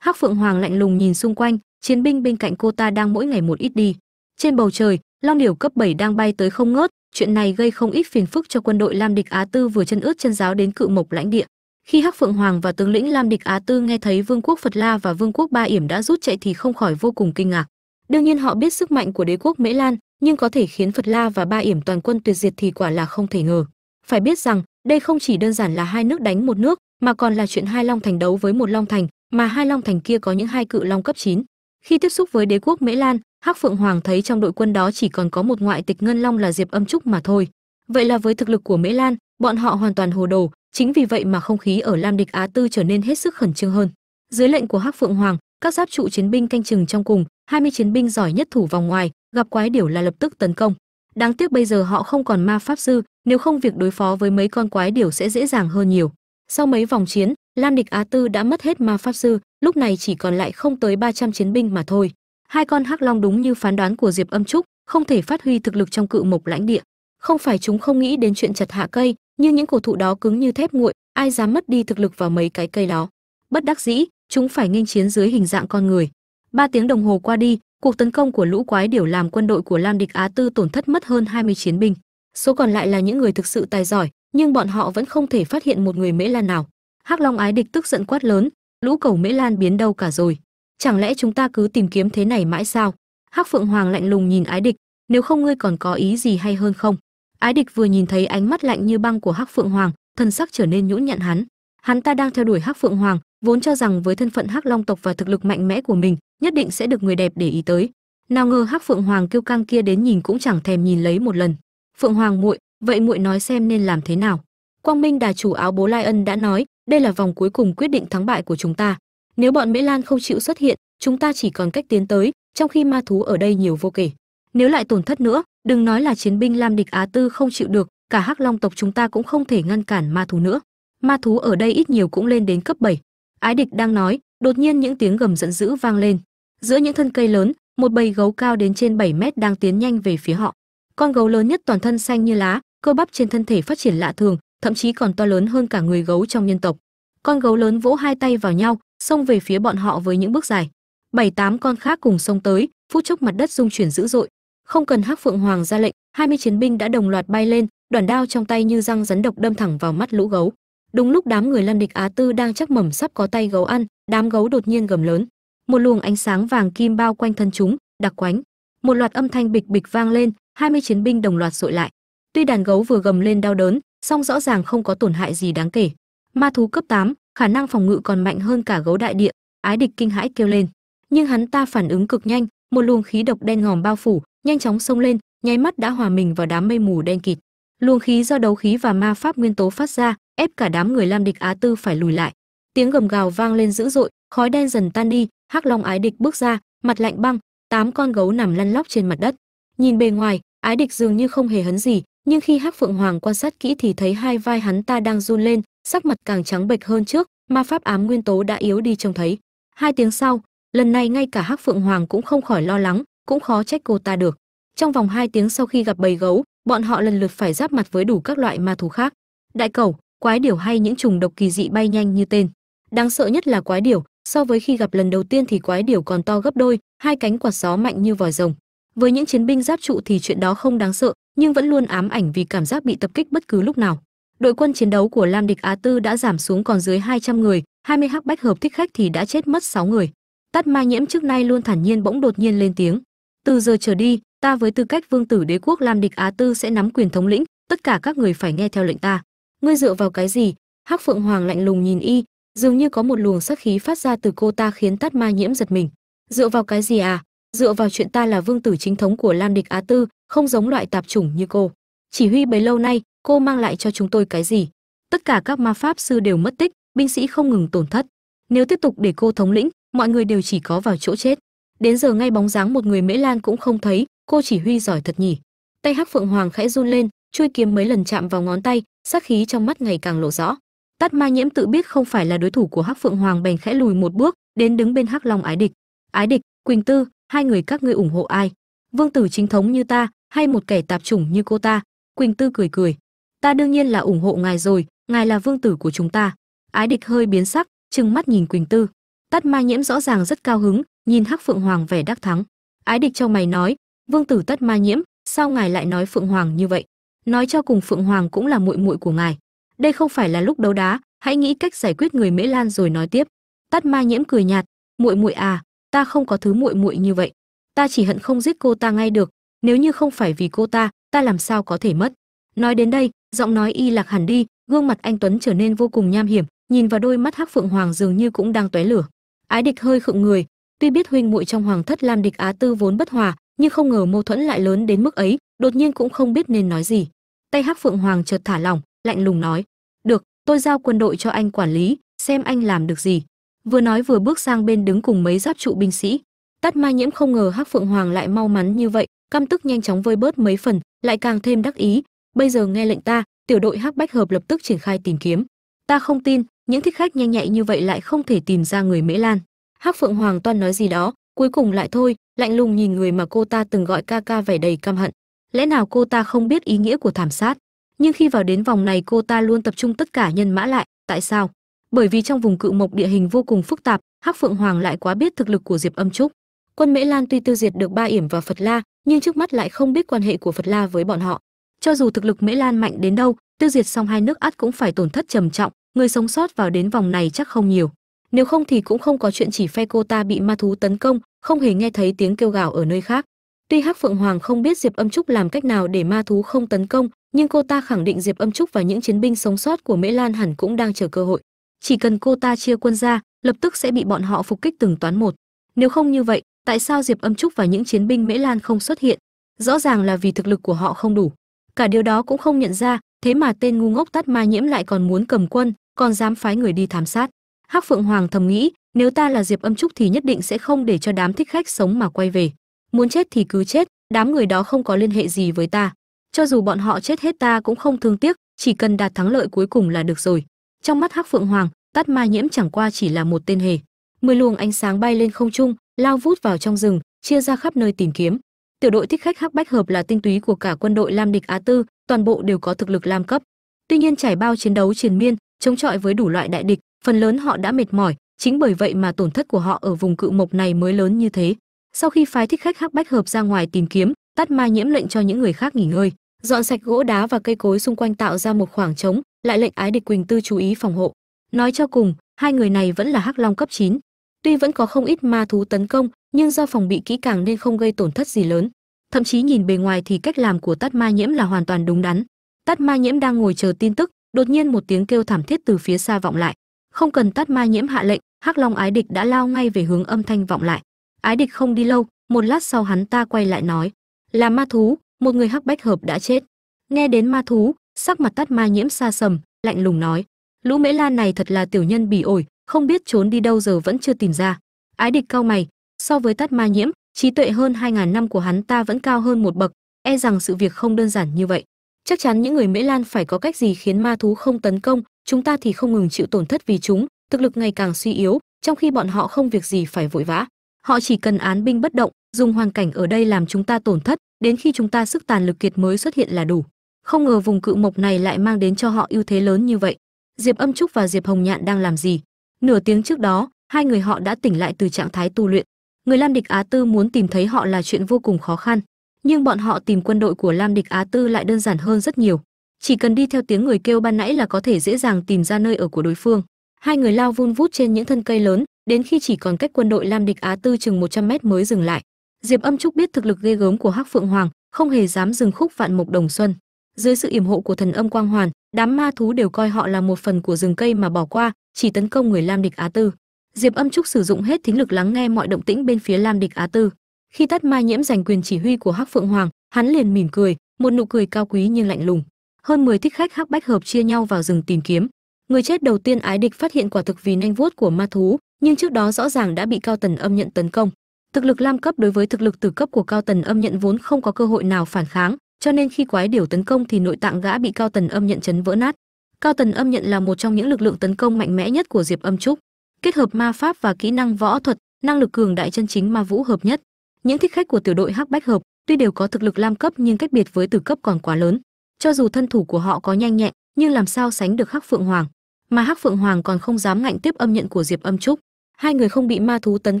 Hắc phượng hoàng lạnh lùng nhìn xung quanh, chiến binh bên cạnh cô ta đang mỗi ngày một ít đi. Trên bầu trời, long điểu cấp 7 đang bay tới không ngớt, chuyện này gây không ít phiền phức cho quân đội lam địch á tư vừa chân ướt chân giáo đến cự mộc lãnh địa. Khi hắc phượng hoàng và tướng lĩnh lam địch á tư nghe thấy vương quốc phật la và vương quốc ba yểm đã rút chạy thì không khỏi vô cùng kinh ngạc đương nhiên họ biết sức mạnh của đế quốc mễ lan, nhưng có thể khiến phật la và ba yểm toàn quân tuyệt diệt thì quả là không thể ngờ. Phải biết rằng, đây không chỉ đơn giản là hai nước đánh một nước, mà còn là chuyện hai long thành đấu với một long thành, mà hai long thành kia có những hai cự long cấp 9. khi tiếp xúc với đế quốc mễ lan, hắc phượng hoàng thấy trong đội quân đó chỉ còn có một ngoại tịch ngân long là diệp âm trúc mà thôi. Vậy là với thực lực của mễ lan, bọn họ hoàn toàn hồ đồ, chính vì vậy mà không khí ở lam địch á tư trở nên hết sức khẩn trương hơn. Dưới lệnh của hắc phượng hoàng, các giáp trụ chiến binh canh chừng trong cùng 20 chiến binh giỏi nhất thủ vòng ngoài, gặp quái điểu là lập tức tấn công. Đáng tiếc bây giờ họ không còn ma pháp sư, nếu không việc đối phó với mấy con quái điểu sẽ dễ dàng hơn nhiều. Sau mấy vòng chiến lam địch á tư đã mất hết ma pháp sư, lúc này chỉ còn lại không tới 300 chiến binh mà thôi. Hai con hắc long đúng như phán đoán của diệp âm trúc, không thể phát huy thực lực trong cự mộc lãnh địa. Không phải chúng không nghĩ đến chuyện chặt hạ cây, nhưng những cổ thụ đó cứng như thép nguội, ai dám mất đi thực lực vào mấy cái cây đó? Bất đắc dĩ, chúng phải nghênh chiến dưới hình dạng con người ba tiếng đồng hồ qua đi, cuộc tấn công của lũ quái điểu làm quân đội của lam địch á tư tổn thất mất hơn 20 chiến binh. Số còn lại là những người thực sự tài giỏi, nhưng bọn họ vẫn không thể phát hiện một người mễ lan nào. Hắc long ái địch tức giận quát lớn, lũ cầu mễ lan biến đâu cả rồi? Chẳng lẽ chúng ta cứ tìm kiếm thế này mãi sao? Hắc phượng hoàng lạnh lùng nhìn ái địch, nếu không ngươi còn có ý gì hay hơn không? Ái địch vừa nhìn thấy ánh mắt lạnh như băng của hắc phượng hoàng thân sắc trở nên nhũn nhặn hắn. Hắn ta đang theo đuổi hắc phượng hoàng vốn cho rằng với thân phận hắc long tộc và thực lực mạnh mẽ của mình, nhất định sẽ được người đẹp để ý tới. Nào ngờ hắc phượng hoàng kêu căng kia đến nhìn cũng chẳng thèm nhìn lấy một lần. Phượng hoàng muội, vậy muội nói xem nên làm thế nào? Quang minh đà chủ áo bố lai ân đã nói, đây là vòng cuối cùng quyết định thắng bại của chúng ta. Nếu bọn mễ lan không chịu xuất hiện, chúng ta chỉ còn cách tiến tới, trong khi ma thú ở đây nhiều vô kể. Nếu lại tổn thất nữa, đừng nói là chiến binh lam địch á tư không chịu được, cả hắc long tộc chúng ta cũng không thể ngăn cản ma thú nữa. Ma thú ở đây ít nhiều cũng lên đến cấp 7 ái địch đang nói, đột nhiên những tiếng gầm giận dữ vang lên. Giữa những thân cây lớn, một bầy gấu cao đến trên 7 mét đang tiến nhanh về phía họ. Con gấu lớn nhất toàn thân xanh như lá, cơ bắp trên thân thể phát triển lạ thường, thậm chí còn to lớn hơn cả người gấu trong nhân tộc. Con gấu lớn vỗ hai tay vào nhau, xông về phía bọn họ với những bước dài. Bảy tám con khác cùng xông tới, phút chốc mặt đất rung chuyển dữ dội. Không cần hắc phượng hoàng ra lệnh 20 chiến binh đã đồng loạt bay lên đoàn đao trong tay như răng rắn độc đâm thẳng vào mắt lũ gấu đúng lúc đám người lăn địch á tư đang chắc mẩm sắp có tay gấu ăn đám gấu đột nhiên gầm lớn. Một luồng ánh sáng vàng kim bao quanh thân chúng đặc quánh. Một loạt âm thanh bịch bịch vang lên 20 chiến binh đồng loạt dội lại. Tuy đàn gấu vừa gầm lên đau đớn song rõ ràng không có tổn hại gì đáng kể. Ma thú cấp 8, khả năng phòng ngự còn mạnh hơn cả gấu đại địa ái địch kinh hãi kêu lên. Nhưng hắn ta phản ứng cực nhanh một luồng khí độc đen ngòm bao phủ nhanh chóng xông lên nháy mắt đã hòa mình vào đám mây mù đen kịt luồng khí do đấu khí và ma pháp nguyên tố phát ra, ép cả đám người lam địch á tư phải lùi lại. Tiếng gầm gào vang lên dữ dội, khói đen dần tan đi, hắc long ái địch bước ra, mặt lạnh băng, tám con gấu nằm lăn lóc trên mặt đất. Nhìn bề ngoài, ái địch dường như không hề hấn gì, nhưng khi hắc phượng hoàng quan sát kỹ thì thấy hai vai hắn ta đang run lên, sắc mặt càng trắng bệch hơn trước, ma pháp ám nguyên tố đã yếu đi trông thấy. Hai tiếng sau, lần này ngay cả hắc phượng hoàng cũng không khỏi lo lắng, cũng khó trách cô ta được. Trong vòng hai tiếng sau khi gặp bầy gấu bọn họ lần lượt phải giáp mặt với đủ các loại ma thú khác. Đại cẩu quái điểu hay những trùng độc kỳ dị bay nhanh như tên. Đáng sợ nhất là quái điểu, so với khi gặp lần đầu tiên thì quái điểu còn to gấp đôi, hai cánh quạt gió mạnh như vòi rồng. Với những chiến binh giáp trụ thì chuyện đó không đáng sợ, nhưng vẫn luôn ám ảnh vì cảm giác bị tập kích bất cứ lúc nào. Đội quân chiến đấu của lam địch á tư đã giảm xuống còn dưới 200 người 20 hắc bách hợp thích khách thì đã chết mất 6 người. Tắt ma nhiễm trước nay luôn thản nhiên bỗng đột nhiên lên tiếng từ giờ trở đi, ta với tư cách vương tử đế quốc lam địch á tư sẽ nắm quyền thống lĩnh, tất cả các người phải nghe theo lệnh ta. Ngươi dựa vào cái gì? Hắc phượng hoàng lạnh lùng nhìn y, dường như có một luồng sát khí phát ra từ cô ta khiến tát ma nhiễm giật mình. Dựa vào cái gì à? Dựa vào chuyện ta là vương tử chính thống của lam địch á tư, không giống loại tạp chủng như cô. Chỉ huy bấy lâu nay, cô mang lại cho chúng tôi cái gì? Tất cả các ma pháp sư đều mất tích, binh sĩ không ngừng tổn thất. Nếu tiếp tục để cô thống lĩnh, mọi người đều chỉ có vào chỗ chết đến giờ ngay bóng dáng một người mễ lan cũng không thấy, cô chỉ huy giỏi thật nhỉ. Tay hắc phượng hoàng khẽ run lên chui kiếm mấy lần chạm vào ngón tay sắc khí trong mắt ngày càng lộ rõ. Tát ma nhiễm tự biết không phải là đối thủ của hắc phượng hoàng bèn khẽ lùi một bước, đến đứng bên hắc long ái địch. Ái địch, quỳnh tư, hai người các ngươi ủng hộ ai? Vương tử chính thống như ta, hay một kẻ tạp chủng như cô ta? Quỳnh tư cười cười. Ta đương nhiên là ủng hộ ngài rồi, ngài là vương tử của chúng ta. Ái địch hơi biến sắc, trừng mắt nhìn quỳnh tư tát ma nhiễm rõ ràng rất cao hứng, nhìn hắc phượng hoàng vẻ đắc thắng. Ái địch trong mày nói, vương tử tất ma nhiễm, sao ngài lại nói phượng hoàng như vậy? Nói cho cùng phượng hoàng cũng là muội muội của ngài. Đây không phải là lúc đấu đá, hãy nghĩ cách giải quyết người mễ lan rồi nói tiếp. Tát ma nhiễm cười nhạt, muội muội à ta không có thứ muội muội như vậy. Ta chỉ hận không giết cô ta ngay được. Nếu như không phải vì cô ta ta làm sao có thể mất? Nói đến đây, giọng nói y lạc hẳn đi, gương mặt anh tuấn trở nên vô cùng nham hiểm, nhìn vào đôi mắt hắc phượng hoàng dường như cũng đang tóe lửa ái địch hơi khựng người. Tuy biết huynh muội trong hoàng thất lam địch á tư vốn bất hòa, nhưng không ngờ mâu thuẫn lại lớn đến mức ấy, đột nhiên cũng không biết nên nói gì. Tay hắc phượng hoàng chợt thả lỏng, lạnh lùng nói, được, tôi giao quân đội cho anh quản lý, xem anh làm được gì. Vừa nói vừa bước sang bên đứng cùng mấy giáp trụ binh sĩ. Tắt ma nhiễm không ngờ hắc phượng hoàng lại mau mắn như vậy, căm tức nhanh chóng vơi bớt mấy phần, lại càng thêm đắc ý. Bây giờ nghe lệnh ta, tiểu đội hắc bách hợp lập tức triển khai tìm kiếm ta không tin, những thích khách nhanh nhạy như vậy lại không thể tìm ra người mễ lan. Hắc phượng hoàng toan nói gì đó, cuối cùng lại thôi, lạnh lùng nhìn người mà cô ta từng gọi ca ca vẻ đầy căm hận. Lẽ nào cô ta không biết ý nghĩa của thảm sát? Nhưng khi vào đến vòng này cô ta luôn tập trung tất cả nhân mã lại, tại sao? Bởi vì trong vùng cự mộc địa hình vô cùng phức tạp, hắc phượng hoàng lại quá biết thực lực của diệp âm trúc. Quân mễ lan tuy tiêu diệt được ba yểm và phật la, nhưng trước mắt lại không biết quan hệ của phật la với bọn họ. Cho dù thực lực mễ lan mạnh đến đâu, tiêu diệt xong hai nước ắt cũng phải tổn thất trầm trọng người sống sót vào đến vòng này chắc không nhiều. Nếu không thì cũng không có chuyện chỉ phe cô ta bị ma thú tấn công, không hề nghe thấy tiếng kêu gào ở nơi khác. Tuy hắc phượng hoàng không biết diệp âm trúc làm cách nào để ma thú không tấn công, nhưng cô ta khẳng định diệp âm trúc và những chiến binh sống sót của mễ lan hẳn cũng đang chờ cơ hội. Chỉ cần cô ta chia quân ra, lập tức sẽ bị bọn họ phục kích từng toán một. Nếu không như vậy, tại sao diệp âm trúc và những chiến binh mễ lan không xuất hiện? Rõ ràng là vì thực lực của họ không đủ cả điều đó cũng không nhận ra, thế mà tên ngu ngốc tắt ma nhiễm lại còn muốn cầm quân, còn dám phái người đi thám sát. Hắc phượng hoàng thầm nghĩ, nếu ta là diệp âm trúc thì nhất định sẽ không để cho đám thích khách sống mà quay về. Muốn chết thì cứ chết, đám người đó không có liên hệ gì với ta. Cho dù bọn họ chết hết ta cũng không thương tiếc, chỉ cần đạt thắng lợi cuối cùng là được rồi. Trong mắt hắc phượng hoàng, tát ma nhiễm chẳng qua chỉ là một tên hề. Mười luồng ánh sáng bay lên không trung, lao vút vào trong rừng, chia ra khắp nơi tìm kiếm tiểu đội thích khách hắc bách hợp là tinh túy của cả quân đội lam địch á tư, toàn bộ đều có thực lực lam cấp. Tuy nhiên trải bao chiến đấu triền miên, chống chọi với đủ loại đại địch, phần lớn họ đã mệt mỏi, chính bởi vậy mà tổn thất của họ ở vùng cự mộc này mới lớn như thế. Sau khi phái thích khách hắc bách hợp ra ngoài tìm kiếm, tắt ma nhiễm lệnh cho những người khác nghỉ ngơi. Dọn sạch gỗ đá và cây cối xung quanh tạo ra một khoảng trống, lại lệnh ái địch quỳnh tư chú ý phòng hộ. Nói cho cùng, hai người này vẫn là hắc long cấp 9. tuy vẫn có không ít ma thú tấn công nhưng do phòng bị kỹ càng nên không gây tổn thất gì lớn. Thậm chí nhìn bề ngoài thì cách làm của tát ma nhiễm là hoàn toàn đúng đắn. Tát ma nhiễm đang ngồi chờ tin tức, đột nhiên một tiếng kêu thảm thiết từ phía xa vọng lại. Không cần tát ma nhiễm hạ lệnh, hắc long ái địch đã lao ngay về hướng âm thanh vọng lại. Ái địch không đi lâu, một lát sau hắn ta quay lại nói, là ma thú, một người hắc bách hợp đã chết. Nghe đến ma thú, sắc mặt tát ma nhiễm xa sầm, lạnh lùng nói, lũ mễ lan này thật là tiểu nhân bỉ ổi, không biết trốn đi đâu giờ vẫn chưa tìm ra. Ái địch cao mày so với tát ma nhiễm, trí tuệ hơn 2.000 năm của hắn ta vẫn cao hơn một bậc. E rằng sự việc không đơn giản như vậy. Chắc chắn những người mễ lan phải có cách gì khiến ma thú không tấn công, chúng ta thì không ngừng chịu tổn thất vì chúng, thực lực ngày càng suy yếu, trong khi bọn họ không việc gì phải vội vã. Họ chỉ cần án binh bất động, dùng hoàn cảnh ở đây làm chúng ta tổn thất, đến khi chúng ta sức tàn lực kiệt mới xuất hiện là đủ. Không ngờ vùng cự mộc này lại mang đến cho họ ưu thế lớn như vậy. Diệp âm trúc và diệp hồng nhạn đang làm gì? Nửa tiếng trước đó, hai người họ đã tỉnh lại từ trạng thái tu luyện người lam địch á tư muốn tìm thấy họ là chuyện vô cùng khó khăn, nhưng bọn họ tìm quân đội của lam địch á tư lại đơn giản hơn rất nhiều. Chỉ cần đi theo tiếng người kêu ban nãy là có thể dễ dàng tìm ra nơi ở của đối phương. Hai người lao vun vút trên những thân cây lớn, đến khi chỉ còn cách quân đội lam địch á tư chừng 100 mét mới dừng lại. Diệp âm trúc biết thực lực ghê gớm của hắc phượng hoàng, không hề dám dừng khúc vạn mộc đồng xuân. Dưới sự yểm hộ của thần âm quang hoàn, đám ma thú đều coi họ là một phần của rừng cây mà bỏ qua, chỉ tấn công người lam địch á tư diệp âm trúc sử dụng hết thính lực lắng nghe mọi động tĩnh bên phía lam địch á tư. Khi tất ma nhiễm giành quyền chỉ huy của hắc phượng hoàng, hắn liền mỉm cười, một nụ cười cao quý nhưng lạnh lùng. Hơn 10 thích khách hắc bách hợp chia nhau vào rừng tìm kiếm. Người chết đầu tiên ái địch phát hiện quả thực vì nanh vuốt của ma thú, nhưng trước đó rõ ràng đã bị cao tần âm nhận tấn công. Thực lực lam cấp đối với thực lực tử cấp của cao tần âm nhận vốn không có cơ hội nào phản kháng, cho nên khi quái điều tấn công thì nội tạng gã bị cao tần âm nhận chấn vỡ nát. Cao tần âm nhận là một trong những lực lượng tấn công mạnh mẽ nhất của diệp âm trúc kết hợp ma pháp và kỹ năng võ thuật, năng lực cường đại chân chính ma vũ hợp nhất. Những thích khách của tiểu đội hắc bách hợp tuy đều có thực lực lam cấp nhưng cách biệt với tử cấp còn quá lớn. Cho dù thân thủ của họ có nhanh nhẹn, nhưng làm sao sánh được hắc phượng hoàng? Mà hắc phượng hoàng còn không dám ngạnh tiếp âm nhận của diệp âm trúc. Hai người không bị ma thú tấn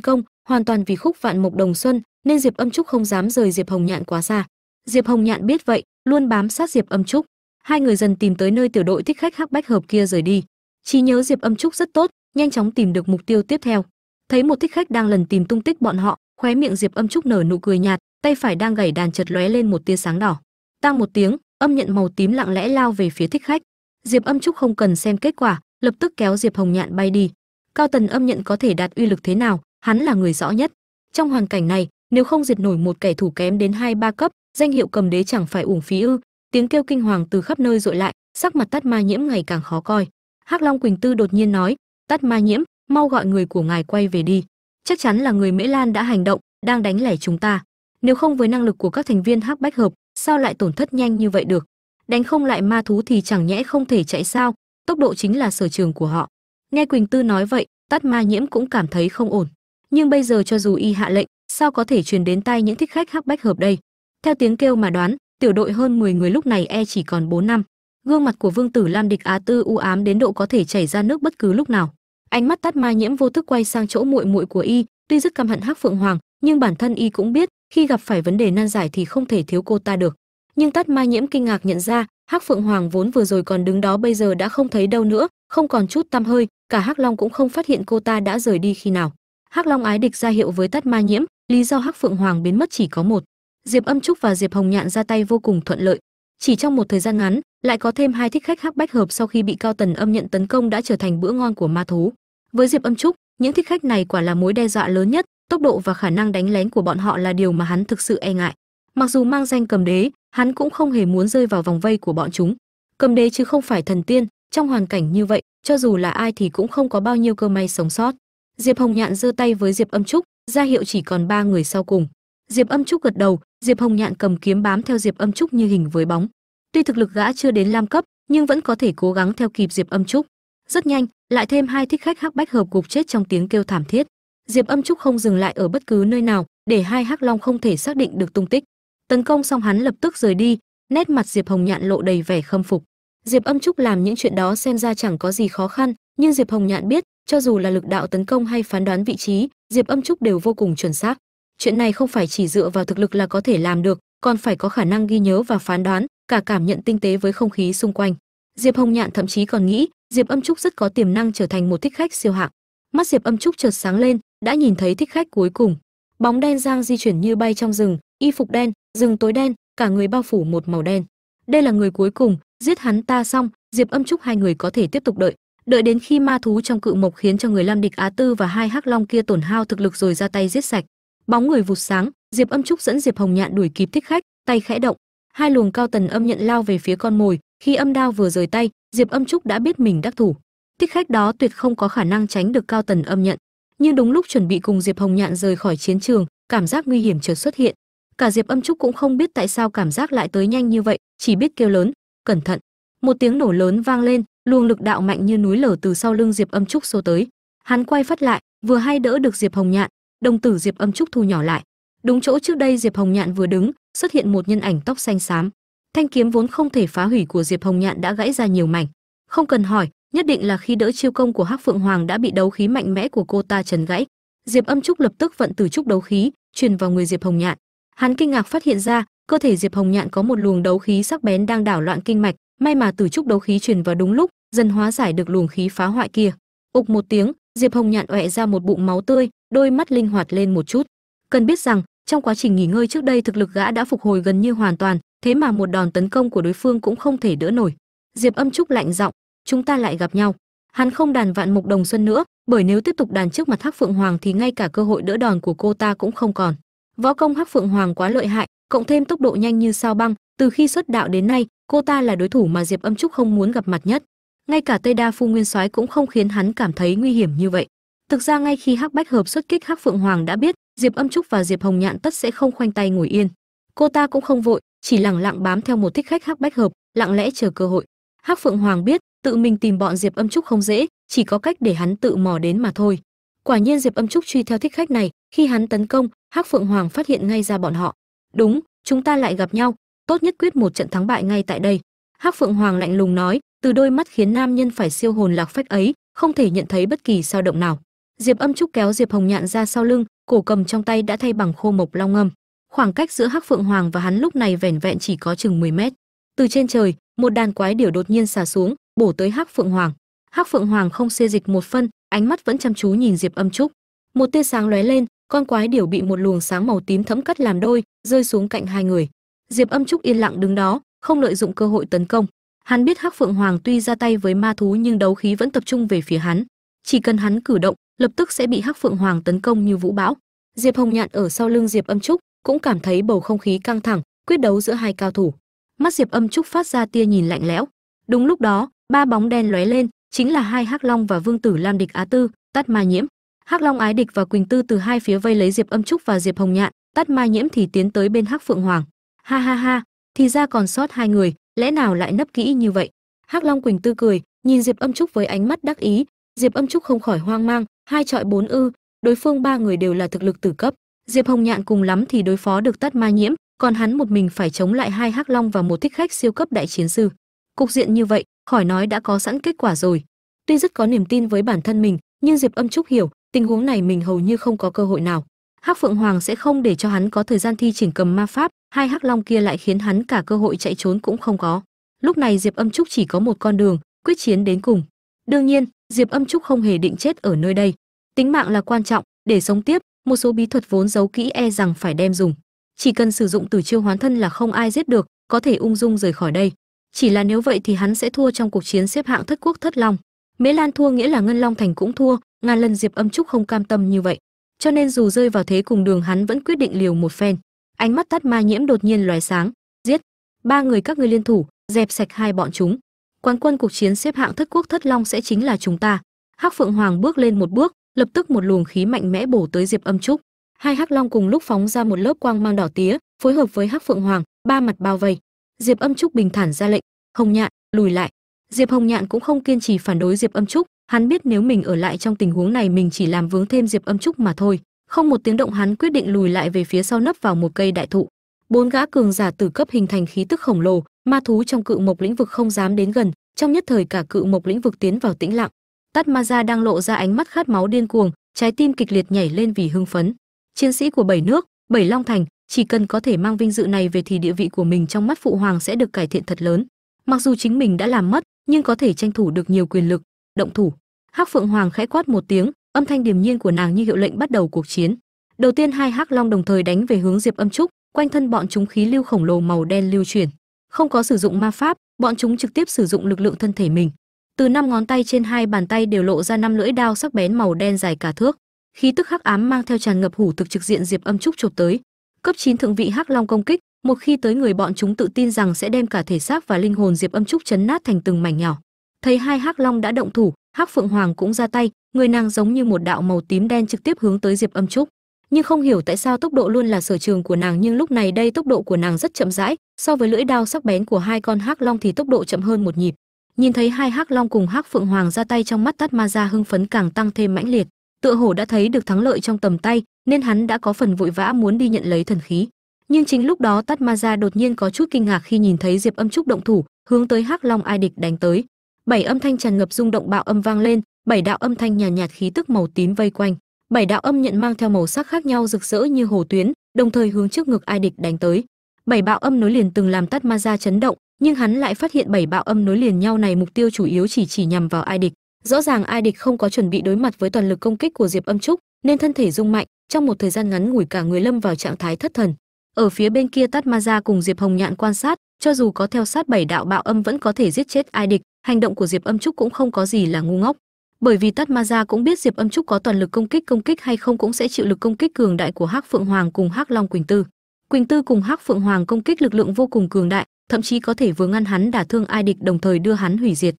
công, hoàn toàn vì khúc vạn mộc đồng xuân, nên diệp âm trúc không dám rời diệp hồng nhạn quá xa. Diệp hồng nhạn biết vậy, luôn bám sát diệp âm trúc. Hai người dần tìm tới nơi tiểu đội thích khách hắc bách hợp kia rời đi. Trí nhớ diệp âm trúc rất tốt nhanh chóng tìm được mục tiêu tiếp theo. Thấy một thích khách đang lần tìm tung tích bọn họ, khóe miệng diệp âm trúc nở nụ cười nhạt, tay phải đang gảy đàn chật lóe lên một tia sáng đỏ. Tăng một tiếng, âm nhận màu tím lặng lẽ lao về phía thích khách. Diệp âm trúc không cần xem kết quả, lập tức kéo diệp hồng nhạn bay đi. Cao tần âm nhận có thể đạt uy lực thế nào, hắn là người rõ nhất. Trong hoàn cảnh này, nếu không diệt nổi một kẻ thủ kém đến hai ba cấp, danh hiệu cầm đế chẳng phải uổng phí ư. Tiếng kêu kinh hoàng từ khắp nơi dội lại, sắc mặt tắt ma nhiễm ngày càng khó coi. Hắc long quỳnh tư đột nhiên nói tắt ma nhiễm, mau gọi người của ngài quay về đi. Chắc chắn là người mễ lan đã hành động, đang đánh lẻ chúng ta. Nếu không với năng lực của các thành viên hắc bách hợp, sao lại tổn thất nhanh như vậy được? Đánh không lại ma thú thì chẳng nhẽ không thể chạy sao? Tốc độ chính là sở trường của họ. Nghe quỳnh tư nói vậy, tắt ma nhiễm cũng cảm thấy không ổn. Nhưng bây giờ cho dù y hạ lệnh, sao có thể truyền đến tay những thích khách hắc bách hợp đây? Theo tiếng kêu mà đoán, tiểu đội hơn 10 người lúc này e chỉ còn 4 năm. Gương mặt của vương tử lam địch á tư u ám đến độ có thể chảy ra nước bất cứ lúc nào ánh mắt tắt ma nhiễm vô thức quay sang chỗ muội muội của y, tuy rất căm hận hắc phượng hoàng, nhưng bản thân y cũng biết, khi gặp phải vấn đề nan giải thì không thể thiếu cô ta được. Nhưng tắt ma nhiễm kinh ngạc nhận ra, hắc phượng hoàng vốn vừa rồi còn đứng đó bây giờ đã không thấy đâu nữa, không còn chút tăm hơi, cả hắc long cũng không phát hiện cô ta đã rời đi khi nào. Hắc long ái địch ra hiệu với tắt ma nhiễm, lý do hắc phượng hoàng biến mất chỉ có một. Diệp âm trúc và diệp hồng nhạn ra tay vô cùng thuận lợi chỉ trong một thời gian ngắn, lại có thêm hai thích khách hắc bách hợp sau khi bị cao tần âm nhận tấn công đã trở thành bữa ngon của ma thú. Với diệp âm trúc, những thích khách này quả là mối đe dọa lớn nhất, tốc độ và khả năng đánh lén của bọn họ là điều mà hắn thực sự e ngại. Mặc dù mang danh cầm đế, hắn cũng không hề muốn rơi vào vòng vây của bọn chúng. Cầm đế chứ không phải thần tiên, trong hoàn cảnh như vậy, cho dù là ai thì cũng không có bao nhiêu cơ may sống sót. Diệp hồng nhạn giơ tay với diệp âm trúc, ra hiệu chỉ còn ba người sau cùng diệp âm trúc gật đầu, diệp hồng nhạn cầm kiếm bám theo diệp âm trúc như hình với bóng. Tuy thực lực gã chưa đến lam cấp, nhưng vẫn có thể cố gắng theo kịp diệp âm trúc. Rất nhanh, lại thêm hai thích khách hắc bách hợp gục chết trong tiếng kêu thảm thiết. Diệp âm trúc không dừng lại ở bất cứ nơi nào, để hai hắc long không thể xác định được tung tích. Tấn công xong hắn lập tức rời đi, nét mặt diệp hồng nhạn lộ đầy vẻ khâm phục. Diệp âm trúc làm những chuyện đó xem ra chẳng có gì khó khăn, nhưng diệp hồng nhạn biết, cho dù là lực đạo tấn công hay phán đoán vị trí, diệp âm trúc đều vô cùng chuẩn xác chuyện này không phải chỉ dựa vào thực lực là có thể làm được, còn phải có khả năng ghi nhớ và phán đoán, cả cảm nhận tinh tế với không khí xung quanh. Diệp hồng nhạn thậm chí còn nghĩ, diệp âm trúc rất có tiềm năng trở thành một thích khách siêu hạng. Mắt diệp âm trúc chợt sáng lên, đã nhìn thấy thích khách cuối cùng. Bóng đen giang di chuyển như bay trong rừng, y phục đen, rừng tối đen, cả người bao phủ một màu đen. Đây là người cuối cùng, giết hắn ta xong, diệp âm trúc hai người có thể tiếp tục đợi. Đợi đến khi ma thú trong cự mộc khiến cho người lam địch á tư và hai hắc long kia tổn hao thực lực rồi ra tay giết sạch bóng người vụt sáng, diệp âm trúc dẫn diệp hồng nhạn đuổi kịp thích khách, tay khẽ động. Hai luồng cao tần âm nhận lao về phía con mồi, khi âm đao vừa rời tay, diệp âm trúc đã biết mình đắc thủ. Thích khách đó tuyệt không có khả năng tránh được cao tần âm nhận. Nhưng đúng lúc chuẩn bị cùng diệp hồng nhạn rời khỏi chiến trường, cảm giác nguy hiểm chợt xuất hiện. Cả diệp âm trúc cũng không biết tại sao cảm giác lại tới nhanh như vậy, chỉ biết kêu lớn, cẩn thận. Một tiếng nổ lớn vang lên, luồng lực đạo mạnh như núi lở từ sau lưng diệp âm trúc xô tới. Hắn quay phát lại, vừa hay đỡ được diệp hồng nhạn đồng tử diệp âm trúc thu nhỏ lại. Đúng chỗ trước đây diệp hồng nhạn vừa đứng, xuất hiện một nhân ảnh tóc xanh xám. Thanh kiếm vốn không thể phá hủy của diệp hồng nhạn đã gãy ra nhiều mảnh. Không cần hỏi, nhất định là khi đỡ chiêu công của hắc phượng hoàng đã bị đấu khí mạnh mẽ của cô ta trần gãy. Diệp âm trúc lập tức vận từ trúc đấu khí, truyền vào người diệp hồng nhạn. Hắn kinh ngạc phát hiện ra, cơ thể diệp hồng nhạn có một luồng đấu khí sắc bén đang đảo loạn kinh mạch. May mà từ trúc đấu khí truyền vào đúng lúc, dần hóa giải được luồng khí phá hoại kia. Ục một tiếng, diệp hồng nhạn ọe ra một bụng máu tươi đôi mắt linh hoạt lên một chút. Cần biết rằng, trong quá trình nghỉ ngơi trước đây thực lực gã đã phục hồi gần như hoàn toàn, thế mà một đòn tấn công của đối phương cũng không thể đỡ nổi. Diệp âm trúc lạnh giọng, chúng ta lại gặp nhau. Hắn không đàn vạn mục đồng xuân nữa, bởi nếu tiếp tục đàn trước mặt hắc phượng hoàng thì ngay cả cơ hội đỡ đòn của cô ta cũng không còn. Võ công hắc phượng hoàng quá lợi hại, cộng thêm tốc độ nhanh như sao băng, từ khi xuất đạo đến nay, cô ta là đối thủ mà diệp âm trúc không muốn gặp mặt nhất. Ngay cả tây đa phu nguyên soái cũng không khiến hắn cảm thấy nguy hiểm như vậy thực ra ngay khi hắc bách hợp xuất kích, hắc phượng hoàng đã biết diệp âm trúc và diệp hồng nhạn tất sẽ không khoanh tay ngồi yên. Cô ta cũng không vội, chỉ lẳng lặng bám theo một thích khách hắc bách hợp, lặng lẽ chờ cơ hội. Hắc phượng hoàng biết tự mình tìm bọn diệp âm trúc không dễ, chỉ có cách để hắn tự mò đến mà thôi. Quả nhiên diệp âm trúc truy theo thích khách này, khi hắn tấn công, hắc phượng hoàng phát hiện ngay ra bọn họ. Đúng, chúng ta lại gặp nhau, tốt nhất quyết một trận thắng bại ngay tại đây. Hắc phượng hoàng lạnh lùng nói, từ đôi mắt khiến nam nhân phải siêu hồn lạc phách ấy, không thể nhận thấy bất kỳ sao động nào diệp âm trúc kéo diệp hồng nhạn ra sau lưng, cổ cầm trong tay đã thay bằng khô mộc long ngâm. Khoảng cách giữa hắc phượng hoàng và hắn lúc này vẻn vẹn chỉ có chừng 10 mét. Từ trên trời, một đàn quái điểu đột nhiên xả xuống, bổ tới hắc phượng hoàng. Hắc phượng hoàng không xê dịch một phân, ánh mắt vẫn chăm chú nhìn diệp âm trúc. Một tia sáng lóe lên, con quái điểu bị một luồng sáng màu tím thẫm cắt làm đôi, rơi xuống cạnh hai người. Diệp âm trúc yên lặng đứng đó, không lợi dụng cơ hội tấn công. Hắn biết hắc phượng hoàng tuy ra tay với ma thú nhưng đấu khí vẫn tập trung về phía hắn. Chỉ cần hắn cử động lập tức sẽ bị hắc phượng hoàng tấn công như vũ bão. Diệp hồng nhạn ở sau lưng diệp âm trúc cũng cảm thấy bầu không khí căng thẳng, quyết đấu giữa hai cao thủ. Mắt diệp âm trúc phát ra tia nhìn lạnh lẽo. Đúng lúc đó, ba bóng đen lóe lên, chính là hai hắc long và vương tử lam địch á tư, tát ma nhiễm. Hắc long ái địch và quỳnh tư từ hai phía vây lấy diệp âm trúc và diệp hồng nhạn, tát ma nhiễm thì tiến tới bên hắc phượng hoàng. Ha ha ha, thì ra còn sót hai người, lẽ nào lại nấp kỹ như vậy? Hắc long quỳnh tư cười, nhìn diệp âm trúc với ánh mắt đắc ý. Diệp âm trúc không khỏi hoang mang hai trọi bốn ư, đối phương ba người đều là thực lực tử cấp. Diệp hồng nhạn cùng lắm thì đối phó được tát ma nhiễm, còn hắn một mình phải chống lại hai hắc long và một thích khách siêu cấp đại chiến sư. Cục diện như vậy, khỏi nói đã có sẵn kết quả rồi. Tuy rất có niềm tin với bản thân mình, nhưng diệp âm trúc hiểu, tình huống này mình hầu như không có cơ hội nào. Hắc phượng hoàng sẽ không để cho hắn có thời gian thi triển cầm ma pháp, hai hắc long kia lại khiến hắn cả cơ hội chạy trốn cũng không có. Lúc này diệp âm trúc chỉ có một con đường, quyết chiến đến cùng. Đương nhiên diệp âm trúc không hề định chết ở nơi đây. Tính mạng là quan trọng, để sống tiếp, một số bí thuật vốn giấu kỹ e rằng phải đem dùng. Chỉ cần sử dụng từ chiêu hoán thân là không ai giết được, có thể ung dung rời khỏi đây. Chỉ là nếu vậy thì hắn sẽ thua trong cuộc chiến xếp hạng thất quốc thất long. Mễ lan thua nghĩa là ngân long thành cũng thua, ngàn lần diệp âm trúc không cam tâm như vậy. Cho nên dù rơi vào thế cùng đường hắn vẫn quyết định liều một phen. Ánh mắt tắt ma nhiễm đột nhiên lóe sáng, giết. Ba người các ngươi liên thủ, dẹp sạch hai bọn chúng quán quân cuộc chiến xếp hạng thất quốc thất long sẽ chính là chúng ta. Hắc phượng hoàng bước lên một bước, lập tức một luồng khí mạnh mẽ bổ tới diệp âm trúc. Hai hắc long cùng lúc phóng ra một lớp quang mang đỏ tía, phối hợp với hắc phượng hoàng, ba mặt bao vây. Diệp âm trúc bình thản ra lệnh, hồng nhạn, lùi lại. Diệp hồng nhạn cũng không kiên trì phản đối diệp âm trúc, hắn biết nếu mình ở lại trong tình huống này mình chỉ làm vướng thêm diệp âm trúc mà thôi. Không một tiếng động hắn quyết định lùi lại về phía sau nấp vào một cây đại thụ bốn gã cường giả tử cấp hình thành khí tức khổng lồ, ma thú trong cự mộc lĩnh vực không dám đến gần, trong nhất thời cả cự mộc lĩnh vực tiến vào tĩnh lặng. Tát ma ra đang lộ ra ánh mắt khát máu điên cuồng, trái tim kịch liệt nhảy lên vì hưng phấn. Chiến sĩ của bảy nước, bảy long thành, chỉ cần có thể mang vinh dự này về thì địa vị của mình trong mắt phụ hoàng sẽ được cải thiện thật lớn. Mặc dù chính mình đã làm mất, nhưng có thể tranh thủ được nhiều quyền lực, động thủ. Hắc phượng hoàng khẽ quát một tiếng, âm thanh điềm nhiên của nàng như hiệu lệnh bắt đầu cuộc chiến. Đầu tiên hai hắc long đồng thời đánh về hướng diệp âm trúc quanh thân bọn chúng khí lưu khổng lồ màu đen lưu chuyển. Không có sử dụng ma pháp, bọn chúng trực tiếp sử dụng lực lượng thân thể mình. Từ năm ngón tay trên hai bàn tay đều lộ ra năm lưỡi đao sắc bén màu đen dài cả thước. Khí tức hắc ám mang theo tràn ngập hủ thực trực diện diệp âm trúc chụp tới. Cấp 9 thượng vị hắc long công kích, một khi tới người bọn chúng tự tin rằng sẽ đem cả thể xác và linh hồn diệp âm trúc chấn nát thành từng mảnh nhỏ. Thấy hai hắc long đã động thủ, hắc phượng hoàng cũng ra tay, người nàng giống như một đạo màu tím đen trực tiếp hướng tới diệp âm trúc nhưng không hiểu tại sao tốc độ luôn là sở trường của nàng nhưng lúc này đây tốc độ của nàng rất chậm rãi so với lưỡi đao sắc bén của hai con hắc long thì tốc độ chậm hơn một nhịp. Nhìn thấy hai hắc long cùng hắc phượng hoàng ra tay trong mắt tát ma ra hưng phấn càng tăng thêm mãnh liệt tựa hồ đã thấy được thắng lợi trong tầm tay nên hắn đã có phần vội vã muốn đi nhận lấy thần khí. Nhưng chính lúc đó tát ma ra đột nhiên có chút kinh ngạc khi nhìn thấy diệp âm trúc động thủ hướng tới hắc long ai địch đánh tới. Bảy âm thanh tràn ngập rung động bạo âm vang lên bảy đạo âm thanh nhàn nhạt, nhạt khí tức màu tím vây quanh bảy đạo âm nhận mang theo màu sắc khác nhau rực rỡ như hồ tuyến, đồng thời hướng trước ngực ai địch đánh tới. Bảy bạo âm nối liền từng làm tát ma ra chấn động, nhưng hắn lại phát hiện bảy bạo âm nối liền nhau này mục tiêu chủ yếu chỉ chỉ nhằm vào ai địch. Rõ ràng ai địch không có chuẩn bị đối mặt với toàn lực công kích của diệp âm trúc, nên thân thể rung mạnh, trong một thời gian ngắn ngủi cả người lâm vào trạng thái thất thần. Ở phía bên kia tát ma ra cùng diệp hồng nhạn quan sát, cho dù có theo sát bảy đạo bạo âm vẫn có thể giết chết ai địch, hành động của diệp âm trúc cũng không có gì là ngu ngốc bởi vì tát ma gia cũng biết diệp âm trúc có toàn lực công kích công kích hay không cũng sẽ chịu lực công kích cường đại của hắc phượng hoàng cùng hắc long quỳnh tư. Quỳnh tư cùng hắc phượng hoàng công kích lực lượng vô cùng cường đại, thậm chí có thể vừa ngăn hắn đả thương ai địch, đồng thời đưa hắn hủy diệt.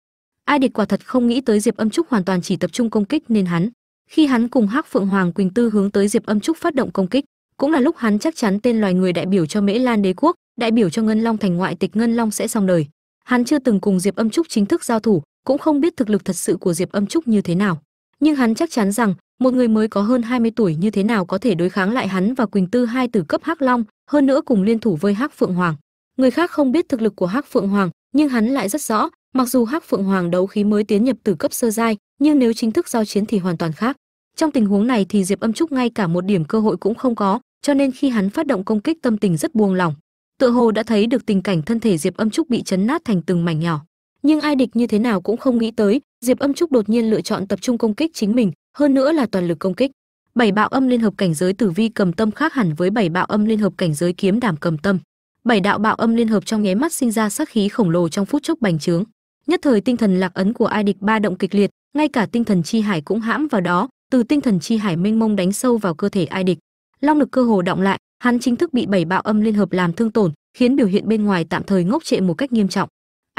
Ai địch quả thật không nghĩ tới diệp âm trúc hoàn toàn chỉ tập trung công kích nên hắn. Khi hắn cùng hắc phượng hoàng quỳnh tư hướng tới diệp âm trúc phát động công kích, cũng là lúc hắn chắc chắn tên loài người đại biểu cho mễ lan đế quốc, đại biểu cho ngân long thành ngoại tịch ngân long sẽ xong đời. Hắn chưa từng cùng diệp âm trúc chính thức giao thủ cũng không biết thực lực thật sự của diệp âm trúc như thế nào. Nhưng hắn chắc chắn rằng, một người mới có hơn 20 tuổi như thế nào có thể đối kháng lại hắn và quỳnh tư hai tử cấp hắc long, hơn nữa cùng liên thủ với hắc phượng hoàng. Người khác không biết thực lực của hắc phượng hoàng, nhưng hắn lại rất rõ, mặc dù hắc phượng hoàng đấu khí mới tiến nhập từ cấp sơ giai, nhưng nếu chính thức giao chiến thì hoàn toàn khác. Trong tình huống này thì diệp âm trúc ngay cả một điểm cơ hội cũng không có, cho nên khi hắn phát động công kích tâm tình rất buông lỏng. Tựa hồ đã thấy được tình cảnh thân thể diệp âm trúc bị chấn nát thành từng mảnh nhỏ nhưng ai địch như thế nào cũng không nghĩ tới, diệp âm trúc đột nhiên lựa chọn tập trung công kích chính mình, hơn nữa là toàn lực công kích. Bảy bạo âm liên hợp cảnh giới tử vi cầm tâm khác hẳn với bảy bạo âm liên hợp cảnh giới kiếm đảm cầm tâm. Bảy đạo bạo âm liên hợp trong nháy mắt sinh ra sát khí khổng lồ trong phút chốc bành trướng. Nhất thời tinh thần lạc ấn của ai địch ba động kịch liệt, ngay cả tinh thần chi hải cũng hãm vào đó, từ tinh thần chi hải mênh mông đánh sâu vào cơ thể ai địch. Long lực cơ hồ động lại, hắn chính thức bị bảy bạo âm liên hợp làm thương tổn, khiến biểu hiện bên ngoài tạm thời ngốc trệ một cách nghiêm trọng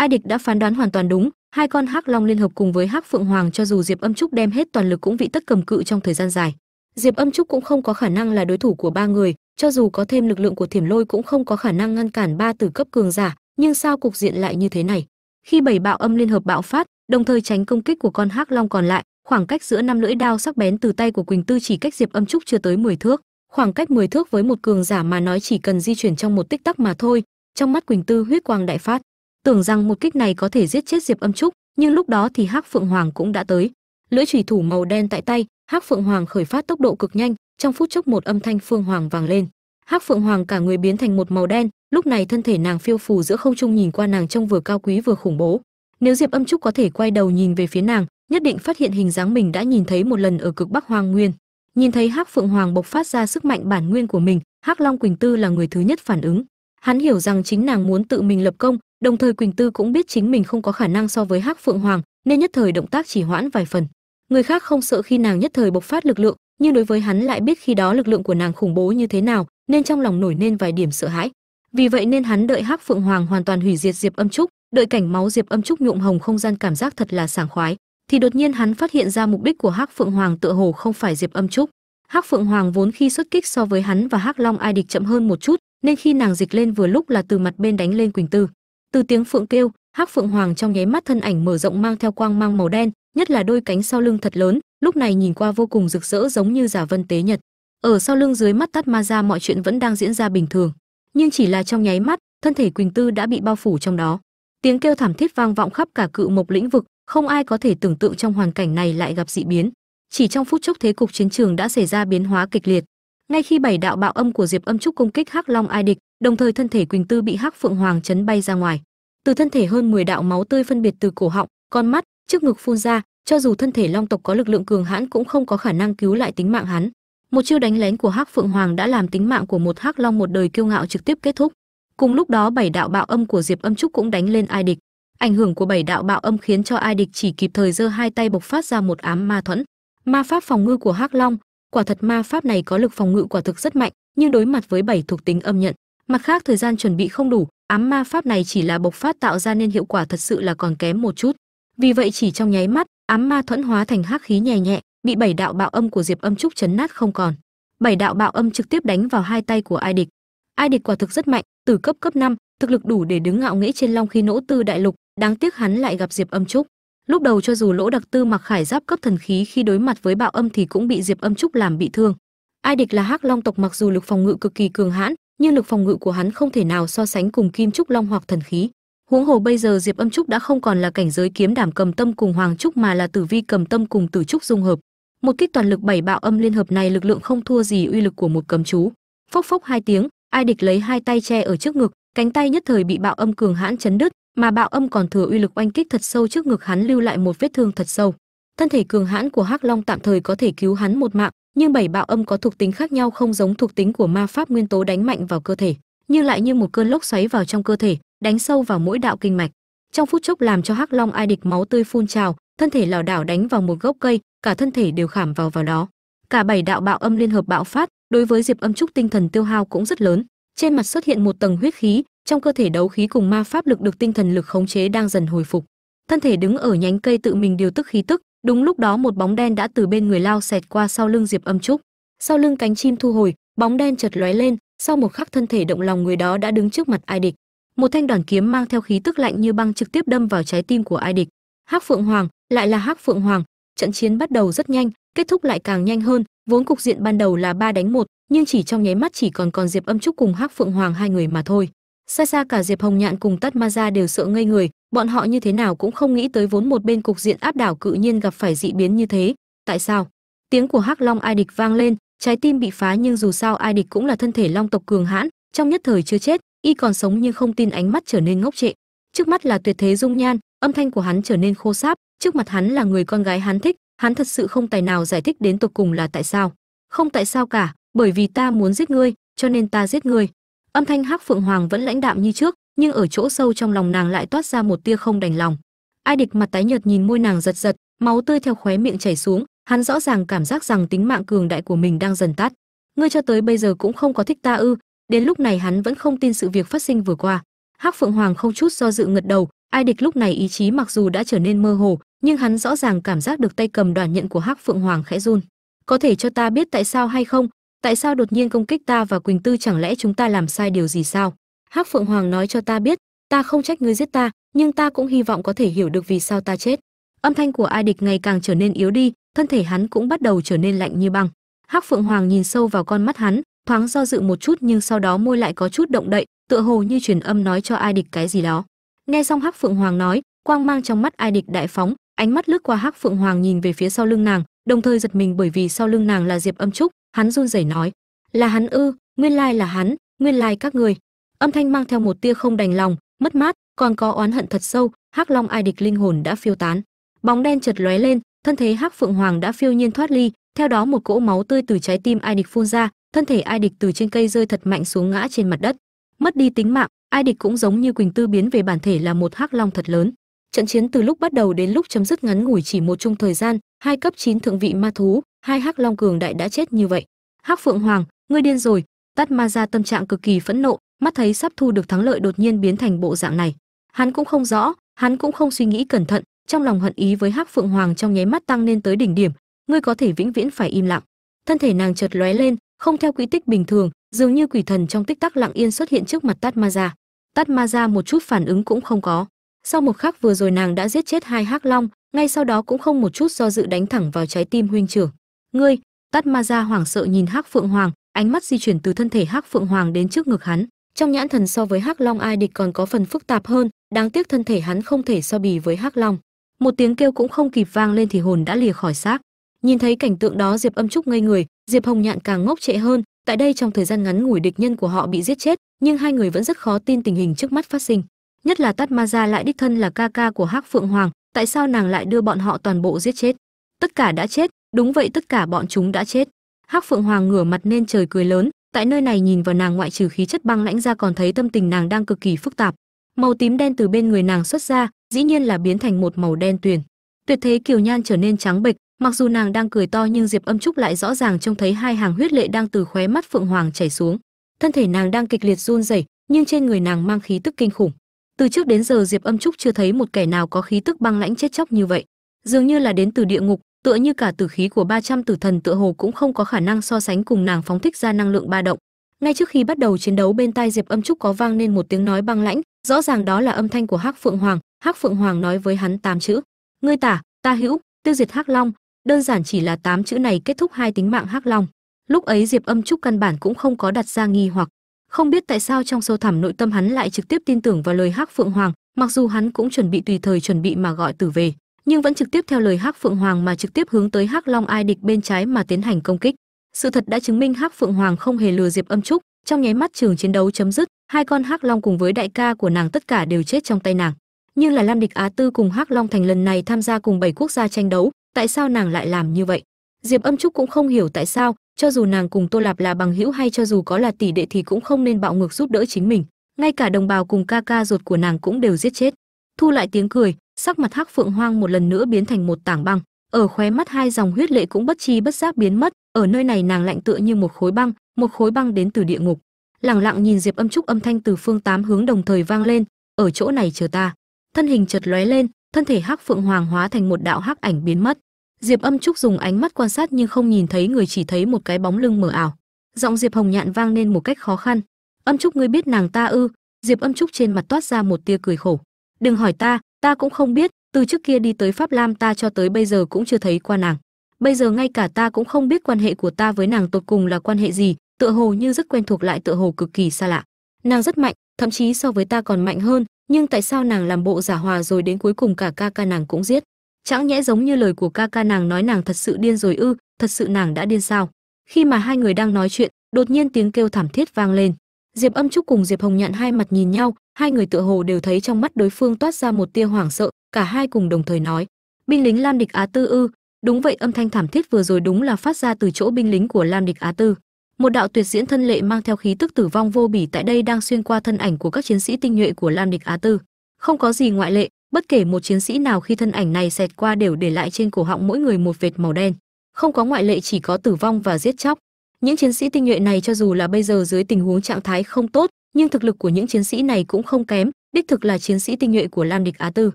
ai địch đã phán đoán hoàn toàn đúng, hai con hắc long liên hợp cùng với hắc phượng hoàng cho dù diệp âm trúc đem hết toàn lực cũng bị tất cầm cự trong thời gian dài. Diệp âm trúc cũng không có khả năng là đối thủ của ba người, cho dù có thêm lực lượng của thiểm lôi cũng không có khả năng ngăn cản ba tử cấp cường giả, nhưng sao cục diện lại như thế này? Khi bảy bạo âm liên hợp bạo phát, đồng thời tránh công kích của con hắc long còn lại, khoảng cách giữa năm lưỡi đao sắc bén từ tay của quỳnh tư chỉ cách diệp âm trúc chưa tới 10 thước. Khoảng cách 10 thước với một cường giả mà nói chỉ cần di chuyển trong một tích tắc mà thôi, trong mắt quỳnh tư huyết quang đại phát tưởng rằng một kích này có thể giết chết diệp âm trúc, nhưng lúc đó thì hắc phượng hoàng cũng đã tới. Lưỡi chủy thủ màu đen tại tay, hắc phượng hoàng khởi phát tốc độ cực nhanh, trong phút chốc một âm thanh phương hoàng vàng lên. Hắc phượng hoàng cả người biến thành một màu đen, lúc này thân thể nàng phiêu phù giữa không trung nhìn qua nàng trông vừa cao quý vừa khủng bố. Nếu diệp âm trúc có thể quay đầu nhìn về phía nàng, nhất định phát hiện hình dáng mình đã nhìn thấy một lần ở cực bắc hoang nguyên. Nhìn thấy hắc phượng hoàng bộc phát ra sức mạnh bản nguyên của mình, hắc long quỳnh tư là người thứ nhất phản ứng. Hắn hiểu rằng chính nàng muốn tự mình lập công đồng thời quỳnh tư cũng biết chính mình không có khả năng so với hắc phượng hoàng, nên nhất thời động tác chỉ hoãn vài phần. Người khác không sợ khi nàng nhất thời bộc phát lực lượng, nhưng đối với hắn lại biết khi đó lực lượng của nàng khủng bố như thế nào, nên trong lòng nổi lên vài điểm sợ hãi. Vì vậy nên hắn đợi hắc phượng hoàng hoàn toàn hủy diệt diệp âm trúc, đợi cảnh máu diệp âm trúc nhuộm hồng không gian cảm giác thật là sảng khoái, thì đột nhiên hắn phát hiện ra mục đích của hắc phượng hoàng tựa hồ không phải diệp âm trúc. Hắc phượng hoàng vốn khi xuất kích so với hắn và hắc long ai địch chậm hơn một chút, nên khi nàng dịch lên vừa lúc là từ mặt bên đánh lên quỳnh tư từ tiếng phượng kêu, hắc phượng hoàng trong nháy mắt thân ảnh mở rộng mang theo quang mang màu đen, nhất là đôi cánh sau lưng thật lớn, lúc này nhìn qua vô cùng rực rỡ giống như giả vân tế nhật. Ở sau lưng dưới mắt tắt ma ra mọi chuyện vẫn đang diễn ra bình thường, nhưng chỉ là trong nháy mắt, thân thể quỳnh tư đã bị bao phủ trong đó. Tiếng kêu thảm thiết vang vọng khắp cả cự mộc lĩnh vực, không ai có thể tưởng tượng trong hoàn cảnh này lại gặp dị biến. Chỉ trong phút chốc thế cục chiến trường đã xảy ra biến hóa kịch liệt ngay khi bảy đạo bạo âm của diệp âm trúc công kích hắc long ai địch, đồng thời thân thể quỳnh tư bị hắc phượng hoàng chấn bay ra ngoài. Từ thân thể hơn 10 đạo máu tươi phân biệt từ cổ họng, con mắt, trước ngực phun ra, cho dù thân thể long tộc có lực lượng cường hãn cũng không có khả năng cứu lại tính mạng hắn. Một chiêu đánh lén của hắc phượng hoàng đã làm tính mạng của một hắc long một đời kiêu ngạo trực tiếp kết thúc. Cùng lúc đó bảy đạo bạo âm của diệp âm trúc cũng đánh lên ai địch. Ảnh hưởng của bảy đạo bạo âm khiến cho ai địch chỉ kịp thời giơ hai tay bộc phát ra một ám ma thuẫn. Ma pháp phòng ngư của hắc long quả thật ma pháp này có lực phòng ngự quả thực rất mạnh nhưng đối mặt với bảy thuộc tính âm nhận. Mặt khác thời gian chuẩn bị không đủ ám ma pháp này chỉ là bộc phát tạo ra nên hiệu quả thật sự là còn kém một chút. Vì vậy chỉ trong nháy mắt ám ma thuẫn hóa thành hắc khí nhẹ nhẹ bị bảy đạo bạo âm của diệp âm trúc chấn nát không còn. Bảy đạo bạo âm trực tiếp đánh vào hai tay của ai địch. Ai địch quả thực rất mạnh từ cấp cấp 5, thực lực đủ để đứng ngạo nghễ trên long khí nỗ tư đại lục đáng tiếc hắn lại gặp diệp âm trúc lúc đầu cho dù lỗ đặc tư mặc khải giáp cấp thần khí khi đối mặt với bạo âm thì cũng bị diệp âm trúc làm bị thương. Ai địch là hắc long tộc mặc dù lực phòng ngự cực kỳ cường hãn, nhưng lực phòng ngự của hắn không thể nào so sánh cùng kim trúc long hoặc thần khí. Huống hồ bây giờ diệp âm trúc đã không còn là cảnh giới kiếm đảm cầm tâm cùng hoàng trúc mà là tử vi cầm tâm cùng tử trúc dung hợp. Một kích toàn lực bảy bạo âm liên hợp này lực lượng không thua gì uy lực của một cầm chú. Phốc phốc hai tiếng, ai địch lấy hai tay che ở trước ngực, cánh tay nhất thời bị bạo âm cường hãn chấn đứt mà bạo âm còn thừa uy lực oanh kích thật sâu trước ngực hắn lưu lại một vết thương thật sâu. Thân thể cường hãn của hắc long tạm thời có thể cứu hắn một mạng, nhưng bảy bạo âm có thuộc tính khác nhau không giống thuộc tính của ma pháp nguyên tố đánh mạnh vào cơ thể, nhưng lại như một cơn lốc xoáy vào trong cơ thể, đánh sâu vào mỗi đạo kinh mạch. Trong phút chốc làm cho hắc long ai địch máu tươi phun trào, thân thể lảo đảo đánh vào một gốc cây, cả thân thể đều khảm vào vào đó. Cả bảy đạo bạo âm liên hợp bạo phát, đối với diệp âm trúc tinh thần tiêu hao cũng rất lớn. Trên mặt xuất hiện một tầng huyết khí trong cơ thể đấu khí cùng ma pháp lực được tinh thần lực khống chế đang dần hồi phục. Thân thể đứng ở nhánh cây tự mình điều tức khí tức, đúng lúc đó một bóng đen đã từ bên người lao xẹt qua sau lưng diệp âm trúc. Sau lưng cánh chim thu hồi, bóng đen chợt lóe lên, sau một khắc thân thể động lòng người đó đã đứng trước mặt ai địch. Một thanh đoàn kiếm mang theo khí tức lạnh như băng trực tiếp đâm vào trái tim của ai địch. Hắc phượng hoàng, lại là hắc phượng hoàng. Trận chiến bắt đầu rất nhanh, kết thúc lại càng nhanh hơn, vốn cục diện ban đầu là ba đánh một, nhưng chỉ trong nháy mắt chỉ còn còn diệp âm trúc cùng hắc phượng hoàng hai người mà thôi xa xa cả diệp hồng nhạn cùng tất ma ra đều sợ ngây người, bọn họ như thế nào cũng không nghĩ tới vốn một bên cục diện áp đảo cự nhiên gặp phải dị biến như thế. Tại sao? Tiếng của hắc long ai địch vang lên, trái tim bị phá nhưng dù sao ai địch cũng là thân thể long tộc cường hãn, trong nhất thời chưa chết, y còn sống nhưng không tin ánh mắt trở nên ngốc trệ. Trước mắt là tuyệt thế dung nhan, âm thanh của hắn trở nên khô sáp, trước mặt hắn là người con gái hắn thích, hắn thật sự không tài nào giải thích đến tột cùng là tại sao. Không tại sao cả, bởi vì ta muốn giết ngươi, cho nên ta giết ngươi âm thanh hắc phượng hoàng vẫn lãnh đạm như trước, nhưng ở chỗ sâu trong lòng nàng lại toát ra một tia không đành lòng. Ai địch mặt tái nhợt nhìn môi nàng giật giật, máu tươi theo khóe miệng chảy xuống, hắn rõ ràng cảm giác rằng tính mạng cường đại của mình đang dần tắt. Ngươi cho tới bây giờ cũng không có thích ta ư? Đến lúc này hắn vẫn không tin sự việc phát sinh vừa qua. Hắc phượng hoàng không chút do dự ngật đầu, ai địch lúc này ý chí mặc dù đã trở nên mơ hồ, nhưng hắn rõ ràng cảm giác được tay cầm đoàn nhận của hắc phượng hoàng khẽ run. Có thể cho ta biết tại sao hay không? Tại sao đột nhiên công kích ta và quỳnh tư chẳng lẽ chúng ta làm sai điều gì sao? Hắc phượng hoàng nói cho ta biết, ta không trách ngươi giết ta, nhưng ta cũng hy vọng có thể hiểu được vì sao ta chết. Âm thanh của ai địch ngày càng trở nên yếu đi, thân thể hắn cũng bắt đầu trở nên lạnh như băng. Hắc phượng hoàng nhìn sâu vào con mắt hắn, thoáng do dự một chút nhưng sau đó môi lại có chút động đậy, tựa hồ như truyền âm nói cho ai địch cái gì đó. Nghe xong hắc phượng hoàng nói, quang mang trong mắt ai địch đại phóng, ánh mắt lướt qua hắc phượng hoàng nhìn về phía sau lưng nàng đồng thời giật mình bởi vì sau lưng nàng là diệp âm trúc, hắn run rẩy nói, là hắn ư? Nguyên lai là hắn, nguyên lai các người âm thanh mang theo một tia không đành lòng, mất mát, còn có oán hận thật sâu, hắc long ai địch linh hồn đã phiêu tán. Bóng đen chợt lóe lên, thân thế hắc phượng hoàng đã phiêu nhiên thoát ly, theo đó một cỗ máu tươi từ trái tim ai địch phun ra, thân thể ai địch từ trên cây rơi thật mạnh xuống ngã trên mặt đất. Mất đi tính mạng, ai địch cũng giống như quỳnh tư biến về bản thể là một hắc long thật lớn trận chiến từ lúc bắt đầu đến lúc chấm dứt ngắn ngủi chỉ một chung thời gian, hai cấp 9 thượng vị ma thú, hai hắc long cường đại đã chết như vậy. Hắc phượng hoàng, ngươi điên rồi. Tát ma ra tâm trạng cực kỳ phẫn nộ, mắt thấy sắp thu được thắng lợi đột nhiên biến thành bộ dạng này. Hắn cũng không rõ, hắn cũng không suy nghĩ cẩn thận, trong lòng hận ý với hắc phượng hoàng trong nháy mắt tăng lên tới đỉnh điểm, ngươi có thể vĩnh viễn phải im lặng. Thân thể nàng chợt lóe lên, không theo quỹ tích bình thường, dường như quỷ thần trong tích tắc lặng yên xuất hiện trước mặt tát ma ra tát ma ra một chút phản ứng cũng không có sau một khắc vừa rồi nàng đã giết chết hai hắc long, ngay sau đó cũng không một chút do dự đánh thẳng vào trái tim huynh trưởng. Ngươi, tát ma ra hoảng sợ nhìn hắc phượng hoàng, ánh mắt di chuyển từ thân thể hắc phượng hoàng đến trước ngực hắn. Trong nhãn thần so với hắc long ai địch còn có phần phức tạp hơn, đáng tiếc thân thể hắn không thể so bì với hắc long. Một tiếng kêu cũng không kịp vang lên thì hồn đã lìa khỏi xác. Nhìn thấy cảnh tượng đó diệp âm trúc ngây người, diệp hồng nhạn càng ngốc trệ hơn, tại đây trong thời gian ngắn ngủi địch nhân của họ bị giết chết, nhưng hai người vẫn rất khó tin tình hình trước mắt phát sinh nhất là tát ma gia lại đích thân là ca ca của hắc phượng hoàng, tại sao nàng lại đưa bọn họ toàn bộ giết chết? Tất cả đã chết, đúng vậy tất cả bọn chúng đã chết. Hắc phượng hoàng ngửa mặt nên trời cười lớn, tại nơi này nhìn vào nàng ngoại trừ khí chất băng lãnh ra còn thấy tâm tình nàng đang cực kỳ phức tạp. Màu tím đen từ bên người nàng xuất ra, dĩ nhiên là biến thành một màu đen tuyền. Tuyệt thế kiều nhan trở nên trắng bệch, mặc dù nàng đang cười to nhưng diệp âm trúc lại rõ ràng trông thấy hai hàng huyết lệ đang từ khóe mắt phượng hoàng chảy xuống. Thân thể nàng đang kịch liệt run rẩy, nhưng trên người nàng mang khí tức kinh khủng từ trước đến giờ diệp âm trúc chưa thấy một kẻ nào có khí tức băng lãnh chết chóc như vậy. Dường như là đến từ địa ngục, tựa như cả tử khí của 300 tử thần tựa hồ cũng không có khả năng so sánh cùng nàng phóng thích ra năng lượng ba động. Ngay trước khi bắt đầu chiến đấu bên tai diệp âm trúc có vang lên một tiếng nói băng lãnh, rõ ràng đó là âm thanh của hắc phượng hoàng, hắc phượng hoàng nói với hắn tám chữ, ngươi tả, ta hữu, tiêu diệt hắc long. Đơn giản chỉ là tám chữ này kết thúc hai tính mạng hắc long. Lúc ấy diệp âm trúc căn bản cũng không có đặt ra nghi hoặc không biết tại sao trong sâu thẳm nội tâm hắn lại trực tiếp tin tưởng vào lời hắc phượng hoàng, mặc dù hắn cũng chuẩn bị tùy thời chuẩn bị mà gọi tử về, nhưng vẫn trực tiếp theo lời hắc phượng hoàng mà trực tiếp hướng tới hắc long ai địch bên trái mà tiến hành công kích. Sự thật đã chứng minh hắc phượng hoàng không hề lừa diệp âm trúc, trong nháy mắt trường chiến đấu chấm dứt, hai con hắc long cùng với đại ca của nàng tất cả đều chết trong tay nàng. Nhưng là lam địch á tư cùng hắc long thành lần này tham gia cùng bảy quốc gia tranh đấu, tại sao nàng lại làm như vậy? Diệp âm trúc cũng không hiểu tại sao cho dù nàng cùng tô lạp là bằng hữu hay cho dù có là tỷ đệ thì cũng không nên bạo ngược giúp đỡ chính mình. Ngay cả đồng bào cùng ca ca ruột của nàng cũng đều giết chết. Thu lại tiếng cười, sắc mặt hắc phượng hoang một lần nữa biến thành một tảng băng. Ở khóe mắt hai dòng huyết lệ cũng bất chi bất giác biến mất. Ở nơi này nàng lạnh tựa như một khối băng, một khối băng đến từ địa ngục. Lẳng lặng nhìn diệp âm trúc âm thanh từ phương tám hướng đồng thời vang lên, ở chỗ này chờ ta. Thân hình chợt lóe lên, thân thể hắc phượng hoàng hóa thành một đạo hắc ảnh biến mất diệp âm trúc dùng ánh mắt quan sát nhưng không nhìn thấy người chỉ thấy một cái bóng lưng mờ ảo. Giọng diệp hồng nhạn vang lên một cách khó khăn. Âm trúc, ngươi biết nàng ta ư? Diệp âm trúc trên mặt toát ra một tia cười khổ. Đừng hỏi ta ta cũng không biết, từ trước kia đi tới pháp lam ta cho tới bây giờ cũng chưa thấy qua nàng. Bây giờ ngay cả ta cũng không biết quan hệ của ta với nàng tột cùng là quan hệ gì, tựa hồ như rất quen thuộc lại tựa hồ cực kỳ xa lạ. Nàng rất mạnh, thậm chí so với ta còn mạnh hơn, nhưng tại sao nàng làm bộ giả hòa rồi đến cuối cùng cả ca ca nàng cũng giết? Chẳng nhẽ giống như lời của ca ca nàng nói nàng thật sự điên rồi ư, thật sự nàng đã điên sao? Khi mà hai người đang nói chuyện, đột nhiên tiếng kêu thảm thiết vang lên. Diệp âm trúc cùng diệp hồng nhạn hai mặt nhìn nhau, hai người tựa hồ đều thấy trong mắt đối phương toát ra một tia hoảng sợ, cả hai cùng đồng thời nói. Binh lính lam địch á tư ư? Đúng vậy, âm thanh thảm thiết vừa rồi đúng là phát ra từ chỗ binh lính của lam địch á tư. Một đạo tuyệt diễn thân lệ mang theo khí tức tử vong vô bỉ tại đây đang xuyên qua thân ảnh của các chiến sĩ tinh nhuệ của lam địch á tư. Không có gì ngoại lệ bất kể một chiến sĩ nào khi thân ảnh này xẹt qua đều để lại trên cổ họng mỗi người một vệt màu đen. Không có ngoại lệ, chỉ có tử vong và giết chóc. Những chiến sĩ tinh nhuệ này cho dù là bây giờ dưới tình huống trạng thái không tốt, nhưng thực lực của những chiến sĩ này cũng không kém, đích thực là chiến sĩ tinh nhuệ của lam địch á tư.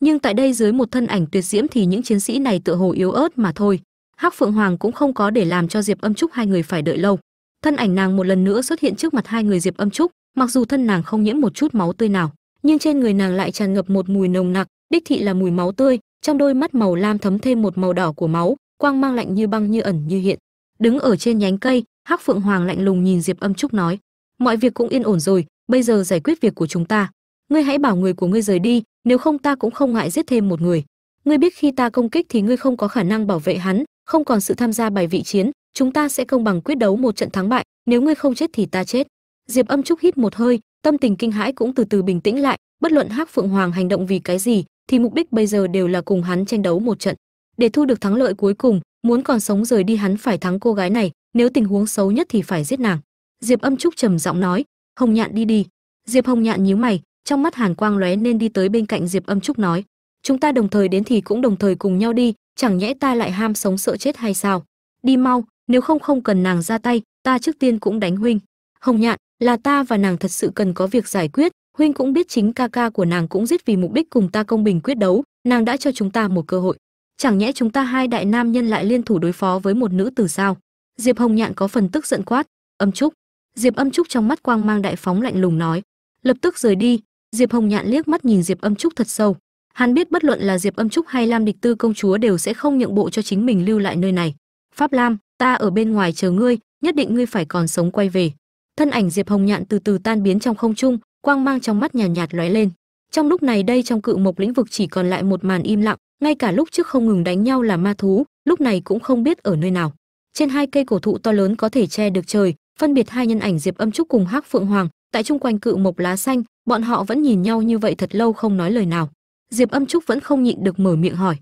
Nhưng tại đây dưới một thân ảnh tuyệt diễm thì những chiến sĩ này tựa hồ yếu ớt mà thôi. Hắc phượng hoàng cũng không có để làm cho diệp âm trúc hai người phải đợi lâu. Thân ảnh nàng một lần nữa xuất hiện trước mặt hai người diệp âm trúc, mặc dù thân nàng không nhiễm một chút máu tươi nào nhưng trên người nàng lại tràn ngập một mùi nồng nặc, đích thị là mùi máu tươi, trong đôi mắt màu lam thấm thêm một màu đỏ của máu, quang mang lạnh như băng như ẩn như hiện. Đứng ở trên nhánh cây, hắc phượng hoàng lạnh lùng nhìn diệp âm trúc nói, mọi việc cũng yên ổn rồi, bây giờ giải quyết việc của chúng ta. Ngươi hãy bảo người của ngươi rời đi, nếu không ta cũng không ngại giết thêm một người. Ngươi biết khi ta công kích thì ngươi không có khả năng bảo vệ hắn, không còn sự tham gia bài vị chiến, chúng ta sẽ công bằng quyết đấu một trận thắng bại, nếu ngươi không chết thì ta chết. Diệp âm trúc hít một hơi tâm tình kinh hãi cũng từ từ bình tĩnh lại, bất luận hắc phượng hoàng hành động vì cái gì, thì mục đích bây giờ đều là cùng hắn tranh đấu một trận. Để thu được thắng lợi cuối cùng, muốn còn sống rời đi hắn phải thắng cô gái này, nếu tình huống xấu nhất thì phải giết nàng. Diệp âm trúc trầm giọng nói, hồng nhạn đi đi. Diệp hồng nhạn nhíu mày, trong mắt hàn quang lóe nên đi tới bên cạnh diệp âm trúc nói, chúng ta đồng thời đến thì cũng đồng thời cùng nhau đi, chẳng nhẽ ta lại ham sống sợ chết hay sao? Đi mau, nếu không không cần nàng ra tay, ta trước tiên cũng đánh huynh hồng nhạn, là ta và nàng thật sự cần có việc giải quyết. Huynh cũng biết chính ca ca của nàng cũng giết vì mục đích cùng ta công bình quyết đấu. Nàng đã cho chúng ta một cơ hội. Chẳng nhẽ chúng ta hai đại nam nhân lại liên thủ đối phó với một nữ tử sao? Diệp hồng nhạn có phần tức giận quát. Âm trúc. Diệp âm trúc trong mắt quang mang đại phóng lạnh lùng nói. Lập tức rời đi. Diệp hồng nhạn liếc mắt nhìn diệp âm trúc thật sâu. Hắn biết bất luận là diệp âm trúc hay lam địch tư công chúa đều sẽ không nhượng bộ cho chính mình lưu lại nơi này. Pháp lam, ta ở bên ngoài chờ ngươi, nhất định ngươi phải còn sống quay về thân ảnh diệp hồng nhạn từ từ tan biến trong không trung quang mang trong mắt nhàn nhạt, nhạt lóe lên. Trong lúc này đây trong cự mộc lĩnh vực chỉ còn lại một màn im lặng ngay cả lúc trước không ngừng đánh nhau là ma thú lúc này cũng không biết ở nơi nào. Trên hai cây cổ thụ to lớn có thể che được trời phân biệt hai nhân ảnh diệp âm trúc cùng hắc phượng hoàng tại chung quanh cự mộc lá xanh bọn họ vẫn nhìn nhau như vậy thật lâu không nói lời nào. Diệp âm trúc vẫn không nhịn được mở miệng hỏi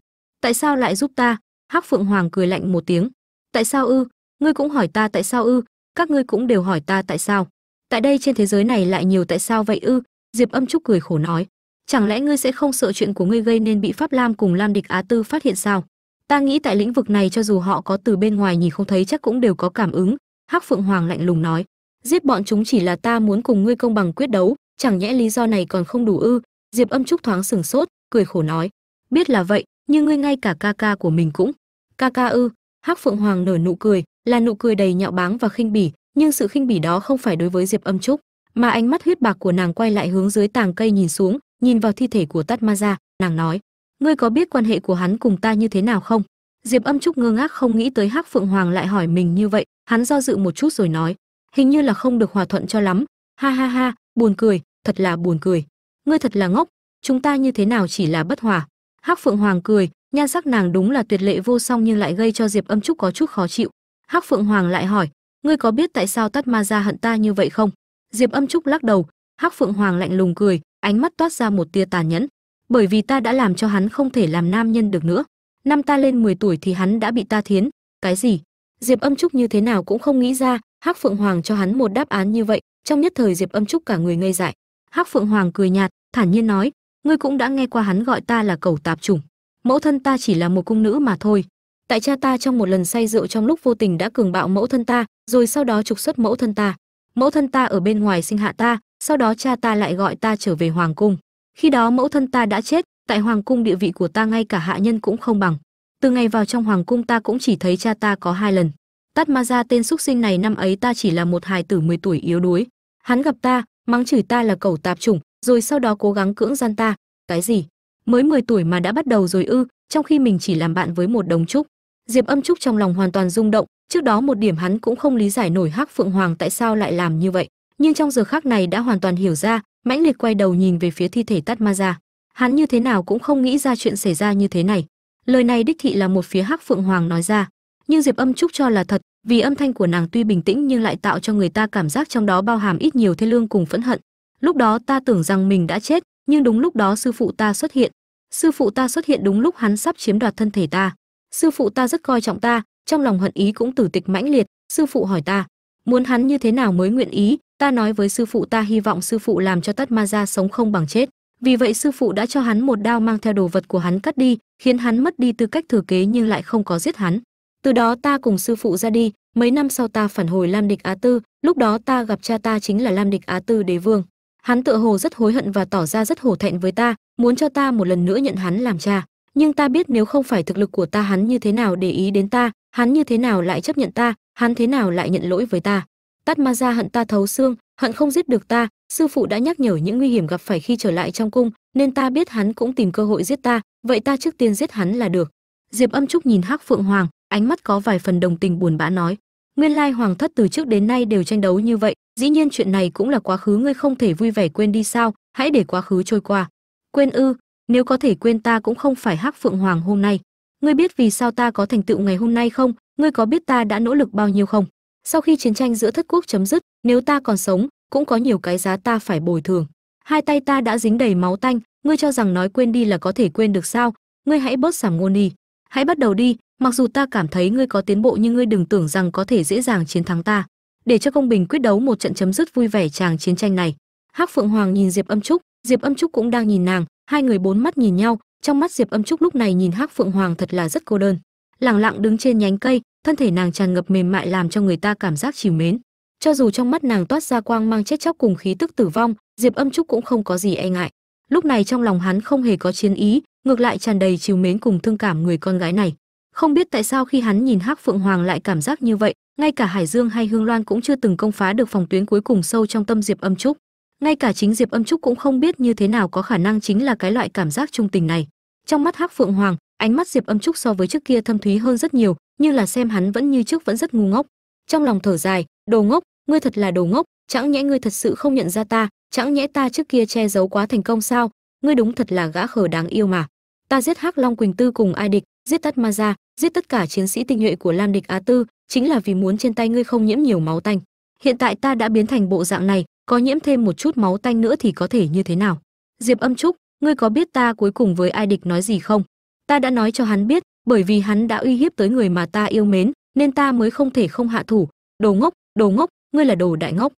tại sao lại giúp ta? Hắc phượng hoàng cười lạnh một tiếng tại sao ư? Ngươi cũng hỏi ta tại sao ư? Các ngươi cũng đều hỏi ta tại sao? Tại đây trên thế giới này lại nhiều tại sao vậy ư? Diệp âm trúc cười khổ nói. Chẳng lẽ ngươi sẽ không sợ chuyện của ngươi gây nên bị pháp lam cùng lam địch á tư phát hiện sao? Ta nghĩ tại lĩnh vực này cho dù họ có từ bên ngoài nhìn không thấy chắc cũng đều có cảm ứng. Hắc phượng hoàng lạnh lùng nói. Giết bọn chúng chỉ là ta muốn cùng ngươi công bằng quyết đấu, chẳng nhẽ lý do này còn không đủ ư? Diệp âm trúc thoáng sừng sốt, cười khổ nói. Biết là vậy, nhưng ngươi ngay cả ca ca của mình cũng. Ca ca ư? Hắc phượng hoàng nở nụ cười là nụ cười đầy nhạo báng và khinh bỉ, nhưng sự khinh bỉ đó không phải đối với diệp âm trúc, mà ánh mắt huyết bạc của nàng quay lại hướng dưới tàng cây nhìn xuống, nhìn vào thi thể của tát ma ra nàng nói, ngươi có biết quan hệ của hắn cùng ta như thế nào không? Diệp âm trúc ngơ ngác không nghĩ tới hắc phượng hoàng lại hỏi mình như vậy, hắn do dự một chút rồi nói, hình như là không được hòa thuận cho lắm. Ha ha ha, buồn cười, thật là buồn cười. Ngươi thật là ngốc, chúng ta như thế nào chỉ là bất hòa? Hắc phượng hoàng cười, nhan sắc nàng đúng là tuyệt lệ vô song nhưng lại gây cho diệp âm trúc có chút khó chịu hắc phượng hoàng lại hỏi, ngươi có biết tại sao tát ma gia hận ta như vậy không? Diệp âm trúc lắc đầu, hắc phượng hoàng lạnh lùng cười, ánh mắt toát ra một tia tàn nhẫn, bởi vì ta đã làm cho hắn không thể làm nam nhân được nữa. Năm ta lên 10 tuổi thì hắn đã bị ta thiến, cái gì? Diệp âm trúc như thế nào cũng không nghĩ ra, hắc phượng hoàng cho hắn một đáp án như vậy, trong nhất thời diệp âm trúc cả người ngây dại. Hắc phượng hoàng cười nhạt, thản nhiên nói, ngươi cũng đã nghe qua hắn gọi ta là cầu tạp chủng. Mẫu thân ta chỉ là một cung nữ mà thôi tại cha ta trong một lần say rượu trong lúc vô tình đã cường bạo mẫu thân ta, rồi sau đó trục xuất mẫu thân ta. Mẫu thân ta ở bên ngoài sinh hạ ta, sau đó cha ta lại gọi ta trở về hoàng cung. Khi đó mẫu thân ta đã chết, tại hoàng cung địa vị của ta ngay cả hạ nhân cũng không bằng. Từ ngày vào trong hoàng cung ta cũng chỉ thấy cha ta có hai lần. Tát ma ra tên xúc sinh này năm ấy ta chỉ là một hài tử 10 tuổi yếu đuối. Hắn gặp ta, mắng chửi ta là cẩu tạp chủng, rồi sau đó cố gắng cưỡng gian ta. Cái gì? Mới 10 tuổi mà đã bắt đầu rồi ư, trong khi mình chỉ làm bạn với một đồng trúc diệp âm trúc trong lòng hoàn toàn rung động, trước đó một điểm hắn cũng không lý giải nổi hắc phượng hoàng tại sao lại làm như vậy, nhưng trong giờ khác này đã hoàn toàn hiểu ra, mãnh liệt quay đầu nhìn về phía thi thể tát ma ra hắn như thế nào cũng không nghĩ ra chuyện xảy ra như thế này. Lời này đích thị là một phía hắc phượng hoàng nói ra, nhưng diệp âm trúc cho là thật, vì âm thanh của nàng tuy bình tĩnh nhưng lại tạo cho người ta cảm giác trong đó bao hàm ít nhiều thê lương cùng phẫn hận. Lúc đó ta tưởng rằng mình đã chết, nhưng đúng lúc đó sư phụ ta xuất hiện. Sư phụ ta xuất hiện đúng lúc hắn sắp chiếm đoạt thân thể ta sư phụ ta rất coi trọng ta, trong lòng hận ý cũng tử tịch mãnh liệt. Sư phụ hỏi ta, muốn hắn như thế nào mới nguyện ý? Ta nói với sư phụ ta hy vọng sư phụ làm cho tất ma ra sống không bằng chết. Vì vậy sư phụ đã cho hắn một đao mang theo đồ vật của hắn cắt đi, khiến hắn mất đi tư cách thừa kế nhưng lại không có giết hắn. Từ đó ta cùng sư phụ ra đi, mấy năm sau ta phản hồi lam địch á tư, lúc đó ta gặp cha ta chính là lam địch á tư đế vương. Hắn tựa hồ rất hối hận và tỏ ra rất hổ thẹn với ta, muốn cho ta một lần nữa nhận hắn làm cha nhưng ta biết nếu không phải thực lực của ta hắn như thế nào để ý đến ta, hắn như thế nào lại chấp nhận ta, hắn thế nào lại nhận lỗi với ta. Tát ma ra hận ta thấu xương, hận không giết được ta, sư phụ đã nhắc nhở những nguy hiểm gặp phải khi trở lại trong cung, nên ta biết hắn cũng tìm cơ hội giết ta, vậy ta trước tiên giết hắn là được. Diệp âm trúc nhìn hắc phượng hoàng, ánh mắt có vài phần đồng tình buồn bã nói, nguyên lai hoàng thất từ trước đến nay đều tranh đấu như vậy, dĩ nhiên chuyện này cũng là quá khứ, ngươi không thể vui vẻ quên đi sao? Hãy để quá khứ trôi qua. Quên ư? Nếu có thể quên ta cũng không phải hắc phượng hoàng hôm nay. Ngươi biết vì sao ta có thành tựu ngày hôm nay không? Ngươi có biết ta đã nỗ lực bao nhiêu không? Sau khi chiến tranh giữa thất quốc chấm dứt, nếu ta còn sống, cũng có nhiều cái giá ta phải bồi thường. Hai tay ta đã dính đầy máu tanh, ngươi cho rằng nói quên đi là có thể quên được sao? Ngươi hãy bớt sảm ngôn đi. Hãy bắt đầu đi, mặc dù ta cảm thấy ngươi có tiến bộ nhưng ngươi đừng tưởng rằng có thể dễ dàng chiến thắng ta. Để cho công bình quyết đấu một trận chấm dứt vui vẻ chàng chiến tranh này. Hắc phượng hoàng nhìn diệp âm trúc, diệp âm trúc cũng đang nhìn nàng hai người bốn mắt nhìn nhau, trong mắt diệp âm trúc lúc này nhìn hắc phượng hoàng thật là rất cô đơn. Lẳng lặng đứng trên nhánh cây, thân thể nàng tràn ngập mềm mại làm cho người ta cảm giác chiều mến. Cho dù trong mắt nàng toát ra quang mang chết chóc cùng khí tức tử vong, diệp âm trúc cũng không có gì e ngại. Lúc này trong lòng hắn không hề có chiến ý, ngược lại tràn đầy chiều mến cùng thương cảm người con gái này. Không biết tại sao khi hắn nhìn hắc phượng hoàng lại cảm giác như vậy, ngay cả hải dương hay hương loan cũng chưa từng công phá được phòng tuyến cuối cùng sâu trong tâm diệp âm trúc ngay cả chính diệp âm trúc cũng không biết như thế nào có khả năng chính là cái loại cảm giác trung tình này. Trong mắt hắc phượng hoàng, ánh mắt diệp âm trúc so với trước kia thâm thúy hơn rất nhiều, như là xem hắn vẫn như trước vẫn rất ngu ngốc. Trong lòng thở dài, đồ ngốc, ngươi thật là đồ ngốc, chẳng nhẽ ngươi thật sự không nhận ra ta, chẳng nhẽ ta trước kia che giấu quá thành công sao? Ngươi đúng thật là gã khờ đáng yêu mà. Ta giết hắc long quỳnh tư cùng ai địch, giết tất ma ra giết tất cả chiến sĩ tinh nhuệ của lam địch á tư, chính là vì muốn trên tay ngươi không nhiễm nhiều máu tanh. Hiện tại ta đã biến thành bộ dạng này có nhiễm thêm một chút máu tanh nữa thì có thể như thế nào? Diệp âm trúc ngươi có biết ta cuối cùng với ai địch nói gì không? Ta đã nói cho hắn biết bởi vì hắn đã uy hiếp tới người mà ta yêu mến nên ta mới không thể không hạ thủ. Đồ ngốc đồ ngốc ngươi là đồ đại ngốc.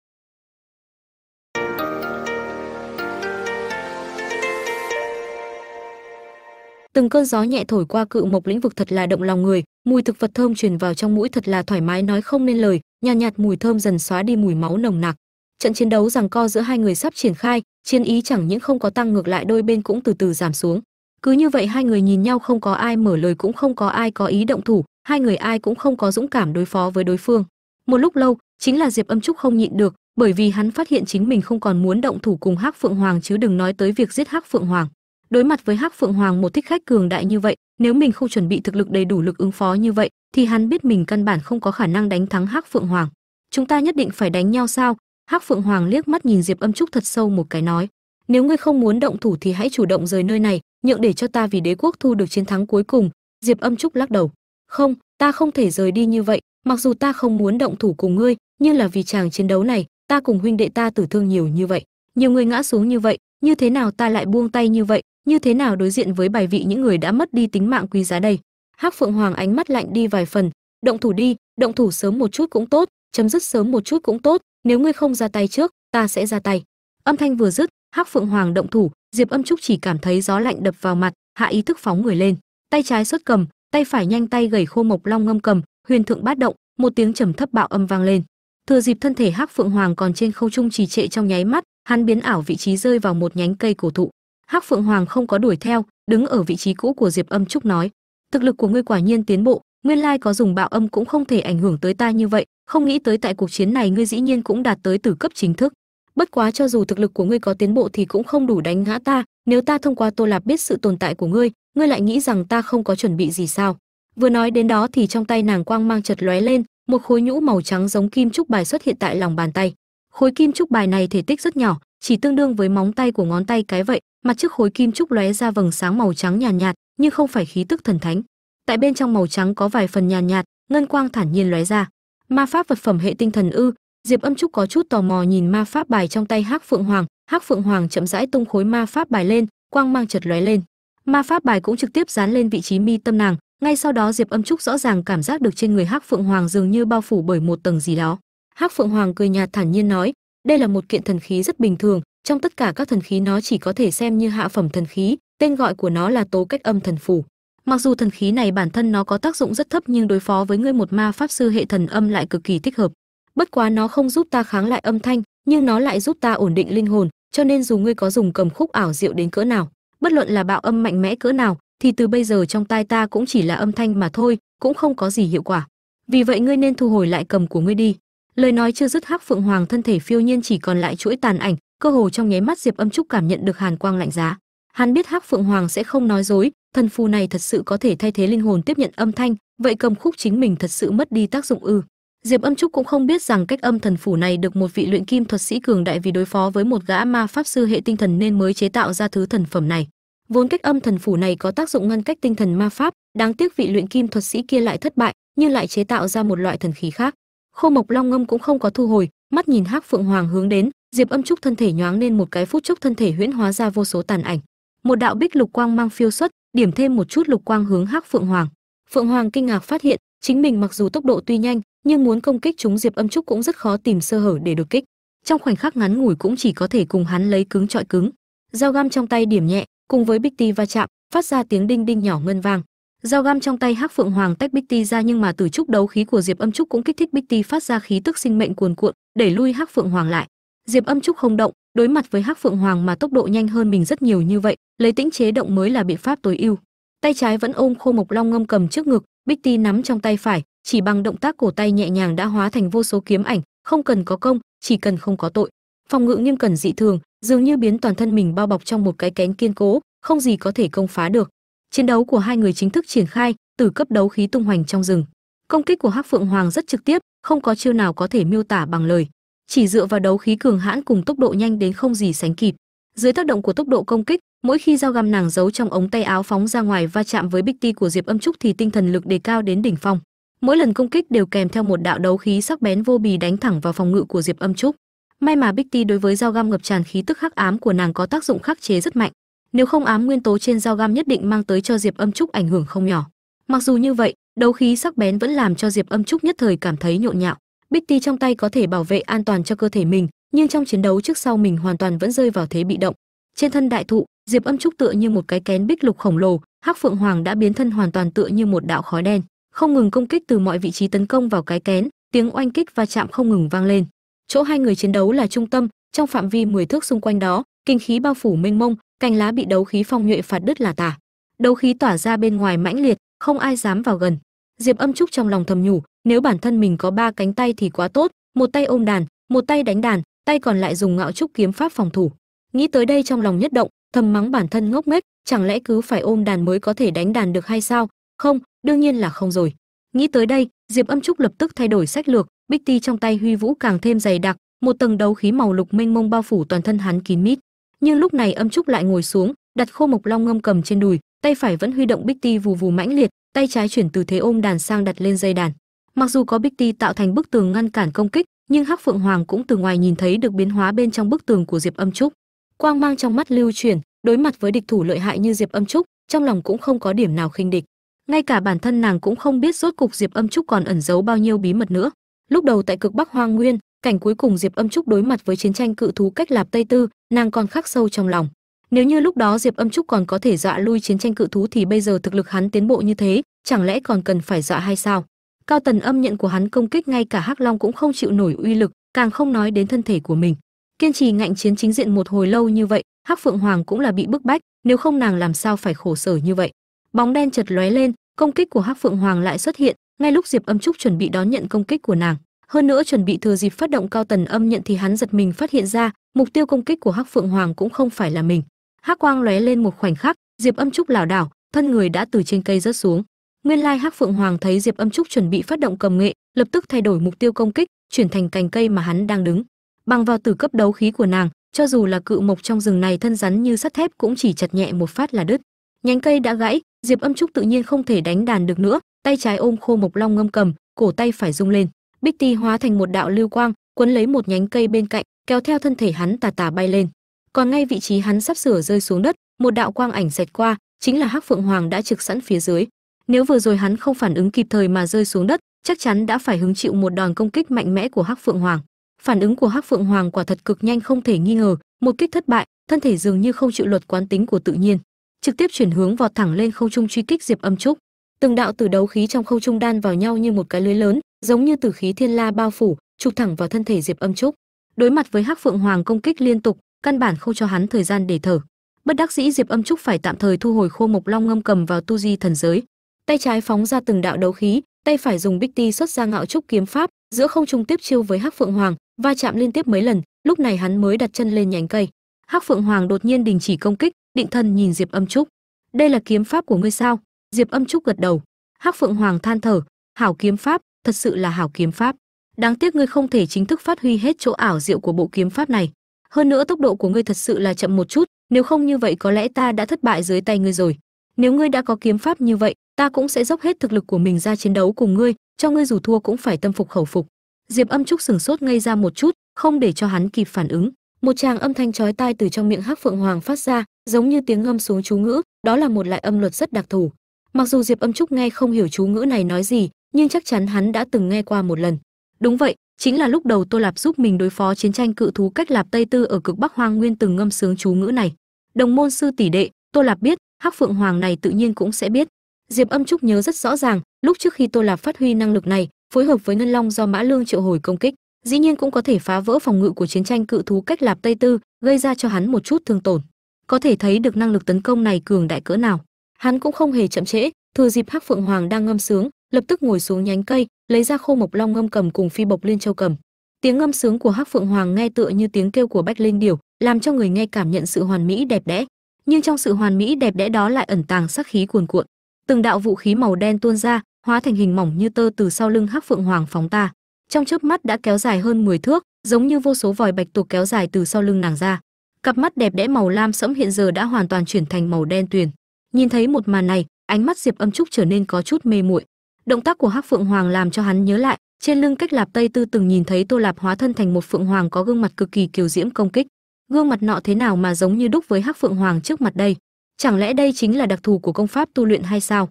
Từng cơn gió nhẹ thổi qua cự mộc lĩnh vực thật là động lòng người mùi thực vật thơm truyền vào trong mũi thật là thoải mái nói không nên lời nhàn nhạt, nhạt mùi thơm dần xóa đi mùi máu nồng nặc trận chiến đấu rằng co giữa hai người sắp triển khai, chiến ý chẳng những không có tăng ngược lại, đôi bên cũng từ từ giảm xuống. Cứ như vậy hai người nhìn nhau không có ai mở lời cũng không có ai có ý động thủ, hai người ai cũng không có dũng cảm đối phó với đối phương. Một lúc lâu, chính là diệp âm trúc không nhịn được, bởi vì hắn phát hiện chính mình không còn muốn động thủ cùng hắc phượng hoàng chứ đừng nói tới việc giết hắc phượng hoàng. Đối mặt với hắc phượng hoàng một thích khách cường đại như vậy, nếu mình không chuẩn bị thực lực đầy đủ lực ứng phó như vậy, thì hắn biết mình căn bản không có khả năng đánh thắng hắc phượng hoàng. Chúng ta nhất định phải đánh nhau sao? Hắc phượng hoàng liếc mắt nhìn diệp âm trúc thật sâu một cái nói, nếu ngươi không muốn động thủ thì hãy chủ động rời nơi này, nhượng để cho ta vì đế quốc thu được chiến thắng cuối cùng. Diệp âm trúc lắc đầu, không, ta không thể rời đi như vậy, mặc dù ta không muốn động thủ cùng ngươi, nhưng là vì chàng chiến đấu này, ta cùng huynh đệ ta tử thương nhiều như vậy, nhiều người ngã xuống như vậy, như thế nào ta lại buông tay như vậy, như thế nào đối diện với bài vị những người đã mất đi tính mạng quý giá đây? Hắc phượng hoàng ánh mắt lạnh đi vài phần, động thủ đi, động thủ sớm một chút cũng tốt, chấm dứt sớm một chút cũng tốt nếu ngươi không ra tay trước, ta sẽ ra tay. Âm thanh vừa dứt, hắc phượng hoàng động thủ, diệp âm trúc chỉ cảm thấy gió lạnh đập vào mặt, hạ ý thức phóng người lên. Tay trái xuất cầm, tay phải nhanh tay gẩy khô mộc long ngâm cầm, huyền thượng bát động, một tiếng trầm thấp bạo âm vang lên. Thừa dịp thân thể hắc phượng hoàng còn trên khâu trung trì trệ trong nháy mắt, hắn biến ảo vị trí rơi vào một nhánh cây cổ thụ. Hắc phượng hoàng không có đuổi theo, đứng ở vị trí cũ của diệp âm trúc nói, thực lực của ngươi quả nhiên tiến bộ nguyên lai có dùng bạo âm cũng không thể ảnh hưởng tới ta như vậy. Không nghĩ tới tại cuộc chiến này ngươi dĩ nhiên cũng đạt tới tử cấp chính thức. Bất quá cho dù thực lực của ngươi có tiến bộ thì cũng không đủ đánh ngã ta. Nếu ta thông qua tô lạp biết sự tồn tại của ngươi ngươi lại nghĩ rằng ta không có chuẩn bị gì sao? Vừa nói đến đó thì trong tay nàng quang mang chật lóe lên một khối nhũ màu trắng giống kim trúc bài xuất hiện tại lòng bàn tay. Khối kim trúc bài này thể tích rất nhỏ chỉ tương đương với móng tay của ngón tay cái vậy mặt trước khối kim trúc lóe ra vầng sáng màu trắng nhàn nhạt, nhạt nhưng không phải khí tức thần thánh tại bên trong màu trắng có vài phần nhàn nhạt, nhạt ngân quang thản nhiên lóe ra. Ma pháp vật phẩm hệ tinh thần ư? Diệp âm trúc có chút tò mò nhìn ma pháp bài trong tay hắc phượng hoàng. Hắc phượng hoàng chậm rãi tung khối ma pháp bài lên quang mang chợt lóe lên. Ma pháp bài cũng trực tiếp dán lên vị trí mi tâm nàng. Ngay sau đó diệp âm trúc rõ ràng cảm giác được trên người hắc phượng hoàng dường như bao phủ bởi một tầng gì đó. Hắc phượng hoàng cười nhạt thản nhiên nói đây là một kiện thần khí rất bình thường trong tất cả các thần khí nó chỉ có thể xem như hạ phẩm thần khí tên gọi của nó là tố cách âm thần phủ mặc dù thần khí này bản thân nó có tác dụng rất thấp nhưng đối phó với ngươi một ma pháp sư hệ thần âm lại cực kỳ thích hợp. Bất quá nó không giúp ta kháng lại âm thanh, nhưng nó lại giúp ta ổn định linh hồn, cho nên dù ngươi có dùng cầm khúc ảo diệu đến cỡ nào, bất luận là bạo âm mạnh mẽ cỡ nào, thì từ bây giờ trong tai ta cũng chỉ là âm thanh mà thôi, cũng không có gì hiệu quả. Vì vậy ngươi nên thu hồi lại cầm của ngươi đi. Lời nói chưa dứt hắc phượng hoàng thân thể phiêu nhiên chỉ còn lại chuỗi tàn ảnh, cơ hồ trong nháy mắt diệp âm trúc cảm nhận được hàn quang lạnh giá. Hắn biết hắc phượng hoàng sẽ không nói dối thần phù này thật sự có thể thay thế linh hồn tiếp nhận âm thanh, vậy cầm khúc chính mình thật sự mất đi tác dụng ư. Diệp âm trúc cũng không biết rằng cách âm thần phủ này được một vị luyện kim thuật sĩ cường đại vì đối phó với một gã ma pháp sư hệ tinh thần nên mới chế tạo ra thứ thần phẩm này. Vốn cách âm thần phủ này có tác dụng ngăn cách tinh thần ma pháp, đáng tiếc vị luyện kim thuật sĩ kia lại thất bại, nhưng lại chế tạo ra một loại thần khí khác. Khô mộc long ngâm cũng không có thu hồi, mắt nhìn hắc phượng hoàng hướng đến, diệp âm trúc thân thể nhoáng lên một cái phút chốc thân thể huyễn hóa ra vô số tàn ảnh. Một đạo bích lục quang mang phiêu xuất điểm thêm một chút lục quang hướng hắc phượng hoàng. Phượng hoàng kinh ngạc phát hiện, chính mình mặc dù tốc độ tuy nhanh, nhưng muốn công kích chúng diệp âm trúc cũng rất khó tìm sơ hở để được kích. Trong khoảnh khắc ngắn ngủi cũng chỉ có thể cùng hắn lấy cứng trọi cứng. Dao găm trong tay điểm nhẹ, cùng với bích ti va chạm, phát ra tiếng đinh đinh nhỏ ngân vang. Dao găm trong tay hắc phượng hoàng tách bích ti ra nhưng mà từ trúc đấu khí của diệp âm trúc cũng kích thích bích ti phát ra khí tức sinh mệnh cuồn cuộn, đẩy lui hắc phượng hoàng lại. Diệp âm trúc không động đối mặt với hắc phượng hoàng mà tốc độ nhanh hơn mình rất nhiều như vậy, lấy tĩnh chế động mới là biện pháp tối ưu. Tay trái vẫn ôm khô mộc long ngâm cầm trước ngực, bích ti nắm trong tay phải, chỉ bằng động tác cổ tay nhẹ nhàng đã hóa thành vô số kiếm ảnh, không cần có công, chỉ cần không có tội. Phòng ngự nghiêm cẩn dị thường, dường như biến toàn thân mình bao bọc trong một cái cánh kiên cố, không gì có thể công phá được. Chiến đấu của hai người chính thức triển khai, từ cấp đấu khí tung hoành trong rừng. Công kích của hắc phượng hoàng rất trực tiếp, không có chiêu nào có thể miêu tả bằng lời chỉ dựa vào đấu khí cường hãn cùng tốc độ nhanh đến không gì sánh kịp. Dưới tác động của tốc độ công kích, mỗi khi dao găm nàng giấu trong ống tay áo phóng ra ngoài va chạm với bích ti của diệp âm trúc thì tinh thần lực đề cao đến đỉnh phong. Mỗi lần công kích đều kèm theo một đạo đấu khí sắc bén vô bì đánh thẳng vào phòng ngự của diệp âm trúc. May mà bích ti đối với dao găm ngập tràn khí tức khắc ám của nàng có tác dụng khắc chế rất mạnh. Nếu không ám nguyên tố trên dao găm nhất định mang tới cho diệp âm trúc ảnh hưởng không nhỏ. Mặc dù như vậy, đấu khí sắc bén vẫn làm cho diệp âm trúc nhất thời cảm thấy nhộn nhạo bích ti trong tay có thể bảo vệ an toàn cho cơ thể mình, nhưng trong chiến đấu trước sau mình hoàn toàn vẫn rơi vào thế bị động. Trên thân đại thụ, diệp âm trúc tựa như một cái kén bích lục khổng lồ, hắc phượng hoàng đã biến thân hoàn toàn tựa như một đạo khói đen, không ngừng công kích từ mọi vị trí tấn công vào cái kén, tiếng oanh kích và chạm không ngừng vang lên. Chỗ hai người chiến đấu là trung tâm, trong phạm vi 10 thước xung quanh đó, kinh khí bao phủ mênh mông, cành lá bị đấu khí phong nhuệ phạt đứt là tả. Đấu khí tỏa ra bên ngoài mãnh liệt, không ai dám vào gần. Diệp âm trúc trong lòng thầm nhủ nếu bản thân mình có ba cánh tay thì quá tốt, một tay ôm đàn, một tay đánh đàn, tay còn lại dùng ngạo trúc kiếm pháp phòng thủ. Nghĩ tới đây trong lòng nhất động, thầm mắng bản thân ngốc nghếch, chẳng lẽ cứ phải ôm đàn mới có thể đánh đàn được hay sao? Không, đương nhiên là không rồi. Nghĩ tới đây, diệp âm trúc lập tức thay đổi sách lược, bích ti trong tay huy vũ càng thêm dày đặc, một tầng đấu khí màu lục mênh mông bao phủ toàn thân hắn kín mít. Nhưng lúc này âm trúc lại ngồi xuống, đặt khô mộc long ngâm cầm trên đùi, tay phải vẫn huy động bích ti vù vù mãnh liệt, tay trái chuyển từ thế ôm đàn sang đặt lên dây đàn mặc dù có bích ti tạo thành bức tường ngăn cản công kích, nhưng hắc phượng hoàng cũng từ ngoài nhìn thấy được biến hóa bên trong bức tường của diệp âm trúc. Quang mang trong mắt lưu chuyển, đối mặt với địch thủ lợi hại như diệp âm trúc, trong lòng cũng không có điểm nào khinh địch. Ngay cả bản thân nàng cũng không biết rốt cục diệp âm trúc còn ẩn giấu bao nhiêu bí mật nữa. Lúc đầu tại cực bắc hoang nguyên, cảnh cuối cùng diệp âm trúc đối mặt với chiến tranh cự thú cách lạp tây tư, nàng còn khắc sâu trong lòng. Nếu như lúc đó diệp âm trúc còn có thể dọa lui chiến tranh cự thú thì bây giờ thực lực hắn tiến bộ như thế, chẳng lẽ còn cần phải dọa hay sao? Cao tần âm nhận của hắn công kích ngay cả hắc long cũng không chịu nổi uy lực, càng không nói đến thân thể của mình. Kiên trì ngạnh chiến chính diện một hồi lâu như vậy, hắc phượng hoàng cũng là bị bức bách, nếu không nàng làm sao phải khổ sở như vậy. Bóng đen chật lóe lên, công kích của hắc phượng hoàng lại xuất hiện, ngay lúc diệp âm trúc chuẩn bị đón nhận công kích của nàng. Hơn nữa chuẩn bị thừa dịp phát động cao tần âm nhận thì hắn giật mình phát hiện ra, mục tiêu công kích của hắc phượng hoàng cũng không phải là mình. Hắc quang lóe lên một khoảnh khắc, diệp âm trúc lảo đảo, thân người đã từ trên cây rớt xuống nguyên lai hắc phượng hoàng thấy diệp âm trúc chuẩn bị phát động cầm nghệ, lập tức thay đổi mục tiêu công kích, chuyển thành cành cây mà hắn đang đứng. Bằng vào tử cấp đấu khí của nàng, cho dù là cự mộc trong rừng này thân rắn như sắt thép cũng chỉ chặt nhẹ một phát là đứt. Nhánh cây đã gãy, diệp âm trúc tự nhiên không thể đánh đàn được nữa, tay trái ôm khô mộc long ngâm cầm, cổ tay phải rung lên. Bích ti hóa thành một đạo lưu quang, quấn lấy một nhánh cây bên cạnh, kéo theo thân thể hắn tà tà bay lên. Còn ngay vị trí hắn sắp sửa rơi xuống đất, một đạo quang ảnh xẹt qua, chính là hắc phượng hoàng đã trực sẵn phía dưới nếu vừa rồi hắn không phản ứng kịp thời mà rơi xuống đất, chắc chắn đã phải hứng chịu một đòn công kích mạnh mẽ của hắc phượng hoàng. Phản ứng của hắc phượng hoàng quả thật cực nhanh không thể nghi ngờ, một kích thất bại, thân thể dường như không chịu luật quán tính của tự nhiên. Trực tiếp chuyển hướng vọt thẳng lên không trung truy kích diệp âm trúc. Từng đạo tử đấu khí trong không trung đan vào nhau như một cái lưới lớn, giống như tử khí thiên la bao phủ, chụp thẳng vào thân thể diệp âm trúc. Đối mặt với hắc phượng hoàng công kích liên tục, căn bản không cho hắn thời gian để thở. Bất đắc dĩ diệp âm trúc phải tạm thời thu hồi khô mộc long ngâm cầm vào tu di thần giới tay trái phóng ra từng đạo đấu khí, tay phải dùng bích ti xuất ra ngạo trúc kiếm pháp, giữa không trung tiếp chiêu với hắc phượng hoàng, va chạm liên tiếp mấy lần, lúc này hắn mới đặt chân lên nhánh cây. Hắc phượng hoàng đột nhiên đình chỉ công kích, định thân nhìn diệp âm trúc. Đây là kiếm pháp của ngươi sao? Diệp âm trúc gật đầu. Hắc phượng hoàng than thở, hảo kiếm pháp, thật sự là hảo kiếm pháp. Đáng tiếc ngươi không thể chính thức phát huy hết chỗ ảo diệu của bộ kiếm pháp này. Hơn nữa tốc độ của ngươi thật sự là chậm một chút, nếu không như vậy có lẽ ta đã thất bại dưới tay ngươi rồi. Nếu ngươi đã có kiếm pháp như vậy ta cũng sẽ dốc hết thực lực của mình ra chiến đấu cùng ngươi, cho ngươi dù thua cũng phải tâm phục khẩu phục. Diệp âm trúc sừng sốt ngây ra một chút, không để cho hắn kịp phản ứng. Một tràng âm thanh chói tai từ trong miệng hắc phượng hoàng phát ra, giống như tiếng ngâm xuống chú ngữ, đó là một loại âm luật rất đặc thù. Mặc dù diệp âm trúc nghe không hiểu chú ngữ này nói gì, nhưng chắc chắn hắn đã từng nghe qua một lần. Đúng vậy, chính là lúc đầu tô lạp giúp mình đối phó chiến tranh cự thú cách lạp tây tư ở cực bắc hoang nguyên từng ngâm sướng chú ngữ này. Đồng môn sư tỷ đệ, tô lạp biết, hắc phượng hoàng này tự nhiên cũng sẽ biết diệp âm trúc nhớ rất rõ ràng, lúc trước khi tô lạp phát huy năng lực này, phối hợp với ngân long do mã lương triệu hồi công kích, dĩ nhiên cũng có thể phá vỡ phòng ngự của chiến tranh cự thú cách lạp tây tư, gây ra cho hắn một chút thương tổn. Có thể thấy được năng lực tấn công này cường đại cỡ nào. Hắn cũng không hề chậm trễ, thừa dịp hắc phượng hoàng đang ngâm sướng, lập tức ngồi xuống nhánh cây, lấy ra khô mộc long ngâm cầm cùng phi bộc liên châu cầm. Tiếng ngâm sướng của hắc phượng hoàng nghe tựa như tiếng kêu của bách linh điểu, làm cho người nghe cảm nhận sự hoàn mỹ đẹp đẽ. Nhưng trong sự hoàn mỹ đẹp đẽ đó lại ẩn tàng sắc khí cuồn cuộn từng đạo vũ khí màu đen tuôn ra, hóa thành hình mỏng như tơ từ sau lưng hắc phượng hoàng phóng ta. Trong chớp mắt đã kéo dài hơn 10 thước, giống như vô số vòi bạch tuộc kéo dài từ sau lưng nàng ra. Cặp mắt đẹp đẽ màu lam sẫm hiện giờ đã hoàn toàn chuyển thành màu đen tuyền. Nhìn thấy một màn này, ánh mắt diệp âm trúc trở nên có chút mê muội. Động tác của hắc phượng hoàng làm cho hắn nhớ lại, trên lưng cách lạp tây tư từng nhìn thấy tô lạp hóa thân thành một phượng hoàng có gương mặt cực kỳ kiều diễm công kích. Gương mặt nọ thế nào mà giống như đúc với hắc phượng hoàng trước mặt đây? Chẳng lẽ đây chính là đặc thù của công pháp tu luyện hay sao?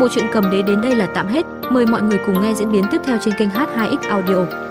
Bộ truyện cầm đế đến đây là tạm hết. Mời mọi người cùng nghe diễn biến tiếp theo trên kênh h2x audio.